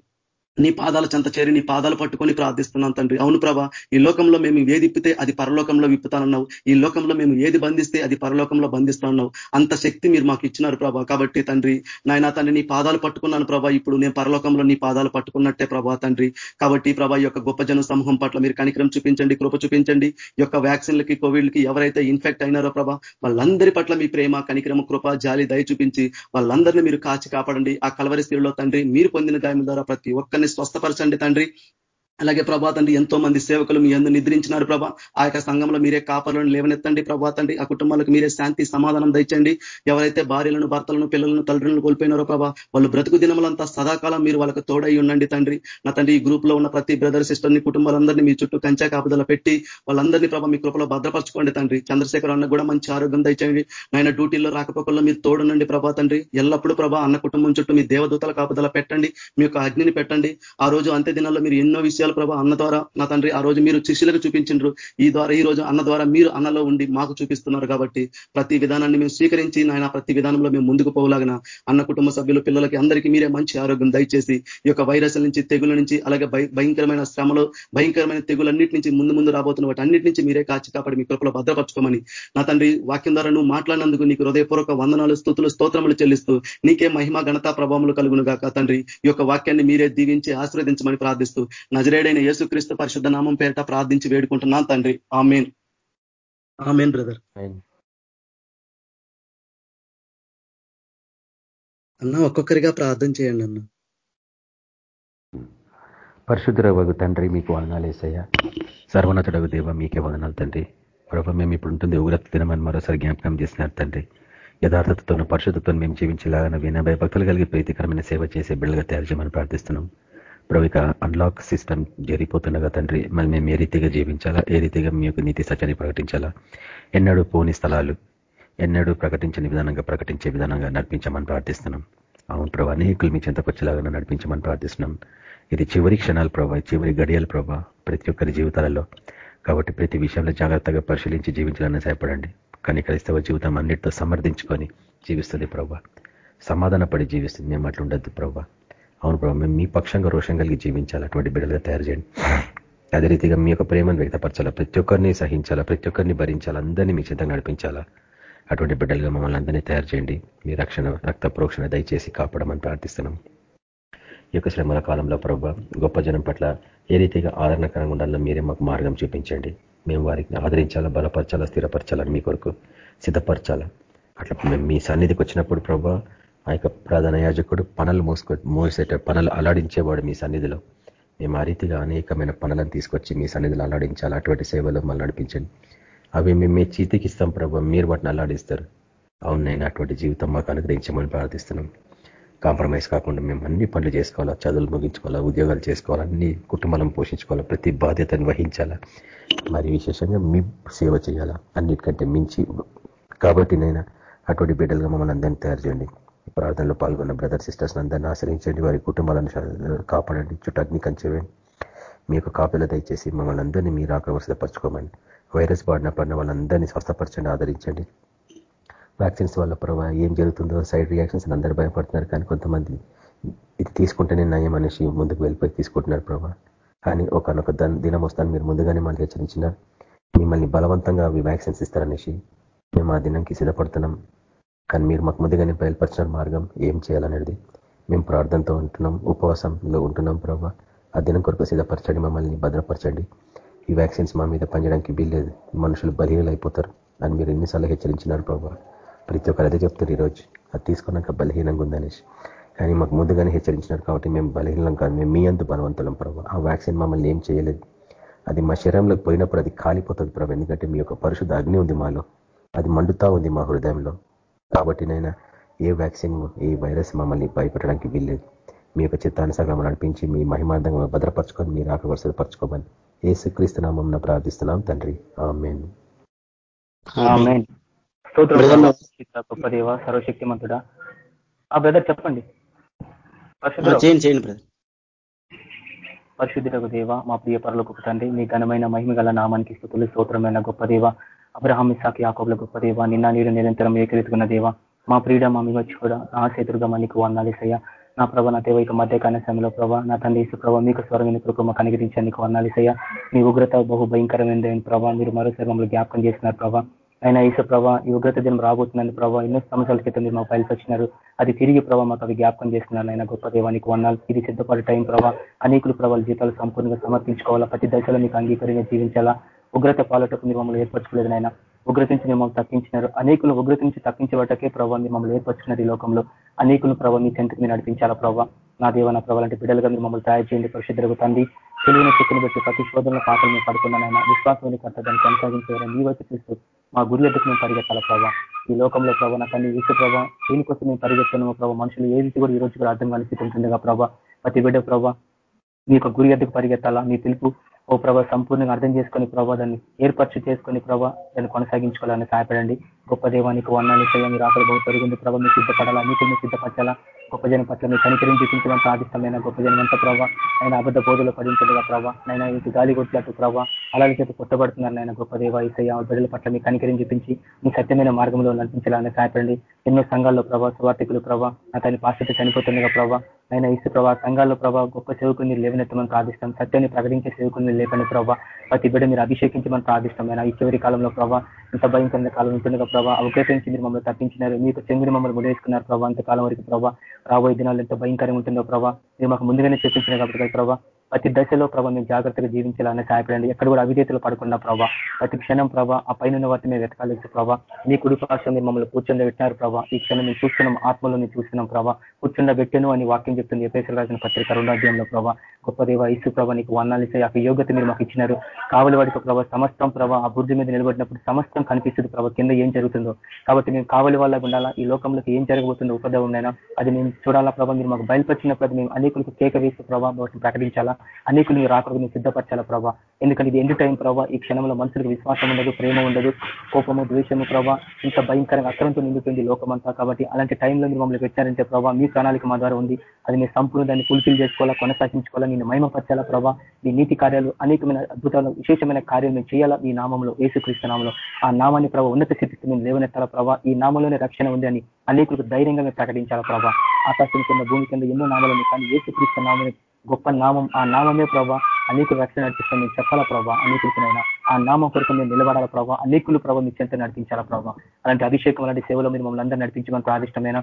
నీ పాదాల చెంత చేరి నీ పాదాలు పట్టుకొని ప్రార్థిస్తున్నాం తండ్రి. అవును ప్రభా ఈ లోకంలో మేము ఏదిప్పితే అది పరలోకంలో విప్పుతానన్నావు. ఈ లోకంలో మేము ఏది బంధిస్తే అది పరలోకంలో బంధిస్తానన్నావు. అంత శక్తి మీరు మాకు ఇచ్చినారు ప్రభా. కాబట్టి తండ్రి నాయన తండ్రి నీ పాదాలు పట్టుకున్నాను ప్రభా. ఇప్పుడు నేను పరలోకంలో నీ పాదాలు పట్టుకున్నట్టే ప్రభా తండ్రి. కాబట్టి ప్రభా యొక్క గొప్ప జన సమూహం పట్ల మీరు కనికరం చూపించండి కృప చూపించండి. యొక్క వ్యాక్సిన్లకి కోవిడ్కి ఎవరైతే ఇన్ఫెక్ట్ అయినారో ప్రభా వాళ్ళందరి పట్ల మీ ప్రేమ కనికరమ కృప జాలి దయ చూపించి వాళ్ళందరినీ మీరు కాచి కాపాడండి. ఆ కలవరి స్థితిలో తండ్రి మీరు పొందిన గాయం ద్వారా ప్రతి ఒక్కరిని స్వస్థపరచండి తండ్రి. అలాగే ప్రభా తండ్రి ఎంతో మంది సేవకులు మీ అందరూ నిద్రించినారు ప్రభా. ఆ యొక్క సంఘంలో మీరే కాపర్లను లేవనెత్తండి ప్రభా తండ్రి. ఆ కుటుంబాలకు మీరే శాంతి సమాధానం దండి ఎవరైతే భార్యలను భర్తలను పిల్లలను తల్లిదండ్రులను కోల్పోయినారో ప్రభా వాళ్ళు బ్రతుకు దినములంతా సదాకాలం మీరు వాళ్ళకి తోడై ఉండండి తండ్రి. నా తండ్రి ఈ గ్రూప్లో ఉన్న ప్రతి బ్రదర్ సిస్టర్ని కుటుంబాలందరినీ మీ చుట్టూ కంచా కాపుదల పెట్టి వాళ్ళందరినీ ప్రభా మీ కృపలో భద్రపరచుకోండి తండ్రి. చంద్రశేఖర్ అన్న కూడా మంచి ఆరోగ్యం దండి నాయన డ్యూటీలో రాకపోకల్లో మీరు తోడునండి ప్రభా తండ్రి. ఎల్లప్పుడూ ప్రభా అన్న కుటుంబం చుట్టూ మీ దేవదూతల కాపుదల పెట్టండి. మీ యొక్క అగ్నిని పెట్టండి. ఆ రోజు అంత్య దినాల్లో మీరు ఎన్నో విషయాలు ప్రభా అన్న ద్వారా నా తండ్రి ఆ రోజు మీరు శిష్యులకు చూపించిండ్రు. ఈ ద్వారా ఈ రోజు అన్న ద్వారా మీరు అన్నలో ఉండి మాకు చూపిస్తున్నారు కాబట్టి ప్రతి విధానాన్ని మేము స్వీకరించి నాయన ప్రతి విధానంలో మేము ముందుకు పోలాగిన అన్న కుటుంబ సభ్యులు పిల్లలకి అందరికీ మీరే మంచి ఆరోగ్యం దయచేసి ఈ యొక్క వైరస్ల నుంచి తెగుల నుంచి అలాగే భయంకరమైన శ్రమలు భయంకరమైన తెగులన్నిటి నుంచి ముందు ముందు రాబోతున్న వాటి అన్నిటి నుంచి మీరే కాచి కాపాడి మీ కృపలో భద్రపరచుకోమని. నా తండ్రి వాక్యం ద్వారా నువ్వు మాట్లాడినందుకు నీకు హృదయపూర్వక వందనాలు స్థుతులు స్తోత్రములు చెల్లిస్తూ నీకే మహిమ ఘనతా ప్రభావములు కలుగును గాక తండ్రి. ఈ యొక్క వాక్యాన్ని మీరే దీవించి ఆశ్రవదించమని ప్రార్థిస్తూ నజరేడైన యేసుక్రీస్తు పరిశుద్ధ నామం పేరిట ప్రార్థించి వేడుకుంటున్నాను తండ్రి. ఆమెన్. Amen brother. అన్న ఒక్కొక్కరిగా ప్రార్థన చేయండి అన్న. పరిశుద్ధురవగు తండ్రి మీకు వదనాలు వేసయ్యా సర్వనతుడగు దేవ మీకే వదనాలు తండ్రి. ప్రభు మేము ఇప్పుడు ఉంటుంది ఉగ్రత దినమని మరోసారి జ్ఞాపకం చేసినారు తండ్రి. యథార్థతతో పరిశుద్ధతో మేము జీవించేలాగా విన భయభక్తులు కలిగి ప్రీతికరమైన సేవ చేసే బిళ్ళగా తయారు చేయమని ప్రార్థిస్తున్నాం. ప్రవిక అన్లాక్ సిస్టమ్ జరిగిపోతుండగా తండ్రి మళ్ళీ మేము ఏ రీతిగా జీవించాలా? ఏ రీతిగా మీ యొక్క నీతి సత్యాన్ని ప్రకటించాలా? ఎన్నడూ పోని స్థలాలు ఎన్నడూ ప్రకటించని విధానంగా ప్రకటించే విధానంగా నడిపించమని ప్రార్థిస్తున్నాం. అవును ప్రభా అనేకులు మీ చెంతకొచ్చేలాగా నడిపించమని ప్రార్థిస్తున్నాం. ఇది చివరి క్షణాలు ప్రభా చివరి గడియలు ప్రభా ప్రతి ఒక్కరి జీవితాలలో. కాబట్టి ప్రతి విషయంలో జాగ్రత్తగా పరిశీలించి జీవించాలని సహాయపడండి. కానీ క్రైస్తవ జీవితం అన్నిటితో సమర్థించుకొని జీవిస్తుంది ప్రభా. సమాధాన పడి జీవిస్తుంది. మేము అట్లా ఉండద్దు ప్రభా. అవును ప్రభావ మేము మీ పక్షంగా రోషం కలిగి జీవించాలి. అటువంటి బిడ్డలుగా తయారు చేయండి. అదే రీతిగా మీ యొక్క ప్రేమను వ్యక్తపరచాలా? ప్రతి ఒక్కరిని సహించాలా? ప్రతి ఒక్కరిని భరించాలా? అందరినీ మీ చిత్తంగా నడిపించాలా? అటువంటి బిడ్డలుగా మమ్మల్ని అందరినీ తయారు చేయండి. మీ రక్షణ రక్త ప్రోక్షణ దయచేసి కాపాడమని ప్రార్థిస్తున్నాం. ఈ యొక్క శ్రమల కాలంలో ప్రభు గొప్ప జనం పట్ల ఏ రీతిగా ఆదరణకరంగా ఉండాలో మీరే మాకు మార్గం చూపించండి. మేము వారికి ఆదరించాలా? బలపరచాలా? స్థిరపరచాలని మీ కొరకు సిద్ధపరచాలా? అట్లా మేము మీ సన్నిధికి వచ్చినప్పుడు ప్రభావ ఆ యొక్క ప్రధాన యాజకుడు పనులు మోసుకొ మోసేట పనులు అలాడించేవాడు మీ సన్నిధిలో. మేము ఆ రీతిగా అనేకమైన పనులను తీసుకొచ్చి మీ సన్నిధిలో అలాడించాలి అటువంటి సేవలు మళ్ళీ నడిపించండి. అవి మేము మీ చీతికి ఇస్తాం ప్రభావ మీరు వాటిని అల్లాడిస్తారు. అవును నేను అటువంటి జీవితం మాకు అనుగ్రహించమని ప్రార్థిస్తున్నాం. కాంప్రమైజ్ కాకుండా మేము అన్ని పనులు చేసుకోవాలా. చదువులు ముగించుకోవాలా. ఉద్యోగాలు చేసుకోవాలా. అన్ని కుటుంబాలను పోషించుకోవాలా. ప్రతి బాధ్యతను వహించాలా. మరి విశేషంగా మీ సేవ చేయాలా. అన్నిటికంటే మించి. కాబట్టి నేను అటువంటి బిడ్డలుగా మమ్మల్ని అందరినీ తయారు చేయండి. ప్రార్థనలో పాల్గొన్న బ్రదర్ సిస్టర్స్ అందరినీ ఆశ్రయించండి. వారి కుటుంబాలను కాపాడండి. చుట్టూ అగ్ని కంచేయండి మీ యొక్క కాపీలో దయచేసి మమ్మల్ని అందరినీ మీరు ఆక్రమణ వైరస్ బాడిన పడిన వాళ్ళందరినీ స్వస్థపరచండి ఆదరించండి. వ్యాక్సిన్స్ వల్ల ప్రభావ ఏం జరుగుతుందో సైడ్ రియాక్షన్స్ అందరూ భయపడుతున్నారు. కానీ కొంతమంది ఇది తీసుకుంటేనే నయం అనేసి ముందుకు వెళ్ళిపోయి తీసుకుంటున్నారు ప్రభావ కానీ ఒకనొక దినం వస్తాను. మీరు ముందుగానే మనకి హెచ్చరించినారు. మిమ్మల్ని బలవంతంగా అవి వ్యాక్సిన్స్ ఇస్తారనేసి మేము ఆ దినంకి సిద్ధపడుతున్నాం. కానీ మీరు మాకు ముందుగానే బయలుపరిచిన మార్గం ఏం చేయాలనేది మేము ప్రార్థనతో ఉంటున్నాం ఉపవాసంలో ఉంటున్నాం ప్రభావ ఆ దినం కొరకు సిద్ధపరచండి మమ్మల్ని భద్రపరచండి. ఈ వ్యాక్సిన్స్ మా మీద పనిచేయడానికి వీల్లేదు. మనుషులు బలహీనలు అయిపోతారు అని మీరు ఎన్నిసార్లు హెచ్చరించినారు ప్రభావ ప్రతి ఒక్కరు అదే చెప్తారు ఈరోజు. అది తీసుకున్నాక బలహీనంగా ఉందనేసి. కానీ మాకు ముందుగానే హెచ్చరించినారు కాబట్టి మేము బలహీనం కాదు. మేము మీ అంత బలవంతులం ప్రభావ ఆ వ్యాక్సిన్ మమ్మల్ని ఏం చేయలేదు. అది మా శరీరంలో పోయినప్పుడు అది కాలిపోతుంది ప్రభు. ఎందుకంటే మీ యొక్క పరిశుద్ధ అగ్ని ఉంది మాలో. అది మండుతా ఉంది మా హృదయంలో. కాబట్టి నైనా ఏ వ్యాక్సిన్ ఏ వైరస్ మమ్మల్ని భయపెట్టడానికి వీల్లేదు. మీ యొక్క చిత్తానుసారం నడిపించి మీ మహిమాంతంగా భద్రపరచుకొని మీరు ఆకలి పరచుకోమని ఏ సుక్రీస్తున్నామం ప్రార్థిస్తున్నాం తండ్రి. ఆమెన్. గొప్ప దేవ సర్వశక్తిమంతుడా. ఆ బ్రదర్ చెప్పండి. పరిశుద్ధులకు దేవ మా ప్రియ పరులకు తండ్రి మీ ఘనమైన మహిమ గల నామానికి స్థుతులు స్తోత్రమైన గొప్ప దేవ అబ్రహాం ఇసాకి ఆకోబుల గొప్ప దేవ నిన్న నీరు నిరంతరం ఏకరీతుకున్న దేవ. మా ప్రియుడ మా వచ్చి కూడా నా చేతుడుగా నా ప్రభ నా దేవ ఇక మధ్యకాల సమయంలో ప్రభా నా తండ్రి ఇసు ప్రభావ మీకు స్వరమైన కృపమ నీకు వందాలిసయ్యా మీ ఉగ్రత బహు భయంకరమైన ప్రభావ మీరు మరోసారి మమ్మల్ని జ్ఞాపకం చేస్తున్నారు ప్రభా. అయినా ఈసు ప్రభా ఈ ఉగ్రత దినం రాబోతుందని ప్రభావ ఎన్నో సంవత్సరాల క్రితం మీరు మాకు బయలుపరిచినారు అది తిరిగి ప్రభావ మాకు అవి జ్ఞాపకం చేస్తున్నారు ఆయన గొప్ప దేవానికి వన్నాలు ఇది సిద్ధపడే టైం ప్రభావ అనేకులు ప్రభావ జీతాలు సంపూర్ణంగా సమర్పించుకోవాలా. ప్రతి దశలో మీకు అంగీకరంగా జీవించాలా. ఉగ్రత పాలటకు మీరు మమ్మల్ని ఏర్పరచుకోలేదు నాయన. ఉగ్రత నుంచి మిమ్మల్ని తప్పించినారు. అనేకులు ఉగ్రత నుంచి తప్పించబట్టకే ప్రభావ మీరు మమ్మల్ని ఏర్పరచుకున్నారు ఈ లోకంలో. అనేకులు ప్రభావ మీ చెంతకు మీరు నడిపించాలా ప్రభావ నా దేవ నా ప్రభావ లాంటి బిడ్డలుగా మీరు మమ్మల్ని తయారు చేయండి పరిశుద్ధి జరుగుతుంది తెలియని శక్తిని బట్టి ప్రతి శోధనలో పాటలు మేము పడుకున్నానైనా విశ్వాసాన్ని కట్ట దాన్ని కొనసాగించేవారు. మీ వచ్చి చూస్తూ మా గురి ఎద్దకు మేము పరిగెత్తాల ప్రభావ ఈ లోకంలో ప్రభావ నా తల్లి విశ్వ ప్రభావ దీనికోసం మేము పరిగెత్తున్నాము ప్రభావ మనుషులు ఏది కూడా ఈ రోజు కూడా అర్థం కలిసి ఉంటుండగా ప్రభావ ప్రతి బిడ్డ ప్రభావ మీ యొక్క గురి ఎద్దకు పరిగెత్తాలా? మీ పిలుపు ఓ ప్రభా సంపూర్ణంగా అర్థం చేసుకుని ప్రభా దాన్ని ఏర్పరచు చేసుకుని ప్రభా దాన్ని కొనసాగించుకోవాలని సహాయపడండి. గొప్ప దేవానికి వర్ణాలు చేయాలి మీరు ఆకలి బహు పెరిగింది ప్రభావ మీకు సిద్ధపడాలా? మీకు మీరు సిద్ధపరచాలా? గొప్ప జనం పట్ల మీరు కనికరించి చూపించడం సాధిష్టమైన గొప్ప జనం అంతా ప్రభావ ఆయన అబద్ధ బోధలో పడించదుగా ప్రభావ ఆయన ఇది గాలి కొట్టినట్టు ప్రభావ అలాగే చేతి కొట్టబడుతున్నారు నాయన గొప్ప దేవ ఈసయ్య బిడ్డల పట్ల మీ కనికరించి చూపించి మీ సత్యమైన మార్గంలో నడిపించాలని సహాయపడండి. ఎన్నో సంఘాల్లో ప్రభావ స్వార్థికులు ప్రభావ అతని పాశ్చత చనిపోతుండగా ప్రభావ ఆయన ఇసు ప్రభావ సంఘాల్లో ప్రభావ గొప్ప సేవకుని లేవనెత్తమని ప్రార్థిస్తాం. సత్యాన్ని ప్రకటించే చెవుకుని లేపని ప్రభావ ప్రతి బిడ్డ మీరు అభిషేకించమని ప్రార్థిస్తాం ఆయన ఈ చివరి కాలంలో ప్రభావ ఇంత భయంకరమైన కాలం ఉంటుండగా ప్రభావ అవకాశించి మీరు మమ్మల్ని తప్పించినారు. మీకు చెందిన మమ్మల్ని ముడేసుకున్నారు ప్రభావ అంతకాలం వరకు ప్రభావ రాబోయే దినాలు ఎంత భయంకరంగా ఉంటుందో ప్రభావ మీరు మాకు ముందుగానే చూపించినారు కాబట్టి ప్రభావ ప్రతి దశలో ప్రభావ మేము జాగ్రత్తగా జీవించాలని సహాయపడండి. ఎక్కడ కూడా అవిధేతలు పడకుండా ప్రభావ ప్రతి క్షణం ప్రభావ ఆ పైన వాటిని మేము వెతకాలి ప్రభావ మీ కుడి పార్శ్వం మీరు మమ్మల్ని కూర్చుండ పెట్టినారు ప్రభావ ఈ క్షణం మేము చూస్తున్నాం ఆత్మలో మేము చూస్తున్నాం ప్రభావ కూర్చుండ పెట్టాను అని వాక్యం చెప్తుంది ఎపేశ్వర రాసిన పత్రిక రెండాధ్యాయంలో ప్రభావ గొప్ప దేవ ఇసు ప్రభా నీకు వర్ణాలిసే ఆ యోగ్యత మీరు మాకు ఇచ్చినారు. కావలి వాడికి ప్రభావ సమస్తం ప్రభావ ఆ బుద్ధి మీద నిలబడినప్పుడు సమస్తం కనిపిస్తుంది ప్రభావ కింద ఏం జరుగుతుందో. కాబట్టి మేము కావలి వాళ్ళ ఉండాలా? ఈ లోకంలోకి ఏం జరగబోతుందో ఉపదేవం అది మేము చూడాలా ప్రభావ మీరు మాకు బయలుపరిచినప్పుడు మేము అనేకులకు కేక వేసి ప్రభావం ప్రకటించాలా? అనేకులు నీ రాకూడదు నువ్వు సిద్ధపరచాల ప్రభా? ఎందుకంటే ఇది ఎండ్ టైం ప్రభావ ఈ క్షణంలో మనుషులకు విశ్వాసం ఉండదు ప్రేమ ఉండదు కోపము ద్వేషము ప్రభా. ఇంత భయంకరంగా అక్రంతో నిండిపోయింది లోకమంతా కాబట్టి అలాంటి టైంలో మీరు మమ్మల్ని పెట్టారంటే ప్రభావ మీ ప్రణాళిక మా ద్వారా ఉంది. అది మీరు సంపూర్ణ దాన్ని ఫుల్ఫిల్ చేసుకోవాలా కొనసాగించుకోవాలా నేను మహిమపరచాలా ప్రభా. మీ నీతి కార్యాలు అనేకమైన అద్భుతాలు విశేషమైన కార్యాలు మేము చేయాలా మీ నామంలో ఏసుక్రీస్తు నామంలో. ఆ నామాన్ని ప్రభావ ఉన్నత స్థితికి మేము లేవనెత్తాలా ప్రభావ ఈ నామంలోనే రక్షణ ఉంది అని అనేకులకు ధైర్యంగా మేము ప్రకటించాలా ప్రభావ ఆకాశం కింద భూమి కింద ఎన్నో నామాలను కానీ ఏసుక్రీస్తు నామని గొప్ప నామం ఆ నామమే ప్రభావ అనేక రక్షణ నడిపిస్తాం మీకు చెప్పాలా ప్రభా అనేకులకునైనా ఆ నామం కొరకు మేము నిలబడాల ప్రభావ అనేకులు ప్రభావ మీ చెంత నడిపించాలా ప్రభావ అలాంటి అభిషేకం అలాంటి సేవలో మీరు మమ్మల్ని అందరూ నడిపించమని ప్రాదిష్టమైన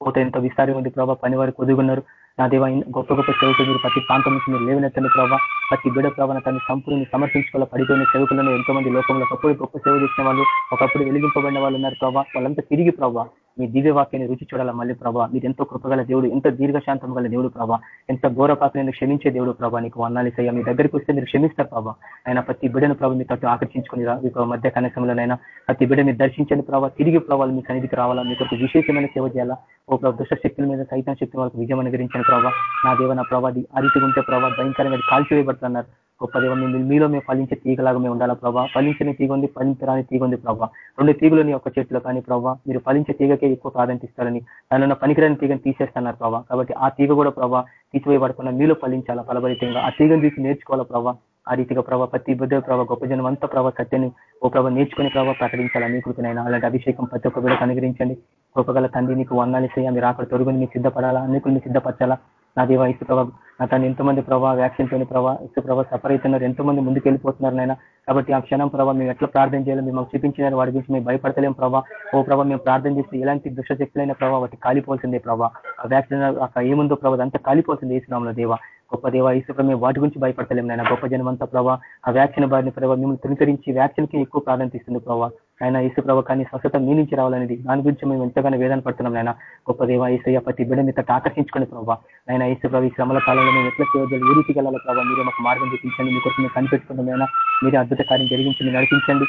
పోతే ఎంతో విస్తారం ఉంది ప్రభావ పని వారికి ఒదుగున్నారు. నా దేవ గొప్ప గొప్ప సేవకులు మీరు ప్రతి ప్రాంతం నుంచి మీరు లేవనెత్తని ప్రభావ ప్రతి బిడ ప్రభావ తను సంపూర్ణ సమర్పించుకోవాలి. పడిపోయిన సేవకులను ఎంతో మంది లోకంలో ఒకప్పుడు గొప్ప సేవ చేసిన వాళ్ళు ఒకప్పుడు వెలిగింపబడిన వాళ్ళు ఉన్నారు ప్రభావ వాళ్ళంతా తిరిగి ప్రభావ మీ దివ్యవాక్యాన్ని రుచి చూడాలా మళ్ళీ ప్రభావ మీరు ఎంతో కృపగల దేవుడు ఎంత దీర్ఘశాంతం గల దేవుడు ప్రభా. ఎంత ఘోర పాపని క్షమించే దేవుడు ప్రభావ నీకు సయ్యా మీ దగ్గరికి వస్తే మీరు క్షమిస్తారు ప్రభావ ఆయన ప్రతి బిడ్డను ప్రభు మీ తట్టు ఆకర్షించుకుని మీకు మధ్య కనెక్షంలోనైనా ప్రతి బిడ్డ మీరు దర్శించని ప్రభావ తిరిగి ప్రభావాలు మీ సన్నిధికి రావాలా? మీకు విశేషమైన సేవ చేయాలా? ఓ దుష్ట శక్తుల మీద సైతం శక్తి వాళ్ళకి విజయం అనుగ్రహించిన ప్రభావ నా దేవ నా ప్రభాది ఆ రీతిగా ఉంటే ప్రభావ భయంకరంగా కాల్చివేయబడుతున్నారు. గొప్ప దేవ మేము మీలో మేము ఫలించే తీగలాగా మేము ఉండాలా ప్రభావ ఫలించని తీగ ఉంది ఫలించరాని తీగ ఉంది ప్రభావ రెండు తీగులని ఒక చెట్లు కానీ ప్రభావ మీరు ఫలించే తీగకే ఎక్కువ ప్రాధాన్యత ఇస్తారని దానిలో పనికిరాని తీగని తీసేస్తున్నారు ప్రభావ కాబట్టి ఆ తీగ కూడా ప్రభావ తీసివేయబడకుండా మీలో ఫలించాలా ఫలభరితంగా? ఆ తీగను తీసి నేర్చుకోవాలా ప్రభావ ఆ రీతిగా ప్రభావ ప్రతి బుద్ధ ప్రభావ గొప్ప జనం అంతా ప్రభావ సత్యని ఓ ప్రభావ నేర్చుకునే ప్రభావ ప్రకటించాలా మీ కృతనైనా అలాంటి అభిషేకం ప్రతి ఒక్క బిడ్డకు అనుగ్రహించండి. గొప్పగల తండ్రి నీకు వందాలు మీరు అక్కడ తొరుగుని మీకు సిద్ధపడాలా? అనేకులు మీకు సిద్ధపరచాలా? నా వయసు ఇసు ప్రభావ నా తను ఎంతమంది ప్రభావ వ్యాక్సిన్ తోని ప్రభావ ఇసు ప్రభావ సఫర్ అవుతున్నారు ఎంతమంది ముందుకు వెళ్ళిపోతున్నారు నైనా కాబట్టి ఆ క్షణం ప్రభావ మేము ఎట్లా ప్రార్థన చేయాలి మేము చూపించినారు వాడి గురించి మేము భయపడతలేం ప్రభావ ఓ ప్రభావ మేము ప్రార్థన చేస్తే ఎలాంటి దుష్టశక్తులైన ప్రభావ వాటి కాలిపోవాల్సిందే ప్రభావ ఆ వ్యాక్సిన్ అక్కడ ఏముందో ప్రభావ అంతా కాలిపోతుంది ఈ శ్రామంలో దేవ. గొప్ప దేవ ఈశ్వర మేము వాటి గురించి భయపడతలేము నాయన. గొప్ప జనమంతా ప్రభావ ఆ వ్యాక్సిన్ బారిన ప్రభావ మిమ్మల్ని ధృవీకరించి వ్యాక్సిన్కి ఎక్కువ ప్రాధాన్యత ఇస్తుంది ప్రభావ ఆయన ఈసు ప్రభావ కానీ స్వస్థత మీ నుంచి రావాలనేది దాని గురించి మేము ఎంతగానో వేదన పడుతున్నాం నాయన. గొప్ప దేవ ఈసయ్య ప్రతి బిడ్డ మీద ఆకర్షించుకునే ప్రభావ ఆయన ఈసు ప్రభావ ఈ శ్రమల కాలంలో మేము ఎట్లా చేయాలి ఏ రీతికి వెళ్ళాలి ప్రభావ మీరే మాకు మార్గం చూపించండి మీకోసం మేము కనిపెట్టుకున్నాం మీరే అద్భుత కార్యం జరిగించండి నడిపించండి.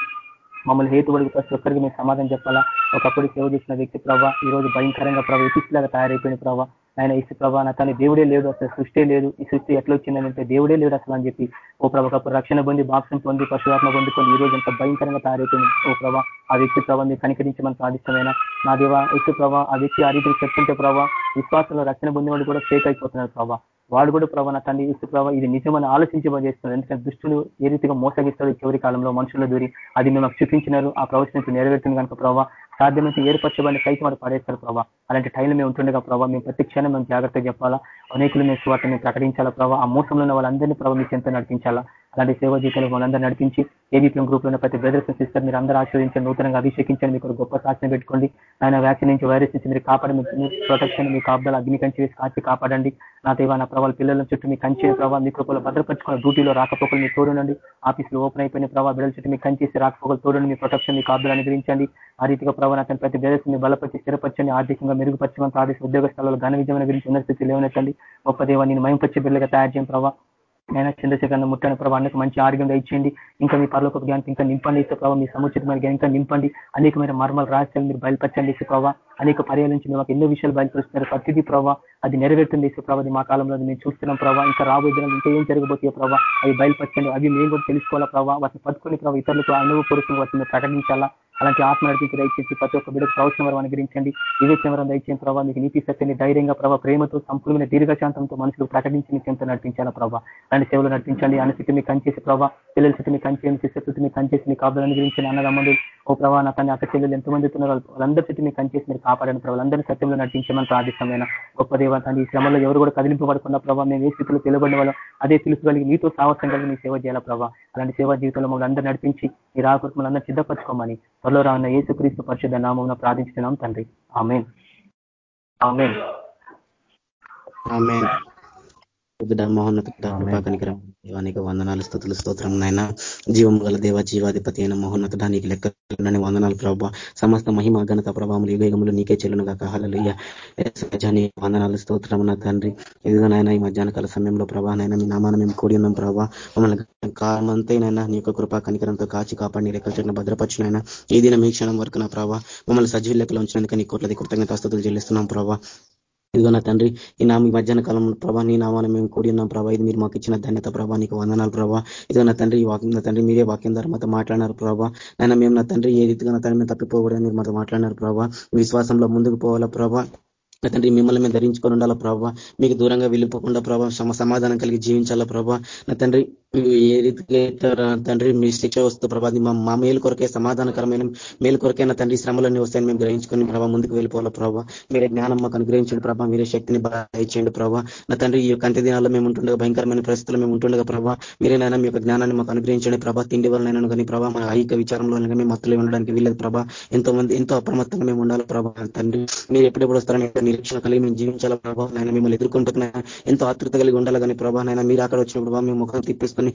మమ్మల్ని హేతుబడికి ప్రతి ఒక్కరికి మేము సమాధానం చెప్పాలా? ఒకప్పుడు సేవ చేసిన వ్యక్తి ప్రభావ ఈ రోజు భయంకరంగా ప్రభావ ఎపిస్లాగా తయారైపోయిన ప్రభావ ఆయన ఇసు ప్రభా నా తన దేవుడే లేడు అసలు సృష్టి లేదు. ఈ సృష్టి ఎట్లా వచ్చిందంటే దేవుడే లేడు అసలు అని చెప్పి. ఓ ప్రభా ఒకప్పుడు రక్షణ పొంది బాప్సం పొంది పశువాత్మ పొందుకొని ఈ రోజు ఎంత భయంకరంగా తయారైపోయింది. ఓ ప్రభా ఆ వ్యక్తి ప్రభావ మీరు కనికరించమని సాధిష్టమైన నా దేవ ఇసు ప్రభా ఆ వ్యక్తి ఆ రీతిని చెప్తుంటే ప్రభావ విశ్వాసంలో రక్షణ పొందిన కూడా షేక్ అయిపోతున్నారు ప్రభావ వాడు కూడా ప్రభావ నా తండ్రి ఇసు ప్రభావ ఇది నిజమని ఆలోచించబడి చేస్తున్నారు ఎందుకంటే దుష్టులు ఏ రీతిగా మోసగిస్తాడు చివరి కాలంలో మనుషుల దూరి అది మేము చూపించినారు ఆ ప్రవచనం నెరవేరుతుంది కనుక ప్రభావ సాధ్యమైతే ఏర్పరచబడిన సైతం వాడు పడేస్తారు ప్రభావ అలాంటి టైంలో మేము ఉంటుండగా ప్రభావ మేము ప్రతి క్షణం మేము జాగ్రత్తగా చెప్పాలా. అనేకులు మేము స్వార్థ మేము ప్రకటించాలా ప్రభావ ఆ మోసంలో ఉన్న వాళ్ళందరినీ ప్రభావ మీ చెంత నడిపించాలా. అలాంటి సేవా జీవితంలో వాళ్ళందరూ నడిపించి ఏబీపీఎం గ్రూప్లో ఉన్న ప్రతి బ్రదర్స్ సిస్టర్ మీరు అందరూ ఆశ్రయించండి నూతనంగా అభిషేకించండి మీకు గొప్ప సాక్షిని పెట్టుకోండి. ఆయన వ్యాక్సిన్ నుంచి వైరస్ నుంచి మీరు కాపాడండి ప్రొటెక్షన్ మీ కాపుదల అగ్ని కంచి వేసి కాచి కాపాడండి. నా దేవా నా ప్రభావ పిల్లల చుట్టూ మీ కంచి ప్రభావ మీ కృపలో భద్రపరుచుకున్న డ్యూటీలో రాకపోకలు మీ తోడునండి ఆఫీసులో ఓపెన్ అయిపోయిన ప్రభావ బిడ్డల చుట్టూ మీ కంచేసి రాకపోకలు తోడండి మీ ప్రొటెక్షన్ మీ కాపుదలు అనుగ్రహించండి. ఆ రీతిగా ప్రభావ అతను ప్రతి బ్రదర్స్ మీ బలపరిచి స్థిరపరచండి ఆర్థికంగా మెరుగుపరచమని ఆదేశ ఉద్యోగ స్థలాల్లో ఘన విజయమైన గురించి ఉన్న స్థితి లేవనెత్తండి. గొప్ప దేవ నేను మయంపరిచే బిడ్డలుగా తయారు చేయడం ప్రభావ నేను చంద్రశేఖర్ ముట్టని ప్రభావ అన్నకు మంచి ఆరోగ్యం ఇచ్చేయండి ఇంకా మీ పర్లోక జ్ఞానం ఇంకా నింపండి ఇస్తే ప్రభావ మీ సముచితమైన ఇంకా నింపండి. అనేకమైన మర్మాలు రహస్యాలు మీరు బయలుపరచండి ఇస్తే ప్రభావ అనేక పర్యాల నుంచి మాకు ఎన్నో విషయాలు బయలుపరుస్తున్నారు. ప్రతిదీ ప్రభావ అది నెరవేరుతుంది ఇస్తే ప్రభావ మా కాలంలో మేము చూస్తున్నాం ప్రభావ ఇంకా రాబోయే ఇంకా ఏం జరగబోతే ప్రభావ అవి బయలుపరచండి. అవి మేము కూడా తెలుసుకోవాలా ప్రభావ వాటిని పట్టుకుని ప్రభావ ఇతరులకు అనుభవపూర్వకంగా వాటిని ప్రకటించాలా? అలాంటి ఆత్మ నడిపించి దయచేసి ప్రతి ఒక్క బిడ్డకు ప్రవచన వరం అనుగ్రహించండి. వివేచన వరం దయచేయండి ప్రభావ మీకు నీతి సత్యాన్ని ధైర్యంగా ప్రభావ ప్రేమతో సంపూర్ణమైన దీర్ఘశాంతంతో మనుషులు ప్రకటించి మీకు ఎంత నడిపించాలా ప్రభావ అలాంటి సేవలు నడిపించండి. అన్న స్థితి మీకు కంచేసి ప్రభావ పిల్లల స్థితి మీకు కంచేయండి శిష్య మీకు కంచేసి మీకు కాపులు అనుగ్రహించండి. అన్నదమ్ముడు ఓ ప్రభావ నా తన అక్క చెల్లెలు ఎంతమంది ఉన్నారు. వాళ్ళందరి స్థితి మీకు కంచేసి మీరు కాపాడని ప్రభావ అందరినీ సత్యంలో నడిపించమని ప్రార్థిష్టమైన గొప్ప దేవ ఈ శ్రమంలో ఎవరు కూడా కదిలింపబడకుండా ప్రభావ మేము ఏ స్థితిలో పిలువబడిన వాళ్ళం అదే పిలుపు కలిగి మీతో సావసం కలిగి మీ సేవ చేయాలా ప్రభావ అలాంటి సేవా జీవితంలో మమ్మల్ని అందరూ నడిపించి మీరు ఆకృతి మమ్మల్ని అందరూ సిద్ధపరచుకోమని త్వరలో రాన్న యేసుక్రీస్తు పరిషత్ నామం ప్రార్థించున్నాం తండ్రి. ఆమెన్. ఆమెన్. మహోన్నతానికి వందనాలు స్థుతులు స్తోత్రం నాయన. జీవం గల దేవ జీవాధిపతి అయిన మహోన్నతానికి లెక్కలని వందనాలు ప్రభావ సమస్త మహిమ ఘనత ప్రభావం యుగములు నీకే చెల్లును కాక హలలుయ్య వందనాలు స్తోత్రం నా తండ్రి. ఇదిగో నాయన ఈ మధ్యాహ్న కాల సమయంలో ప్రభా నాయన మీ నామాన మేము కూడి ఉన్నాం ప్రభావ మమ్మల్ని కాలమంతైనా నీ యొక్క కృపా కనికరంతో కాచి కాపాడి రెక్కల చెట్ల భద్రపరిచినైనా ఈ దినం ఈ క్షణం వరకు నా ప్రభావ మమ్మల్ని సజీవ లెక్కలు ఉంచినందుకు నీ కోట్లది కృతజ్ఞత స్థుతులు చెల్లిస్తున్నాం ప్రభావ ఇదిగో నా తండ్రి ఈ నా మీ మధ్యాహ్న కాలం ప్రభా నీ నామాన మేము కూడి ఉన్నాం ప్రభా. ఇది మీరు మాకు ఇచ్చిన ధన్యత ప్రభా నీకు వందనాలు ప్రభా. ఇదిగో నా తండ్రి ఈ వాక్యం నా తండ్రి మీరే వాక్యం ద్వారా మాతో మాట్లాడినారు ప్రభా. నైనా మేము నా తండ్రి ఏ రీతిగా నా తండ్రి మేము తప్పిపోకూడదని మీరు మాతో మాట్లాడినారు ప్రభా. విశ్వాసంలో ముందుకు పోవాలా ప్రభా. తండ్రి మిమ్మల్ని మేము ధరించుకొని ఉండాలా ప్రభావ మీకు దూరంగా వెళ్ళిపోకుండా ప్రభావ సమాధానం కలిగి జీవించాలా ప్రభావ నా తండ్రి ఏ రీతిగా తండ్రి మీ శిక్ష వస్తూ ప్రభా మా మేలు కొరకే సమాధానకరమైన మేలు కొరకే నా తండ్రి శ్రమలన్నీ వస్తాయని మేము గ్రహించుకొని ప్రభావ ముందుకు వెళ్ళిపోవాలా ప్రభావ మీరే జ్ఞానం మాకు అనుగ్రహించండి ప్రభావ మీరే శక్తిని ఇచ్చేయండి ప్రభావ నా తండ్రి ఈ కంటి దినాల్లో మేము ఉంటుండగా భయంకరమైన పరిస్థితులు మేము ఉంటుండగా ప్రభావ మీరేనైనా మీ యొక్క జ్ఞానాన్ని మాకు అనుగ్రహించండి ప్రభా. తిండి వలనైనా కానీ ప్రభావ మన ఐక విచారంలో మేము మత్తులు ఉండడానికి వీలేదు ప్రభా. ఎంతో మంది ఎంతో అప్రమత్తంగా మేము ఉండాలి ప్రభా. తండ్రి మీరు ఎప్పుడెప్పుడు వస్తారని నిరీక్షణ కలిగి మేము జీవించాల ప్రభావ నాయన మిమ్మల్ని ఎదుర్కొంటున్నా ఎంతో ఆతృత కలిగి ఉండాలి కానీ ప్రభా? నాయన మీరు అక్కడ వచ్చినప్పుడు ప్రభావ మేము ముఖం తిప్పిసుకొని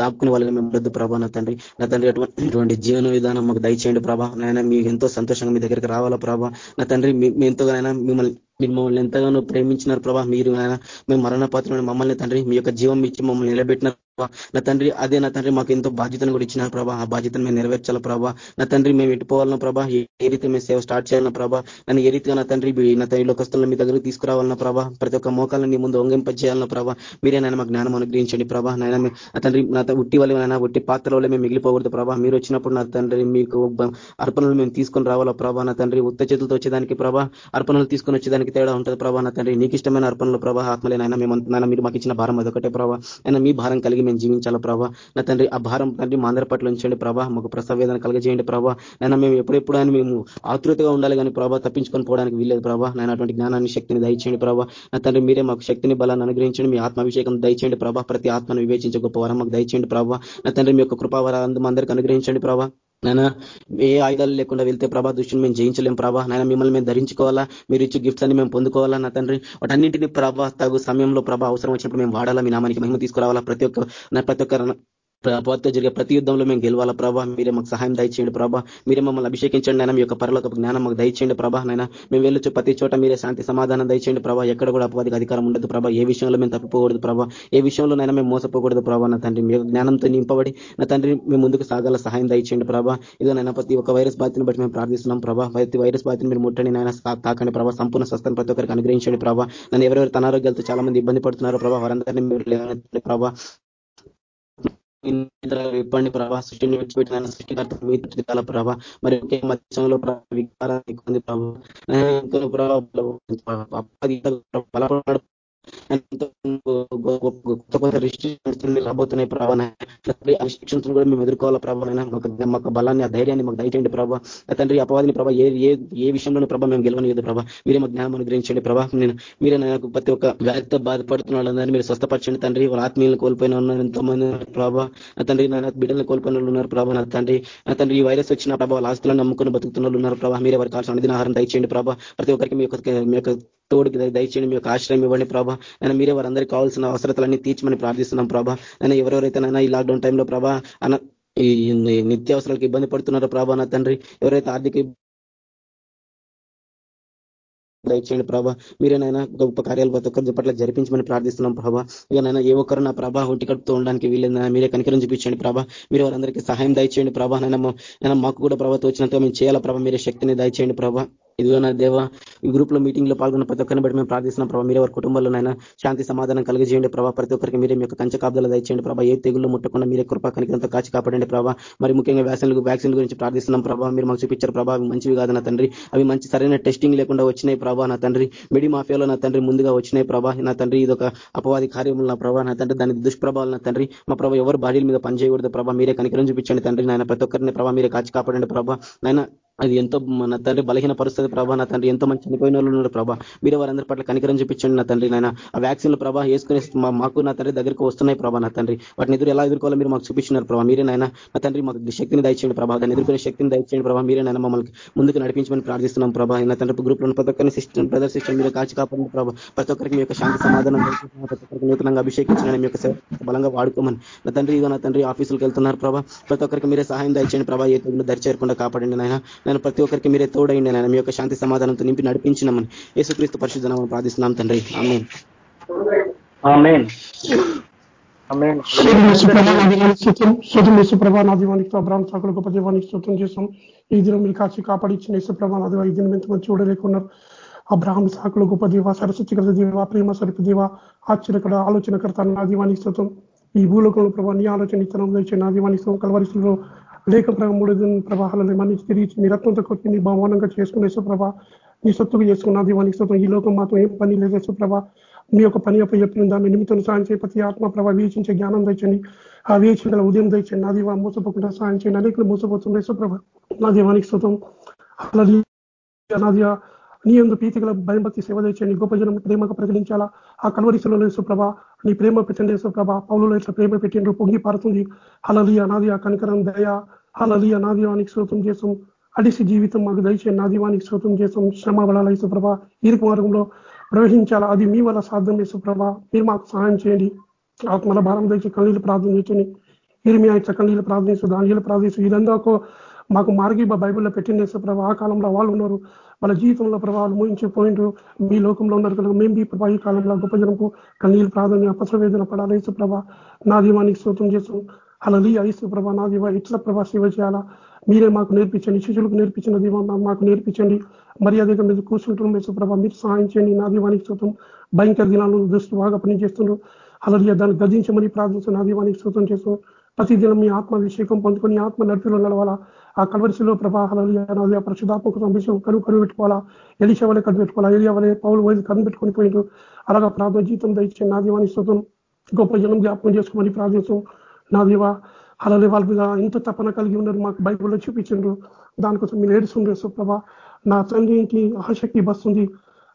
దాపుకునే వాళ్ళని మేము వద్దు ప్రభా నా తండ్రి. నా తండ్రి అటువంటి జీవన విధానం మాకు దయచేయండి ప్రభా. నాయన మీకు ఎంతో సంతోషంగా మీ దగ్గరికి రావాలా ప్రభా? నా తండ్రి మీ ఎంతోగానైనా మిమ్మల్ని మీరు మమ్మల్ని ఎంతగానో ప్రేమించినారు ప్రభా. మీరు మేము మరణ పాత్రమైన మమ్మల్ని తండ్రి మీ యొక్క జీవం ఇచ్చి మమ్మల్ని నిలబెట్టినారు నా తండ్రి అదే నా తండ్రి మాకు ఎంతో బాధ్యతను కూడా ఇచ్చినారు ప్రభా. ఆ బాధ్యతను మేము నెరవేర్చాల ప్రభా. నా తండ్రి మేము ఎట్టుకోవాలన్న ప్రభా ఏ రీతి మేము సేవ స్టార్ట్ చేయాలన్న ప్రభా నన్ను ఏ రీతిగా నా తండ్రి నా తండ్రి లోకస్తులను మీ దగ్గరకు తీసుకురావాలన్న ప్రభా ప్రతి ఒక్క మోకాలను మీ ముందు ఒంగింపజేయాలన్న ప్రభా మీరే నాయన మాకు జ్ఞానం అనుగ్రహించండి ప్రభా. నాయన నా తండ్రి నా ఉట్టి వల్ల నాయన ఉట్టి పాత్ర వల్ల మేము మిగిలిపోకూడదు ప్రభా. మీరు వచ్చినప్పుడు నా తండ్రి మీకు అర్పణలు మేము తీసుకొని రావాలా ప్రభా. నా తండ్రి ఉత్త చేతులతో వచ్చేదానికి ప్రభా అర్పణలు తీసుకొని వచ్చేదానికి తేడా ఉంటుంది ప్రభా. నా తండ్రి నీకు ఇష్టమైన అర్పణలు ప్రభా ఆత్మలేనైనా మేము నాయన మీరు మాకు ఇచ్చిన భారం అదొకటే ప్రభా. అయినా మీ భారం కలిగి మేము జీవించాలా ప్రభా? నా తండ్రి ఆ భారం తండ్రి మా అందరి పట్ల ఉంచండి ప్రభా. మాకు ప్రసవేదన కలగజేయండి ప్రభా. నైనా మేము ఎప్పుడెప్పుడు అని మేము ఆతృతగా ఉండాలి కానీ ప్రభా తప్పించుకొని పోవడానికి వీల్లేదు ప్రభా. నేను అటువంటి జ్ఞానాన్ని శక్తిని దయచేయండి ప్రభా. నా తండ్రి మీరే మాకు శక్తిని బలాన్ని అనుగ్రహించండి. మీ ఆత్మాభిషేకం దయచేయండి ప్రభా. ప్రతి ఆత్మను వివేచించే గొప్ప వరం మాకు దయచేయండి ప్రభా. నా తండ్రి మీ యొక్క కృపావరం అందరికీ అనుగ్రహించండి ప్రభా. నాయన ఏ ఆయుధాలు లేకుండా వెళ్తే ప్రభా దృష్టిని మేము జయించలేం ప్రభా. నాయన మిమ్మల్ని మేము ధరించుకోవాలా? మీరు ఇచ్చే గిఫ్ట్స్ అన్ని మేము పొందుకోవాలా నా తండ్రి? వాటన్నింటినీ ప్రభా తగు సమయంలో ప్రభా అవసరం వచ్చినప్పుడు మేము వాడాలా? మీ నామానికి మహిమ తీసుకురావాలా? ప్రతి ఒక్క ప్రతి ఒక్క ప్రభుత్వ జరిగే ప్రతి యుద్ధంలో మేము గెలవాలా ప్రభా? మీరే మాకు సహాయం దయచేయండి ప్రభా. మీరే మమ్మల్ని అభిషేకించండి నైనా మీ యొక్క పరలోక జ్ఞానం మాకు దయచేయండి ప్రభా నైనా మేము వెళ్ళొచ్చు ప్రతి చోట మీరే శాంతి సమాధానం దయచేయండి ప్రభా. ఎక్కడ కూడా అపవాదికి అధికారం ఉండదు ప్రభా. ఏ విషయంలో మేము తప్పిపోకూడదు ప్రభా. ఏ విషయంలో నైనా మేము మోసపోకూడదు ప్రభా. నా తండ్రి మీ జ్ఞానంతో నింపబడి నా తండ్రి మేము ముందుకు సాగాల సహాయం దయచేయండి ప్రభా. ఇదో నైనా ప్రతి ఒక్క వైరస్ బాధితుని బట్టి మేము ప్రార్థిస్తున్నాం ప్రభా. ప్రతి వైరస్ బాధితుని మీరు ముట్టండి నైనా తాకండి ప్రభా. సంపూర్ణ స్వస్థను ప్రతి ఒక్కరికి అనుగ్రహించండి ప్రభా. నన్ను ఎవరెవరు తన ఆరోగ్యాలతో చాలా మంది ఇబ్బంది పడుతున్నారు ప్రభా. వారందరినీ మీరు ప్రభా. విప్పండి ప్రభా సృష్టిని విడిచిపెట్టిన సృష్టికర్త మీ తృతికాల ప్రభ మరి ఒకే మధ్యంలో వికారాన్ని ప్రభావ ప్రభావ బలపడ రాబోతున్నాయి ప్రభావ రిస్ట్రిక్షన్స్ కూడా మేము ఎదుర్కోవాలా ప్రభావ మాకు బలాన్ని ఆ ధైర్యాన్ని మాకు దయచేయండి ప్రభావ తండ్రి అపవాదిని ప్రభావ ఏ ఏ విషయంలోనూ ప్రభావ మేము గెలవనియదు ప్రభావ మీరే మా జ్ఞానం అనుగ్రహించండి ప్రభావ నేను మీరే నాకు ప్రతి ఒక్క వ్యాధితో బాధపడుతున్న వాళ్ళందరినీ మీరు స్వస్థపరచండి తండ్రి. వాళ్ళ ఆత్మీయులను కోల్పోయిన ఉన్నారు ఎంతో మంది ప్రభావ తండ్రి నా బిడ్డలను కోల్పోయిన వాళ్ళు ఉన్నారు ప్రభావ నా తండ్రి నా తండ్రి ఈ వైరస్ వచ్చిన ప్రభావ ఆస్తులను నమ్ముకుని బతుకుతున్న వాళ్ళు ఉన్నారు ప్రభావ మీరే వారికి కావాల్సిన ఆహారం దయచేయండి ప్రభావ ప్రతి ఒక్కరికి మీ యొక్క తోడుకి దయచేయండి. మీ యొక్క ఆశ్రయం ఇవ్వండి ప్రభా. నేను మీరే వారందరికీ కావాల్సిన అవసరతలన్నీ తీర్చమని ప్రార్థిస్తున్నాం ప్రభా. నేను ఎవరెవరైతే ఈ లాక్డౌన్ టైంలో ప్రభా అన ఈ నిత్యావసరాలకు ఇబ్బంది పడుతున్నారో ప్రభా నా తండ్రి. ఎవరైతే ఆర్థిక దయచేయండి ప్రభా. మీరేనైనా గొప్ప కార్యాలు ప్రతి ఒక్కరి పట్ల జరిపించమని ప్రార్థిస్తున్నాం ప్రభా. ఇక నైనా ఏ ఒక్కరు నా ప్రభా ఒంటి కడుపుతూ ఉండడానికి వీళ్ళైనా మీరే కనికరం చూపించండి ప్రభా. మీరు వారందరికీ సహాయం దయచేయండి ప్రభా. నైనా మాకు కూడా ప్రభావం వచ్చినంత మేము చేయాల ప్రభా. మీరే శక్తిని దయచేయండి ప్రభా. ఇదిగో నా దేవ ఈ గ్రూప్లో మీటింగ్లో పాల్గొన్న ప్రతి ఒక్కరిని బట్టి మేము ప్రార్థిస్తున్నాం ప్రభావ మీరే వారి కుటుంబంలోనైనా శాంతి సమాధానం కలిగజేయండి ప్రభావ ప్రతి ఒక్కరికి మీరే మీ యొక్క కంచ కాపుదల దయచేయండి ప్రభావ ఏ తెగుళ్ళు ముట్టకుండా మీరే కృపా కనికంతా కాచి కాపాడండి ప్రభావ మరి ముఖ్యంగా వ్యాక్సిన్లు వ్యాక్సిన్ గురించి ప్రార్థిస్తున్నాం ప్రభావ మీరు మాకు చూపించారు ప్రభావ మంచివి కాదు నా తండ్రి. అవి మంచి సరైన టెస్టింగ్ లేకుండా వచ్చినాయి ప్రభా నా తండ్రి. మిడి మాఫియాలో నా తండ్రి ముందుగా వచ్చినాయి ప్రభా నా తండ్రి. ఇది ఒక అపవాది కార్యములు నా ప్రభా నా తండ్రి. దాని దుష్ప్రభావాలు నా తండ్రి. మా ప్రభావ ఎవరు బాడీల మీద పనిచేయకూడదు ప్రభా. మీరే కనికరం చూపించండి తండ్రి. నాయన ప్రతి ఒక్కరిని ప్రభావ మీరే కాచి కాపాడండి ప్రభా. నాయన అది ఎంతో మన తండ్రి బలహీన పరిస్థితి ప్రభా నా తండ్రి ఎంతో మంది చనిపోయిన వాళ్ళు ఉన్నారు ప్రభా. మీరు వారందరి పట్ల కనికరం చూపించండి నా తండ్రి నాయన. ఆ వ్యాక్సిన్లు ప్రభా వేసుకునే మాకు నా తండ్రి దగ్గరికి వస్తున్నాయి ప్రభా నా తండ్రి. వాటిని ఎదురు ఎలా ఎదుర్కోవాలో మీరు మాకు చూపించినారు ప్రభా. మీరే నాయన నా తండ్రి మాకు శక్తిని దయచేయండి ప్రభా. దాన్ని ఎదుర్కొనే శక్తిని దయచేయండి ప్రభా. మీరే నాయన మమ్మల్ని ముందుకు నడిపించమని ప్రార్థిస్తున్నాం ప్రభా. నా తండ్రి గ్రూప్లో ప్రతి ఒక్కరిని సిస్టమ్ బ్రదర్ సిస్టమ్ మీరు కాచి కాపాడండి ప్రభా. ప్రతి ఒక్కరికి మీ యొక్క శాంతి సమాధానం ప్రతి ఒక్కరికి నూతనంగా అభిషేకించిన మీ యొక్క బలంగా వాడుకోమని. నా తండ్రి ఇదో నా తండ్రి ఆఫీసులకు వెళ్తున్నారు ప్రభా. ప్రతి ఒక్కరికి మీరే సహాయం దయచేయండి ప్రభా. ఏ దరి చేరకుండా కాపాడండి నాయన. నేను ప్రతి ఒక్కరికి మీరే తోడైండి నేను మీ యొక్క శాంతి సమాధానంతో నింపి నడిపించినామని యేసుక్రీస్తు పరిశుద్ధనామని ప్రార్థిస్తున్నాం తండ్రి. ప్రభా నా దీవానికి అబ్రాహ్మ సాకులు గొప్ప దీవానికి స్తోత్రం చేస్తాం. ఈ దినం మీరు కాచి కాపాడిచ్చిన యేసుప్రభా నా ఈ దినం ఎంత మంచి చూడలేకున్నారు. అబ్రాహ్మ సాకులు గొప్ప దీవ సరస్వతి కథ దీవ ప్రేమ స్వరూప దీవ ఆశ్చర్యకర ఆలోచనకర్త నా దీవానికి స్తోత్రం. ఈ భూలోకంలో ప్రభావ నీ ఆలోచన ఇతనం తెచ్చి నా దీవానికి కలవరిశిలో లేక ప్రభావ మూడు ప్రవాహాలను మన్నించి తిరిగి నీ రత్నంతో కొట్టి నీ బహుమానంగా చేసుకునే సుప్రభ నీ సొత్తుకు చేసుకున్న దీవానికి సొత్తు ఈ లోకం మాత్రం ఏం పని లేదు సుప్రభ మీ యొక్క పని యొక్క చెప్పిన దాన్ని నిమిత్తం సాయం చేయ. ప్రతి ఆత్మ ప్రభావ వీక్షించే జ్ఞానం తెచ్చండి ఆ వీక్షణ ఉదయం తెచ్చండి నా దీవా మోసపోకుండా సాయం చేయండి. అనేకలు మోసపోతుంది సుప్రభ నా దీవానికి శుతం అలా నీ ఎందు ప్రీతిగల భయభక్తి సేవ తెచ్చండి గొప్ప జనం ప్రేమగా ప్రకటించాలా? ఆ కలవరిశలో సుప్రభ నీ ప్రేమ పెట్టండి యేసుప్రభ పౌలలో ఇట్లా ప్రేమ పెట్టిండ్రు. పొంగి పారుతుంది. హలలి అనాది ఆ కనికరం దయ. అలలి అనాదివానికి శ్రోతం చేసాం అడిసి జీవితం మాకు దయచే నాదివానికి శ్రోతం చేసాం శ్రమ బలాల యేసుప్రభ ఇరుకు మార్గంలో ప్రవహించాలా? అది మీ వల్ల సాధ్యం యేసుప్రభ మీరు మాకు సహాయం చేయండి. ఆత్మల భారం దయచి కన్నీళ్ళు ప్రార్థన చేయండి. ఇరిమి ఆయన కన్నీళ్ళు ప్రార్థించు దానిలో ప్రార్థించు ఇదంతా మాకు మార్గి బైబిల్లో పెట్టింది ప్రభావ ఆ కాలంలో వాళ్ళు ఉన్నారు. వాళ్ళ జీవితంలో ప్రభావాలు పోయిండు మీ లోకంలో ఉన్నారు కనుక మేము ఈ ప్రభా ఈ కాలంలో గొప్ప జనంకు కన్నీళ్ళు ప్రాధాన్య అపసవేదన పడాలి ప్రభా? నా దీవానికి స్తోత్రం చేస్తాం అలా ఐసు ప్రభా నా దీవ ఇట్ల ప్రభా సేవ చేయాలా? మీరే మాకు నేర్పించండి శిష్యులకు నేర్పించిన దీవం మాకు నేర్పించండి. మర్యాదగా మీద కూర్చుంటున్నాం ప్రభా మీరు సహాయం చేయండి. నా దీవానికి స్తోత్రం భయంకర దినాలను దృష్టి బాగా పనిచేస్తున్నారు అలా దాన్ని గదించమని ప్రార్థిస్తున్న నా దీవానికి స్తోత్రం చేస్తాం ప్రతిదినం మీ ఆత్మ అభిషేకం పొందుకొని ఆత్మ నడిపిలో నడవాలా? ఆ కలవరిశిలో ప్రవాహాలు పరిశుధాత్మక అభిషేకం కరువు కరువు పెట్టుకోవాలా? ఎలిష వలె కను పెట్టుకోవాలా? ఎలియవలే పౌలు వైద్య కను పెట్టుకొని పోయిండు. అలాగా ప్రార్థన జీతం దయచే నా దీవాన్ని శుతం గొప్ప జనం జ్ఞాపకం చేసుకోమని ప్రార్థించం నా దీవా అలాగే వాళ్ళ మీద ఇంత తపన కలిగి ఉన్నారు మాకు బైబుల్లో చూపించిండ్రు. దానికోసం మీరు ఏడుస్తుండ్రు సుప్రభ నా తండ్రికి ఆసక్తి బస్తుంది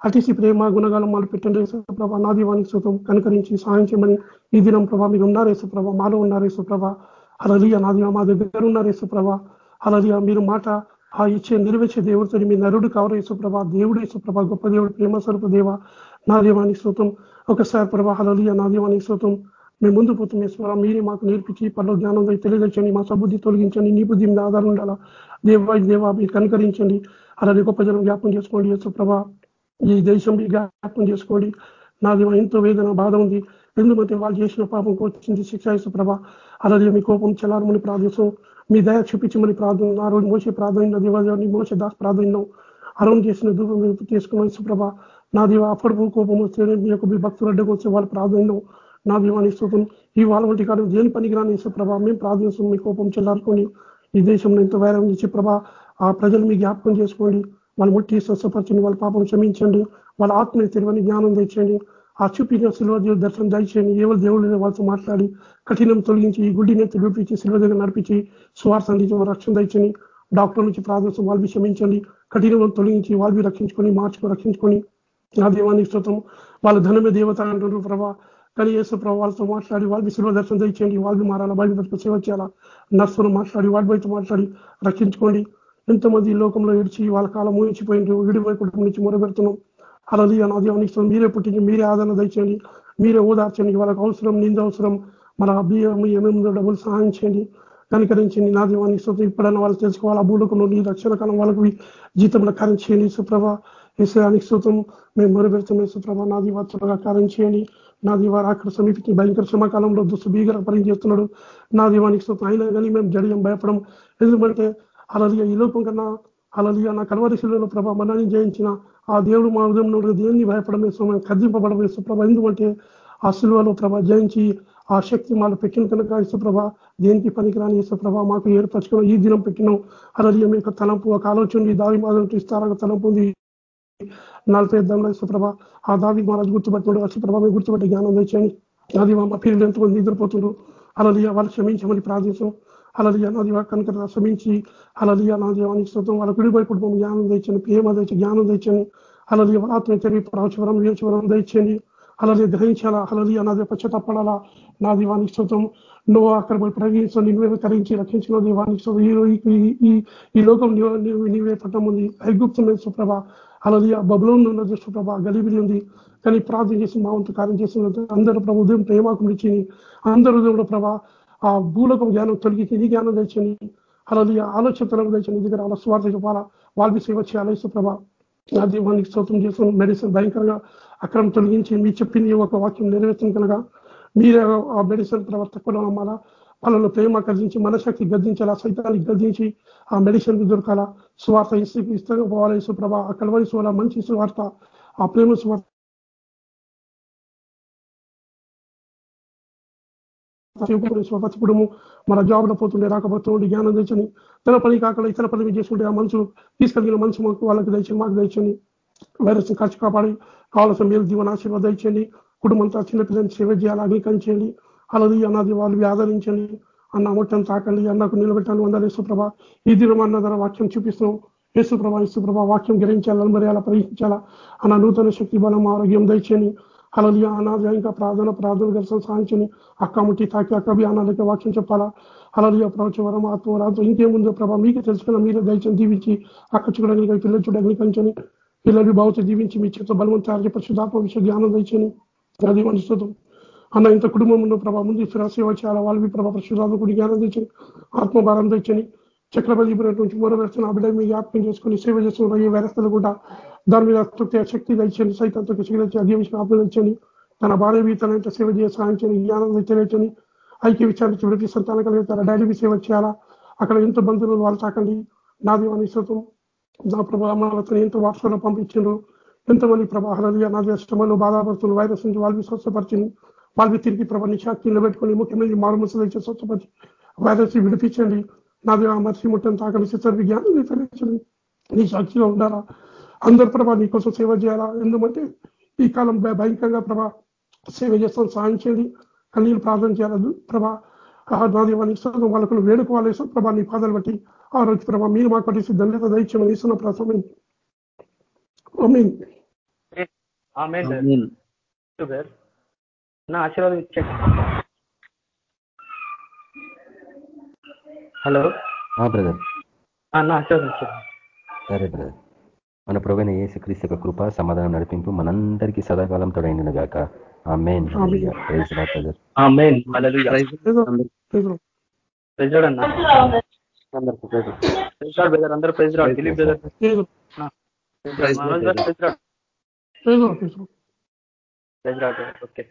అతిశి ప్రేమ గుణగాలం మాలు పెట్టండి ప్రభా. నా దీవానికి శుతం కనుకరించి సాయం చేయమని ఈ దినం ప్రభా మీరు ఉన్నారు ప్రభా. మాలో ఉన్నారు ప్రభా. అలలియ నా మా దగ్గర ఉన్నారు ప్రభా. అలలియ మీరు మాట ఆ ఇచ్చే నెరవేర్చే దేవుడితో మీ నరుడు కవర యేసుప్రభ దేవుడు యేసుప్రభ గొప్ప దేవుడు ప్రేమ స్వరూప దేవ. నా దేవానికి శ్రోతం ఒకసారి ప్రభా అలలియ నా దేవానికి శ్రోతం మేము ముందు పోతాం ఈశ్వర మీరే మాకు నేర్పించి పనులు జ్ఞానం తెలియజేయండి. మా సబుద్ధి తొలగించండి. నీ బుద్ధి మీద ఆధారం ఉండాలా దేవా దేవా మీరు కనుకరించండి. అలాగే గొప్ప జనం జ్ఞాపం చేసుకోండి యేసుప్రభ ఈ దేశం జ్ఞాపకం చేసుకోండి. నాది ఎంతో వేదన బాధ ఉంది. ఎందుకంటే వాళ్ళు చేసిన పాపం వచ్చింది శిక్ష ప్రభ. అలాగే మీ కోపం చలారమని ప్రార్థిస్తాం మీ దయ చూపించమని ప్రార్థన ఆ రోజు మోసే ప్రార్థన దేవాదేవాన్ని మోసే దాస్ ప్రార్థన అరుణ్ చేసిన దూరం చేసుకున్న సుప్రభ నా దేవ కోపం వస్తే మీ యొక్క మీ భక్తులు అడ్డకు వస్తే వాళ్ళు ప్రార్థన నా దీవాన్ని స్థుతం ఈ వాళ్ళ వంటి కాదు దేని పనికిరాని సుప్రభ మేము ప్రార్థిస్తాం మీ కోపం చెల్లారుకొని. ఈ దేశంలో ఎంతో వైరం ఇచ్చే ప్రభా. ఆ ప్రజలు మీ జ్ఞాపకం చేసుకోండి. వాళ్ళు ముట్టి స్వస్థపరచండి వాళ్ళ పాపం క్షమించండి వాళ్ళ ఆత్మీయ తెలివని జ్ఞానం తెచ్చండి. ఆ చూపించిన శిల్వ దర్శనం దయచేయండి. ఎవరు దేవుడు వాళ్ళతో మాట్లాడి కఠినం తొలగించి ఈ గుడ్డి నెత్తి విడిపించి శిల్వ దగ్గర నడిపించి స్వార్థ అందించి రక్షణ దయచండి డాక్టర్ నుంచి ప్రార్థన వాళ్ళు క్షమించండి. కఠినం తొలగించి వాళ్ళు రక్షించుకొని మార్చుకొని రక్షించుకొని. నా దేవానికి శ్రోతం వాళ్ళ ధనమే దేవత అంటున్నారు ప్రభా. కానీ యేసు ప్రభావ వాళ్ళతో మాట్లాడి వాళ్ళకి శిల్వ దర్శనం దయచేయండి. వాళ్ళు మారాలా? బయట సేవ చేయాలా? నర్సును మాట్లాడి వాళ్ళ బయట మాట్లాడి రక్షించుకోండి. ఎంతమంది ఈ లోకంలో ఏడ్చి వాళ్ళ కాలం ఊహించిపోయింది విడిపోయి కుటుంబం నుంచి మొరబెడుతున్నాం అలాది అనాది మీరే పుట్టించి మీరే ఆదరణ దయచేయండి. మీరే ఓదార్చండి వాళ్ళకి అవసరం నింద అవసరం. మన బియ్యం ఏమేమి డబ్బులు సహాయం చేయండి. కనికరించండి నా దీవానికి స్తోత్రం ఇప్పుడైనా వాళ్ళు తెలుసుకోవాలి? ఆ భూలోకంలో నీ రక్షణ కాలం వాళ్ళకి జీతంలో కార్యం చేయండి సుప్రభ. ఈశ్వరానికి స్తోత్రం మేము మొరబెడుతున్నాం సుప్రభ నా దీవా త్వరగా కార్యం చేయండి. నా దీవా అక్కడ సమీపించి భయంకర శ్రమకాలంలో దుస్తు భీకర పని చేస్తున్నాడు. నా దీవానికి స్తోత్రం అయినా కానీ మేము జడియం భయపడం. ఎందుకంటే అలాగే ఈ లోకం కన్నా అలాగే నా కలవరి శిలలో ప్రభా మనని జయించిన ఆ దేవుడు మా ఉదయంలో దేన్ని భయపడమే సమయం కదింపబడమే సుప్రభ. ఎందుకంటే ఆ శిలువలో ప్రభ జయించి ఆ శక్తి మాలో పెట్టిన కనుక ఇసుప్రభ దేనికి పనికిరాని ఇసుప్రభ మాకు ఏర్పరచుకున్న ఈ దినం పెట్టినాం అలాగే మీ యొక్క తలంపు ఒక ఆలోచన దావి మాదం ఇస్తారా తలంపు ఉంది. నలభై దంలో ఇసుప్రభ ఆ దావి మహారాజు గుర్తుపట్టినాడు అసుప్రభ మీరు గుర్తుపట్టి జ్ఞానం తెచ్చండి అది మా పిల్లలు ఎంతమంది నిద్రపోతున్నారు అలాగే వాళ్ళు క్షమించమని ప్రార్థించాం అలలియ నా దేవ కనుక శ్రమించి. అలలియ నా దేవానికి స్తోత్రం వాళ్ళ కుడిపై కుటుంబం జ్ఞానం తెచ్చండి ప్రేమ తెచ్చి జ్ఞానం తెచ్చండి అలలియ ఆత్మ తెరి ప్రాచువరం వీచవరం తెచ్చండి అలలియ గ్రహించాలా? అలలియ నా పశ్చాత్తపడాలా? నా దీవానికి స్తోత్రం. నువ్వు అక్కడ ప్రవేశించి నువ్వే కరించి రక్షించిన దీవానికి స్తోత్రం. ఈ ఈ లోకం నీవే పట్టం ఉంది. ఐగుప్తం సుప్రభ. అలలియ బబులో ఉన్న సుప్రభ గలిబిలి ఉంది. కానీ ప్రార్థన చేసి మా వంతు కార్యం చేసిన అందరూ ప్రభు ఉదయం ప్రేమకు ఇచ్చి అందరు ఉదయంలో ప్రభా ఆ భూలోకం జ్ఞానం తొలగించి నీ జ్ఞానం తెచ్చని అలాది ఆలోచన తరం తెచ్చని దగ్గర అలా స్వార్థ చెప్పాలా? వాళ్ళకి సేవ చేయాలి సుప్రభ నా దీవానికి స్తోత్రం చేసిన మెడిసిన్ భయంకరంగా అక్రమం తొలగించి మీరు చెప్పింది ఒక వాక్యం నెరవేర్చిన కనుక మీరే ఆ మెడిసిన్ ప్రవర్తకులు అమ్మాలా వాళ్ళలో ప్రేమ గర్జించి మనశక్తి గర్జించాలా? సైతానికి గర్జించి ఆ మెడిసిన్ దొరకాలా? స్వార్థ ఇస్తూ ఇష్టంగా పోవాలి సుప్రభ ఆ కలవరి మంచి స్వార్థ ఆ ప్రేమ స్వార్థ స్వపతిపుడము మన జాబ్లో పోతుండే రాకపోతుండే జ్ఞానం తెచ్చని తన పని కాకుండా ఇతర పని చేసుకుంటే ఆ మనుషులు తీసుకెళ్ళిన మనసు మాకు వాళ్ళకి దయచని మాకు దయచండి వైరస్ ఖర్చు కాపాడి కావాల్సిన మీరు జీవన ఆశీర్వాద దయచండి కుటుంబంతో చిన్నపిల్లని సేవ చేయాలి అంగీకరించండి. అలాది అన్నది వాళ్ళు ఆదరించండి. అన్న మొట్టం తాకండి అన్నకు నిలబెట్టాలి వందలు యేసుప్రభ. ఈ దినం అన్న ధర వాక్యం చూపిస్తున్నాం. యేసుప్రభ యేసుప్రభ వాక్యం గ్రహించాలి అనుమరేయాలా పరీక్షించాలా అన్న నూతన శక్తి బలం ఆరోగ్యం దయచేయండి. అలలియ అనాథ ఇంకా ప్రార్థన ప్రార్థన దర్శనం సాధించని అక్క ముట్టి తాకి అక్కబి అనాథకి వాక్యం చెప్పాలా అలలియ ప్రవచవరం ఆత్మరాజు ఇంకేముందో ప్రభా మీకే తెలుసుకున్న మీరే దయచని దీవించి అక్క చూడగలిగి పిల్లలు చూడడానికి కంచని పిల్లలు భావత దీవించి మీ చేత బలవంత తయారు పరిశుద్ధాత్మ విషయ జ్ఞానం దయచని అది మనిస్తుంది అన్న ఇంత కుటుంబం ఉన్న ప్రభా ముందు సేవ చేయాలా? వాళ్ళవి ప్రభా పరిశుధాత్మ కూడా జ్ఞానం తెచ్చని ఆత్మభారం తెచ్చని చక్రపతి నుంచి మూడవేస్తున్న ఆ బిడ్డ మీ జ్ఞాపకం చేసుకుని సేవ చేస్తున్న ఈ వ్యవస్థలు కూడా దాని మీద తృప్తి శక్తి తెచ్చండి సైతంతో శక్తి అధ్యక్ష ఆత్మ తెచ్చండి. తన భార్య తన సేవ చేసి సాధించని జ్ఞానం తెచ్చని ఐక్య విచారించి విడతి సంతానం కలిగి తన డైరీ సేవ చేయాలా? అక్కడ ఎంతో బంధువులు వాళ్ళు తాకండి. నా దీవాన్ని శృతం నా ప్రభావాలతో ఎంతో వాట్సాప్లో పంపించారు ఎంతమంది ప్రభాహాలు నా దేశంలో బాధాపడుతున్న వైరస్ నుంచి వాళ్ళకి స్వచ్ఛపరిచింది వాళ్ళకి తిరిగి ప్రభా నిశాక్తి నిలబెట్టుకొని ముఖ్యమంత్రి మారుమూసలు ఇచ్చే స్వచ్ఛపరిచి వైరస్ విడిపించండి. నా దేవ మర్చి ముట్టని తాకండి. సిస్టర్ విజ్ఞానం తెలియచండి నీ సాక్షిగా ఉండాలా? అందరు ప్రభా నీకోసం సేవ చేయాలా? ఎందుకంటే ఈ కాలం భయంకరంగా ప్రభా సేవ చేస్తాం సాయం చేయండి. కన్నీళ్ళు ప్రార్థన చేయాలి? ప్రభా నా దేవానికి వాళ్ళకు వేడుకోవాలి. ప్రభా నీ పాదాలు బట్టి ఆ రోజు ప్రభా మీరు మాకు పట్టి దండత దైత్యం ఇస్తున్న ప్రసమం నా ఆశీర్వాదం ఇచ్చండి హలో. బ్రదర్. చూడండి సరే బ్రదర్. మన ప్రవీణ యేసు క్రీస్తు యొక్క కృప సమాధానం నడిపింపు మనందరికీ సదాకాలం తోడైండును గాక ఆ మెయిన్ అందరూ praise Dilip brother praise okay